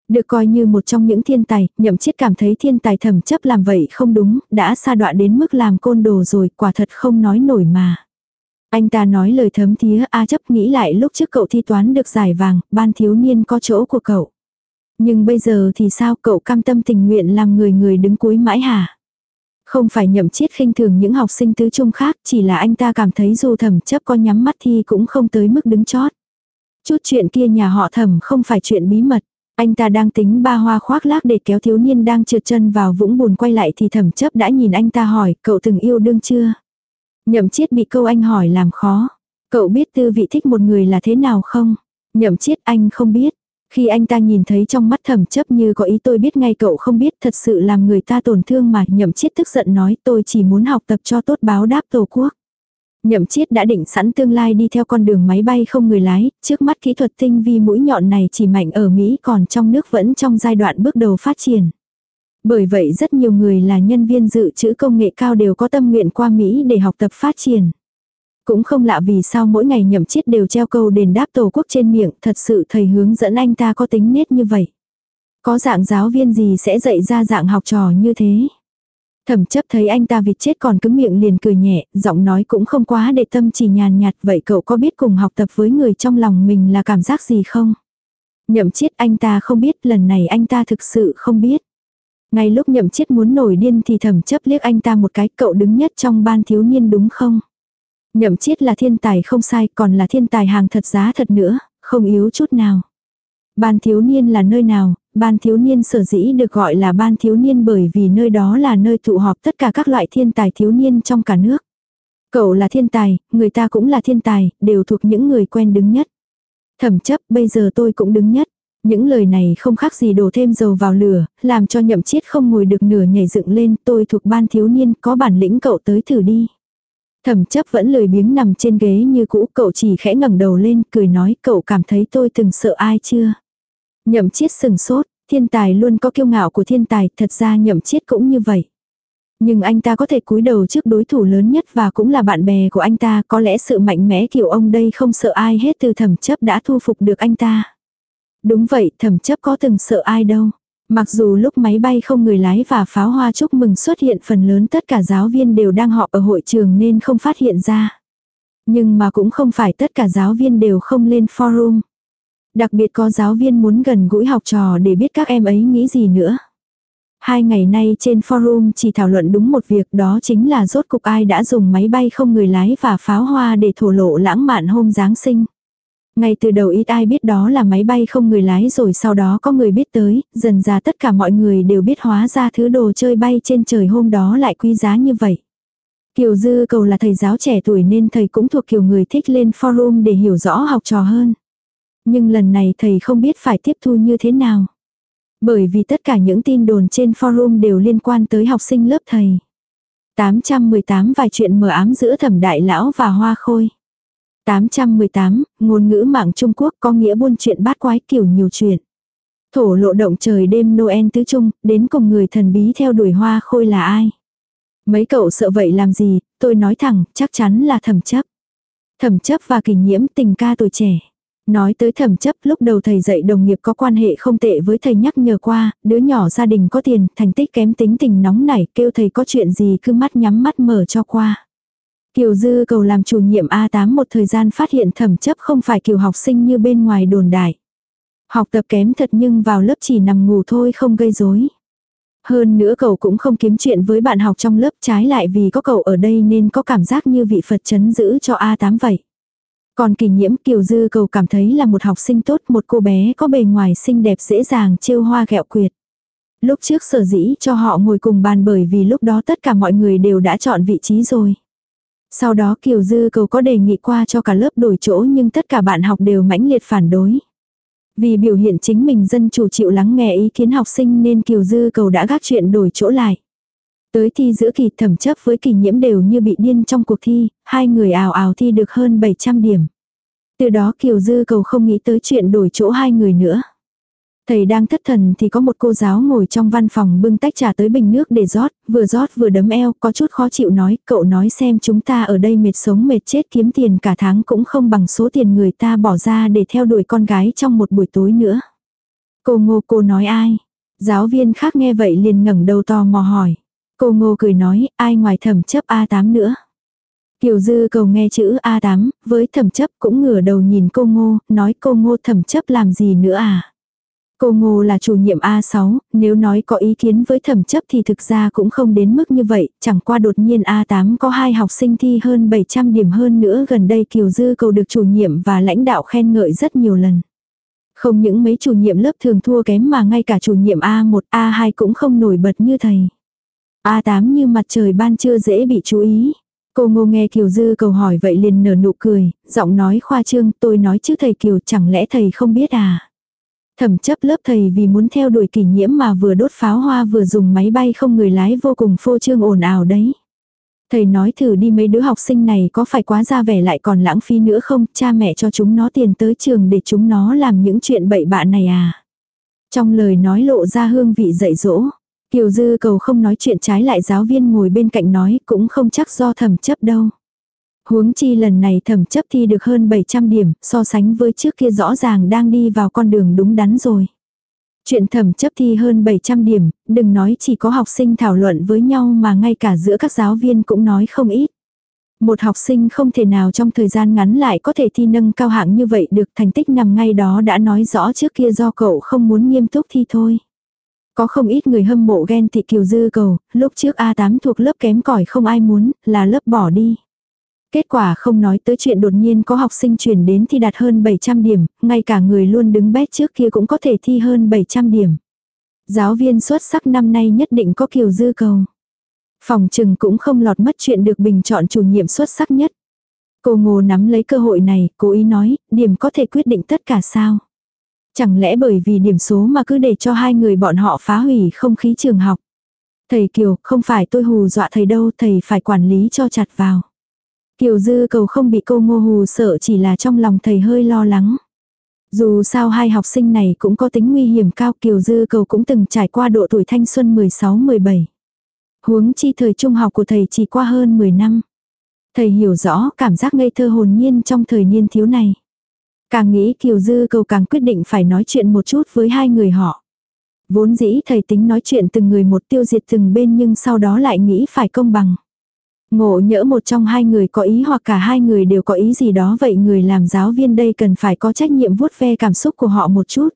Được coi như một trong những thiên tài, nhậm chiết cảm thấy thiên tài thầm chấp làm vậy không đúng, đã xa đoạn đến mức làm côn đồ rồi, quả thật không nói nổi mà. Anh ta nói lời thấm thía A chấp nghĩ lại lúc trước cậu thi toán được giải vàng, ban thiếu niên có chỗ của cậu. Nhưng bây giờ thì sao cậu cam tâm tình nguyện làm người người đứng cuối mãi hả? Không phải nhậm chiết khinh thường những học sinh tứ trung khác, chỉ là anh ta cảm thấy dù thẩm chấp có nhắm mắt thì cũng không tới mức đứng chót. Chút chuyện kia nhà họ thẩm không phải chuyện bí mật. Anh ta đang tính ba hoa khoác lác để kéo thiếu niên đang trượt chân vào vũng bùn quay lại thì thẩm chấp đã nhìn anh ta hỏi cậu từng yêu đương chưa? Nhậm chiết bị câu anh hỏi làm khó. Cậu biết tư vị thích một người là thế nào không? Nhậm chiết anh không biết. Khi anh ta nhìn thấy trong mắt thẩm chấp như có ý tôi biết ngay cậu không biết thật sự làm người ta tổn thương mà nhậm chiết tức giận nói tôi chỉ muốn học tập cho tốt báo đáp tổ quốc. Nhậm chiết đã định sẵn tương lai đi theo con đường máy bay không người lái, trước mắt kỹ thuật tinh vi mũi nhọn này chỉ mạnh ở Mỹ còn trong nước vẫn trong giai đoạn bước đầu phát triển. Bởi vậy rất nhiều người là nhân viên dự trữ công nghệ cao đều có tâm nguyện qua Mỹ để học tập phát triển. Cũng không lạ vì sao mỗi ngày nhậm chiết đều treo câu đền đáp tổ quốc trên miệng, thật sự thầy hướng dẫn anh ta có tính nết như vậy. Có dạng giáo viên gì sẽ dạy ra dạng học trò như thế. Thẩm chấp thấy anh ta vịt chết còn cứng miệng liền cười nhẹ, giọng nói cũng không quá để tâm chỉ nhàn nhạt vậy cậu có biết cùng học tập với người trong lòng mình là cảm giác gì không? Nhậm chiết anh ta không biết, lần này anh ta thực sự không biết. Ngay lúc nhậm chiết muốn nổi điên thì thẩm chấp liếc anh ta một cái cậu đứng nhất trong ban thiếu niên đúng không? Nhậm chiết là thiên tài không sai, còn là thiên tài hàng thật giá thật nữa, không yếu chút nào. Ban thiếu niên là nơi nào? Ban thiếu niên sở dĩ được gọi là ban thiếu niên bởi vì nơi đó là nơi tụ họp tất cả các loại thiên tài thiếu niên trong cả nước. Cậu là thiên tài, người ta cũng là thiên tài, đều thuộc những người quen đứng nhất. Thẩm chấp, bây giờ tôi cũng đứng nhất. Những lời này không khác gì đổ thêm dầu vào lửa, làm cho nhậm chiết không ngồi được nửa nhảy dựng lên, tôi thuộc ban thiếu niên, có bản lĩnh cậu tới thử đi. Thẩm chấp vẫn lười biếng nằm trên ghế như cũ, cậu chỉ khẽ ngẩng đầu lên, cười nói cậu cảm thấy tôi từng sợ ai chưa? Nhậm chiết sừng sốt, thiên tài luôn có kiêu ngạo của thiên tài, thật ra nhậm chiết cũng như vậy. Nhưng anh ta có thể cúi đầu trước đối thủ lớn nhất và cũng là bạn bè của anh ta, có lẽ sự mạnh mẽ kiểu ông đây không sợ ai hết từ thẩm chấp đã thu phục được anh ta. Đúng vậy, thẩm chấp có từng sợ ai đâu. Mặc dù lúc máy bay không người lái và pháo hoa chúc mừng xuất hiện phần lớn tất cả giáo viên đều đang họp ở hội trường nên không phát hiện ra. Nhưng mà cũng không phải tất cả giáo viên đều không lên forum. Đặc biệt có giáo viên muốn gần gũi học trò để biết các em ấy nghĩ gì nữa. Hai ngày nay trên forum chỉ thảo luận đúng một việc, đó chính là rốt cục ai đã dùng máy bay không người lái và pháo hoa để thổ lộ lãng mạn hôm Giáng sinh. Ngay từ đầu ít ai biết đó là máy bay không người lái rồi sau đó có người biết tới, dần ra tất cả mọi người đều biết hóa ra thứ đồ chơi bay trên trời hôm đó lại quý giá như vậy. Kiều Dư cầu là thầy giáo trẻ tuổi nên thầy cũng thuộc kiểu người thích lên forum để hiểu rõ học trò hơn. Nhưng lần này thầy không biết phải tiếp thu như thế nào. Bởi vì tất cả những tin đồn trên forum đều liên quan tới học sinh lớp thầy. 818 vài chuyện mờ ám giữa thẩm đại lão và hoa khôi. 818, ngôn ngữ mạng Trung Quốc có nghĩa buôn chuyện bát quái kiểu nhiều chuyện. Thổ lộ động trời đêm Noel tứ trung, đến cùng người thần bí theo đuổi hoa khôi là ai? Mấy cậu sợ vậy làm gì, tôi nói thẳng, chắc chắn là thẩm chấp. Thẩm chấp và kỷ nhiễm tình ca tuổi trẻ. Nói tới thẩm chấp lúc đầu thầy dạy đồng nghiệp có quan hệ không tệ với thầy nhắc nhở qua, đứa nhỏ gia đình có tiền, thành tích kém tính tình nóng nảy, kêu thầy có chuyện gì cứ mắt nhắm mắt mở cho qua. Kiều Dư cầu làm chủ nhiệm A8 một thời gian phát hiện thẩm chấp không phải kiểu học sinh như bên ngoài đồn đại. Học tập kém thật nhưng vào lớp chỉ nằm ngủ thôi không gây rối. Hơn nữa cậu cũng không kiếm chuyện với bạn học trong lớp trái lại vì có cậu ở đây nên có cảm giác như vị Phật chấn giữ cho A8 vậy. Còn kỳ nhiễm Kiều Dư cầu cảm thấy là một học sinh tốt, một cô bé có bề ngoài xinh đẹp dễ dàng, trêu hoa gẹo quyệt. Lúc trước sở dĩ cho họ ngồi cùng bàn bởi vì lúc đó tất cả mọi người đều đã chọn vị trí rồi. Sau đó Kiều Dư cầu có đề nghị qua cho cả lớp đổi chỗ nhưng tất cả bạn học đều mãnh liệt phản đối. Vì biểu hiện chính mình dân chủ chịu lắng nghe ý kiến học sinh nên Kiều Dư cầu đã gác chuyện đổi chỗ lại. Tới thi giữa kỳ thẩm chấp với kỳ nhiễm đều như bị điên trong cuộc thi, hai người ảo ảo thi được hơn 700 điểm. Từ đó Kiều Dư cầu không nghĩ tới chuyện đổi chỗ hai người nữa. Thầy đang thất thần thì có một cô giáo ngồi trong văn phòng bưng tách trà tới bình nước để rót, vừa rót vừa đấm eo, có chút khó chịu nói, cậu nói xem chúng ta ở đây mệt sống mệt chết kiếm tiền cả tháng cũng không bằng số tiền người ta bỏ ra để theo đuổi con gái trong một buổi tối nữa. Cô ngô cô nói ai? Giáo viên khác nghe vậy liền ngẩng đầu to mò hỏi. Cô ngô cười nói, ai ngoài thẩm chấp A8 nữa. Kiều Dư cầu nghe chữ A8, với thẩm chấp cũng ngửa đầu nhìn cô ngô, nói cô ngô thẩm chấp làm gì nữa à. Cô Ngô là chủ nhiệm A6, nếu nói có ý kiến với thẩm chấp thì thực ra cũng không đến mức như vậy, chẳng qua đột nhiên A8 có hai học sinh thi hơn 700 điểm hơn nữa gần đây Kiều Dư cầu được chủ nhiệm và lãnh đạo khen ngợi rất nhiều lần. Không những mấy chủ nhiệm lớp thường thua kém mà ngay cả chủ nhiệm A1, A2 cũng không nổi bật như thầy. A8 như mặt trời ban trưa dễ bị chú ý. Cô ngô nghe Kiều Dư cầu hỏi vậy liền nở nụ cười, giọng nói khoa trương, tôi nói chứ thầy Kiều chẳng lẽ thầy không biết à. Thẩm chấp lớp thầy vì muốn theo đuổi kỷ nhiễm mà vừa đốt pháo hoa vừa dùng máy bay không người lái vô cùng phô trương ồn ào đấy. Thầy nói thử đi mấy đứa học sinh này có phải quá ra vẻ lại còn lãng phí nữa không, cha mẹ cho chúng nó tiền tới trường để chúng nó làm những chuyện bậy bạ này à. Trong lời nói lộ ra hương vị dạy dỗ, Kiều Dư cầu không nói chuyện trái lại giáo viên ngồi bên cạnh nói cũng không chắc do thẩm chấp đâu. Huống chi lần này thẩm chấp thi được hơn 700 điểm, so sánh với trước kia rõ ràng đang đi vào con đường đúng đắn rồi. Chuyện thẩm chấp thi hơn 700 điểm, đừng nói chỉ có học sinh thảo luận với nhau mà ngay cả giữa các giáo viên cũng nói không ít. Một học sinh không thể nào trong thời gian ngắn lại có thể thi nâng cao hạng như vậy được thành tích nằm ngay đó đã nói rõ trước kia do cậu không muốn nghiêm túc thi thôi. Có không ít người hâm mộ ghen tị kiều dư cầu, lúc trước A8 thuộc lớp kém cỏi không ai muốn, là lớp bỏ đi. Kết quả không nói tới chuyện đột nhiên có học sinh chuyển đến thi đạt hơn 700 điểm, ngay cả người luôn đứng bét trước kia cũng có thể thi hơn 700 điểm. Giáo viên xuất sắc năm nay nhất định có kiều dư cầu. Phòng trừng cũng không lọt mất chuyện được bình chọn chủ nhiệm xuất sắc nhất. Cô Ngô nắm lấy cơ hội này, cố ý nói, điểm có thể quyết định tất cả sao. Chẳng lẽ bởi vì điểm số mà cứ để cho hai người bọn họ phá hủy không khí trường học. Thầy Kiều, không phải tôi hù dọa thầy đâu, thầy phải quản lý cho chặt vào. Kiều Dư cầu không bị cô ngô hù sợ chỉ là trong lòng thầy hơi lo lắng. Dù sao hai học sinh này cũng có tính nguy hiểm cao, Kiều Dư cầu cũng từng trải qua độ tuổi thanh xuân 16-17. Huống chi thời trung học của thầy chỉ qua hơn 10 năm. Thầy hiểu rõ cảm giác ngây thơ hồn nhiên trong thời niên thiếu này. Càng nghĩ Kiều Dư cầu càng quyết định phải nói chuyện một chút với hai người họ. Vốn dĩ thầy tính nói chuyện từng người một tiêu diệt từng bên nhưng sau đó lại nghĩ phải công bằng. Ngộ nhỡ một trong hai người có ý hoặc cả hai người đều có ý gì đó vậy người làm giáo viên đây cần phải có trách nhiệm vuốt ve cảm xúc của họ một chút.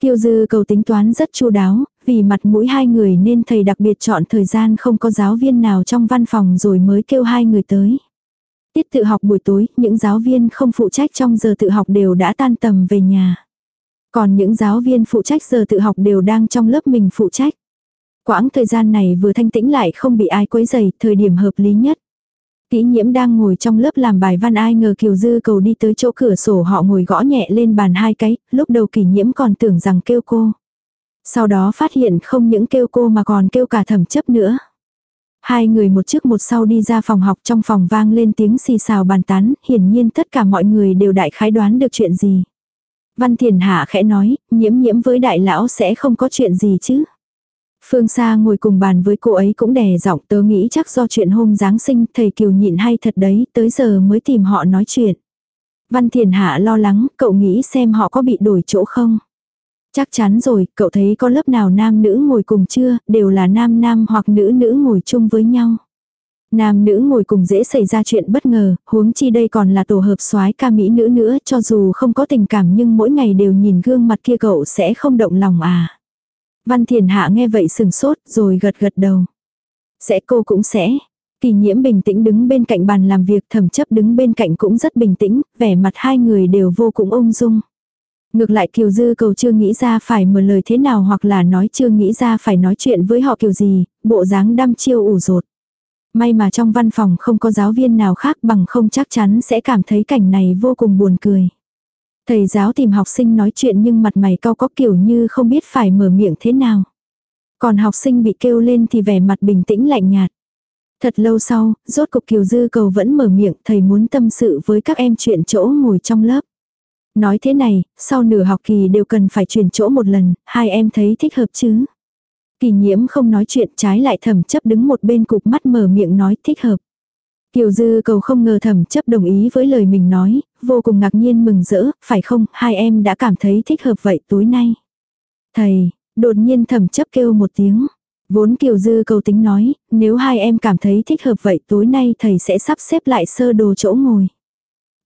Kiều Dư cầu tính toán rất chu đáo, vì mặt mũi hai người nên thầy đặc biệt chọn thời gian không có giáo viên nào trong văn phòng rồi mới kêu hai người tới. Tiết tự học buổi tối, những giáo viên không phụ trách trong giờ tự học đều đã tan tầm về nhà. Còn những giáo viên phụ trách giờ tự học đều đang trong lớp mình phụ trách. Quãng thời gian này vừa thanh tĩnh lại không bị ai quấy rầy, thời điểm hợp lý nhất. Kỹ nhiễm đang ngồi trong lớp làm bài văn ai ngờ Kiều Dư cầu đi tới chỗ cửa sổ họ ngồi gõ nhẹ lên bàn hai cái, lúc đầu kỷ nhiễm còn tưởng rằng kêu cô. Sau đó phát hiện không những kêu cô mà còn kêu cả thẩm chấp nữa. Hai người một trước một sau đi ra phòng học trong phòng vang lên tiếng xì xào bàn tán, hiển nhiên tất cả mọi người đều đại khái đoán được chuyện gì. Văn Thiền Hạ khẽ nói, nhiễm nhiễm với đại lão sẽ không có chuyện gì chứ. Phương Sa ngồi cùng bàn với cô ấy cũng đè giọng tớ nghĩ chắc do chuyện hôm Giáng sinh thầy Kiều nhịn hay thật đấy, tới giờ mới tìm họ nói chuyện. Văn Thiền Hạ lo lắng, cậu nghĩ xem họ có bị đổi chỗ không? Chắc chắn rồi, cậu thấy có lớp nào nam nữ ngồi cùng chưa, đều là nam nam hoặc nữ nữ ngồi chung với nhau. Nam nữ ngồi cùng dễ xảy ra chuyện bất ngờ, huống chi đây còn là tổ hợp soái ca mỹ nữ nữa, cho dù không có tình cảm nhưng mỗi ngày đều nhìn gương mặt kia cậu sẽ không động lòng à. Văn Thiền Hạ nghe vậy sừng sốt rồi gật gật đầu. Sẽ cô cũng sẽ. Kỳ nhiễm bình tĩnh đứng bên cạnh bàn làm việc thẩm chấp đứng bên cạnh cũng rất bình tĩnh, vẻ mặt hai người đều vô cùng ung dung. Ngược lại Kiều Dư cầu chưa nghĩ ra phải mở lời thế nào hoặc là nói chưa nghĩ ra phải nói chuyện với họ kiểu gì, bộ dáng đăm chiêu ủ rột. May mà trong văn phòng không có giáo viên nào khác bằng không chắc chắn sẽ cảm thấy cảnh này vô cùng buồn cười. Thầy giáo tìm học sinh nói chuyện nhưng mặt mày cao có kiểu như không biết phải mở miệng thế nào. Còn học sinh bị kêu lên thì vẻ mặt bình tĩnh lạnh nhạt. Thật lâu sau, rốt cục Kiều Dư cầu vẫn mở miệng thầy muốn tâm sự với các em chuyện chỗ ngồi trong lớp. Nói thế này, sau nửa học kỳ đều cần phải chuyển chỗ một lần, hai em thấy thích hợp chứ. Kỳ nhiễm không nói chuyện trái lại thầm chấp đứng một bên cục mắt mở miệng nói thích hợp. Kiều Dư cầu không ngờ thẩm chấp đồng ý với lời mình nói, vô cùng ngạc nhiên mừng rỡ, phải không, hai em đã cảm thấy thích hợp vậy tối nay. Thầy, đột nhiên thẩm chấp kêu một tiếng. Vốn Kiều Dư cầu tính nói, nếu hai em cảm thấy thích hợp vậy tối nay thầy sẽ sắp xếp lại sơ đồ chỗ ngồi.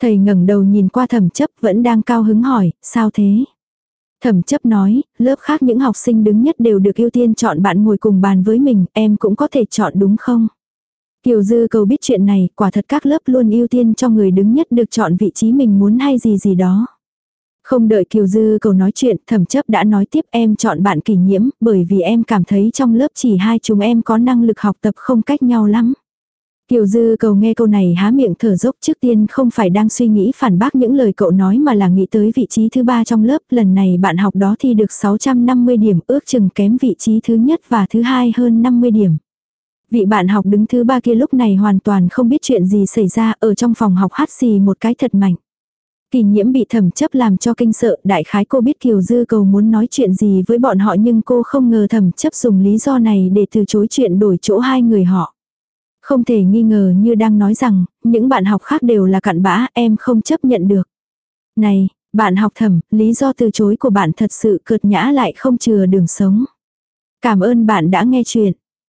Thầy ngẩng đầu nhìn qua thẩm chấp vẫn đang cao hứng hỏi, sao thế? Thẩm chấp nói, lớp khác những học sinh đứng nhất đều được ưu tiên chọn bạn ngồi cùng bàn với mình, em cũng có thể chọn đúng không? Kiều Dư cầu biết chuyện này, quả thật các lớp luôn ưu tiên cho người đứng nhất được chọn vị trí mình muốn hay gì gì đó. Không đợi Kiều Dư cầu nói chuyện, thẩm chấp đã nói tiếp em chọn bạn kỷ nhiễm, bởi vì em cảm thấy trong lớp chỉ hai chúng em có năng lực học tập không cách nhau lắm. Kiều Dư cầu nghe câu này há miệng thở dốc trước tiên không phải đang suy nghĩ phản bác những lời cậu nói mà là nghĩ tới vị trí thứ ba trong lớp. Lần này bạn học đó thi được 650 điểm ước chừng kém vị trí thứ nhất và thứ hai hơn 50 điểm. Vị bạn học đứng thứ ba kia lúc này hoàn toàn không biết chuyện gì xảy ra ở trong phòng học hát xì một cái thật mạnh. Kỳ nhiễm bị thẩm chấp làm cho kinh sợ, đại khái cô biết Kiều Dư cầu muốn nói chuyện gì với bọn họ nhưng cô không ngờ thẩm chấp dùng lý do này để từ chối chuyện đổi chỗ hai người họ. Không thể nghi ngờ như đang nói rằng, những bạn học khác đều là cặn bã, em không chấp nhận được. Này, bạn học thẩm, lý do từ chối của bạn thật sự cợt nhã lại không chừa đường sống. Cảm ơn bạn đã nghe chuyện.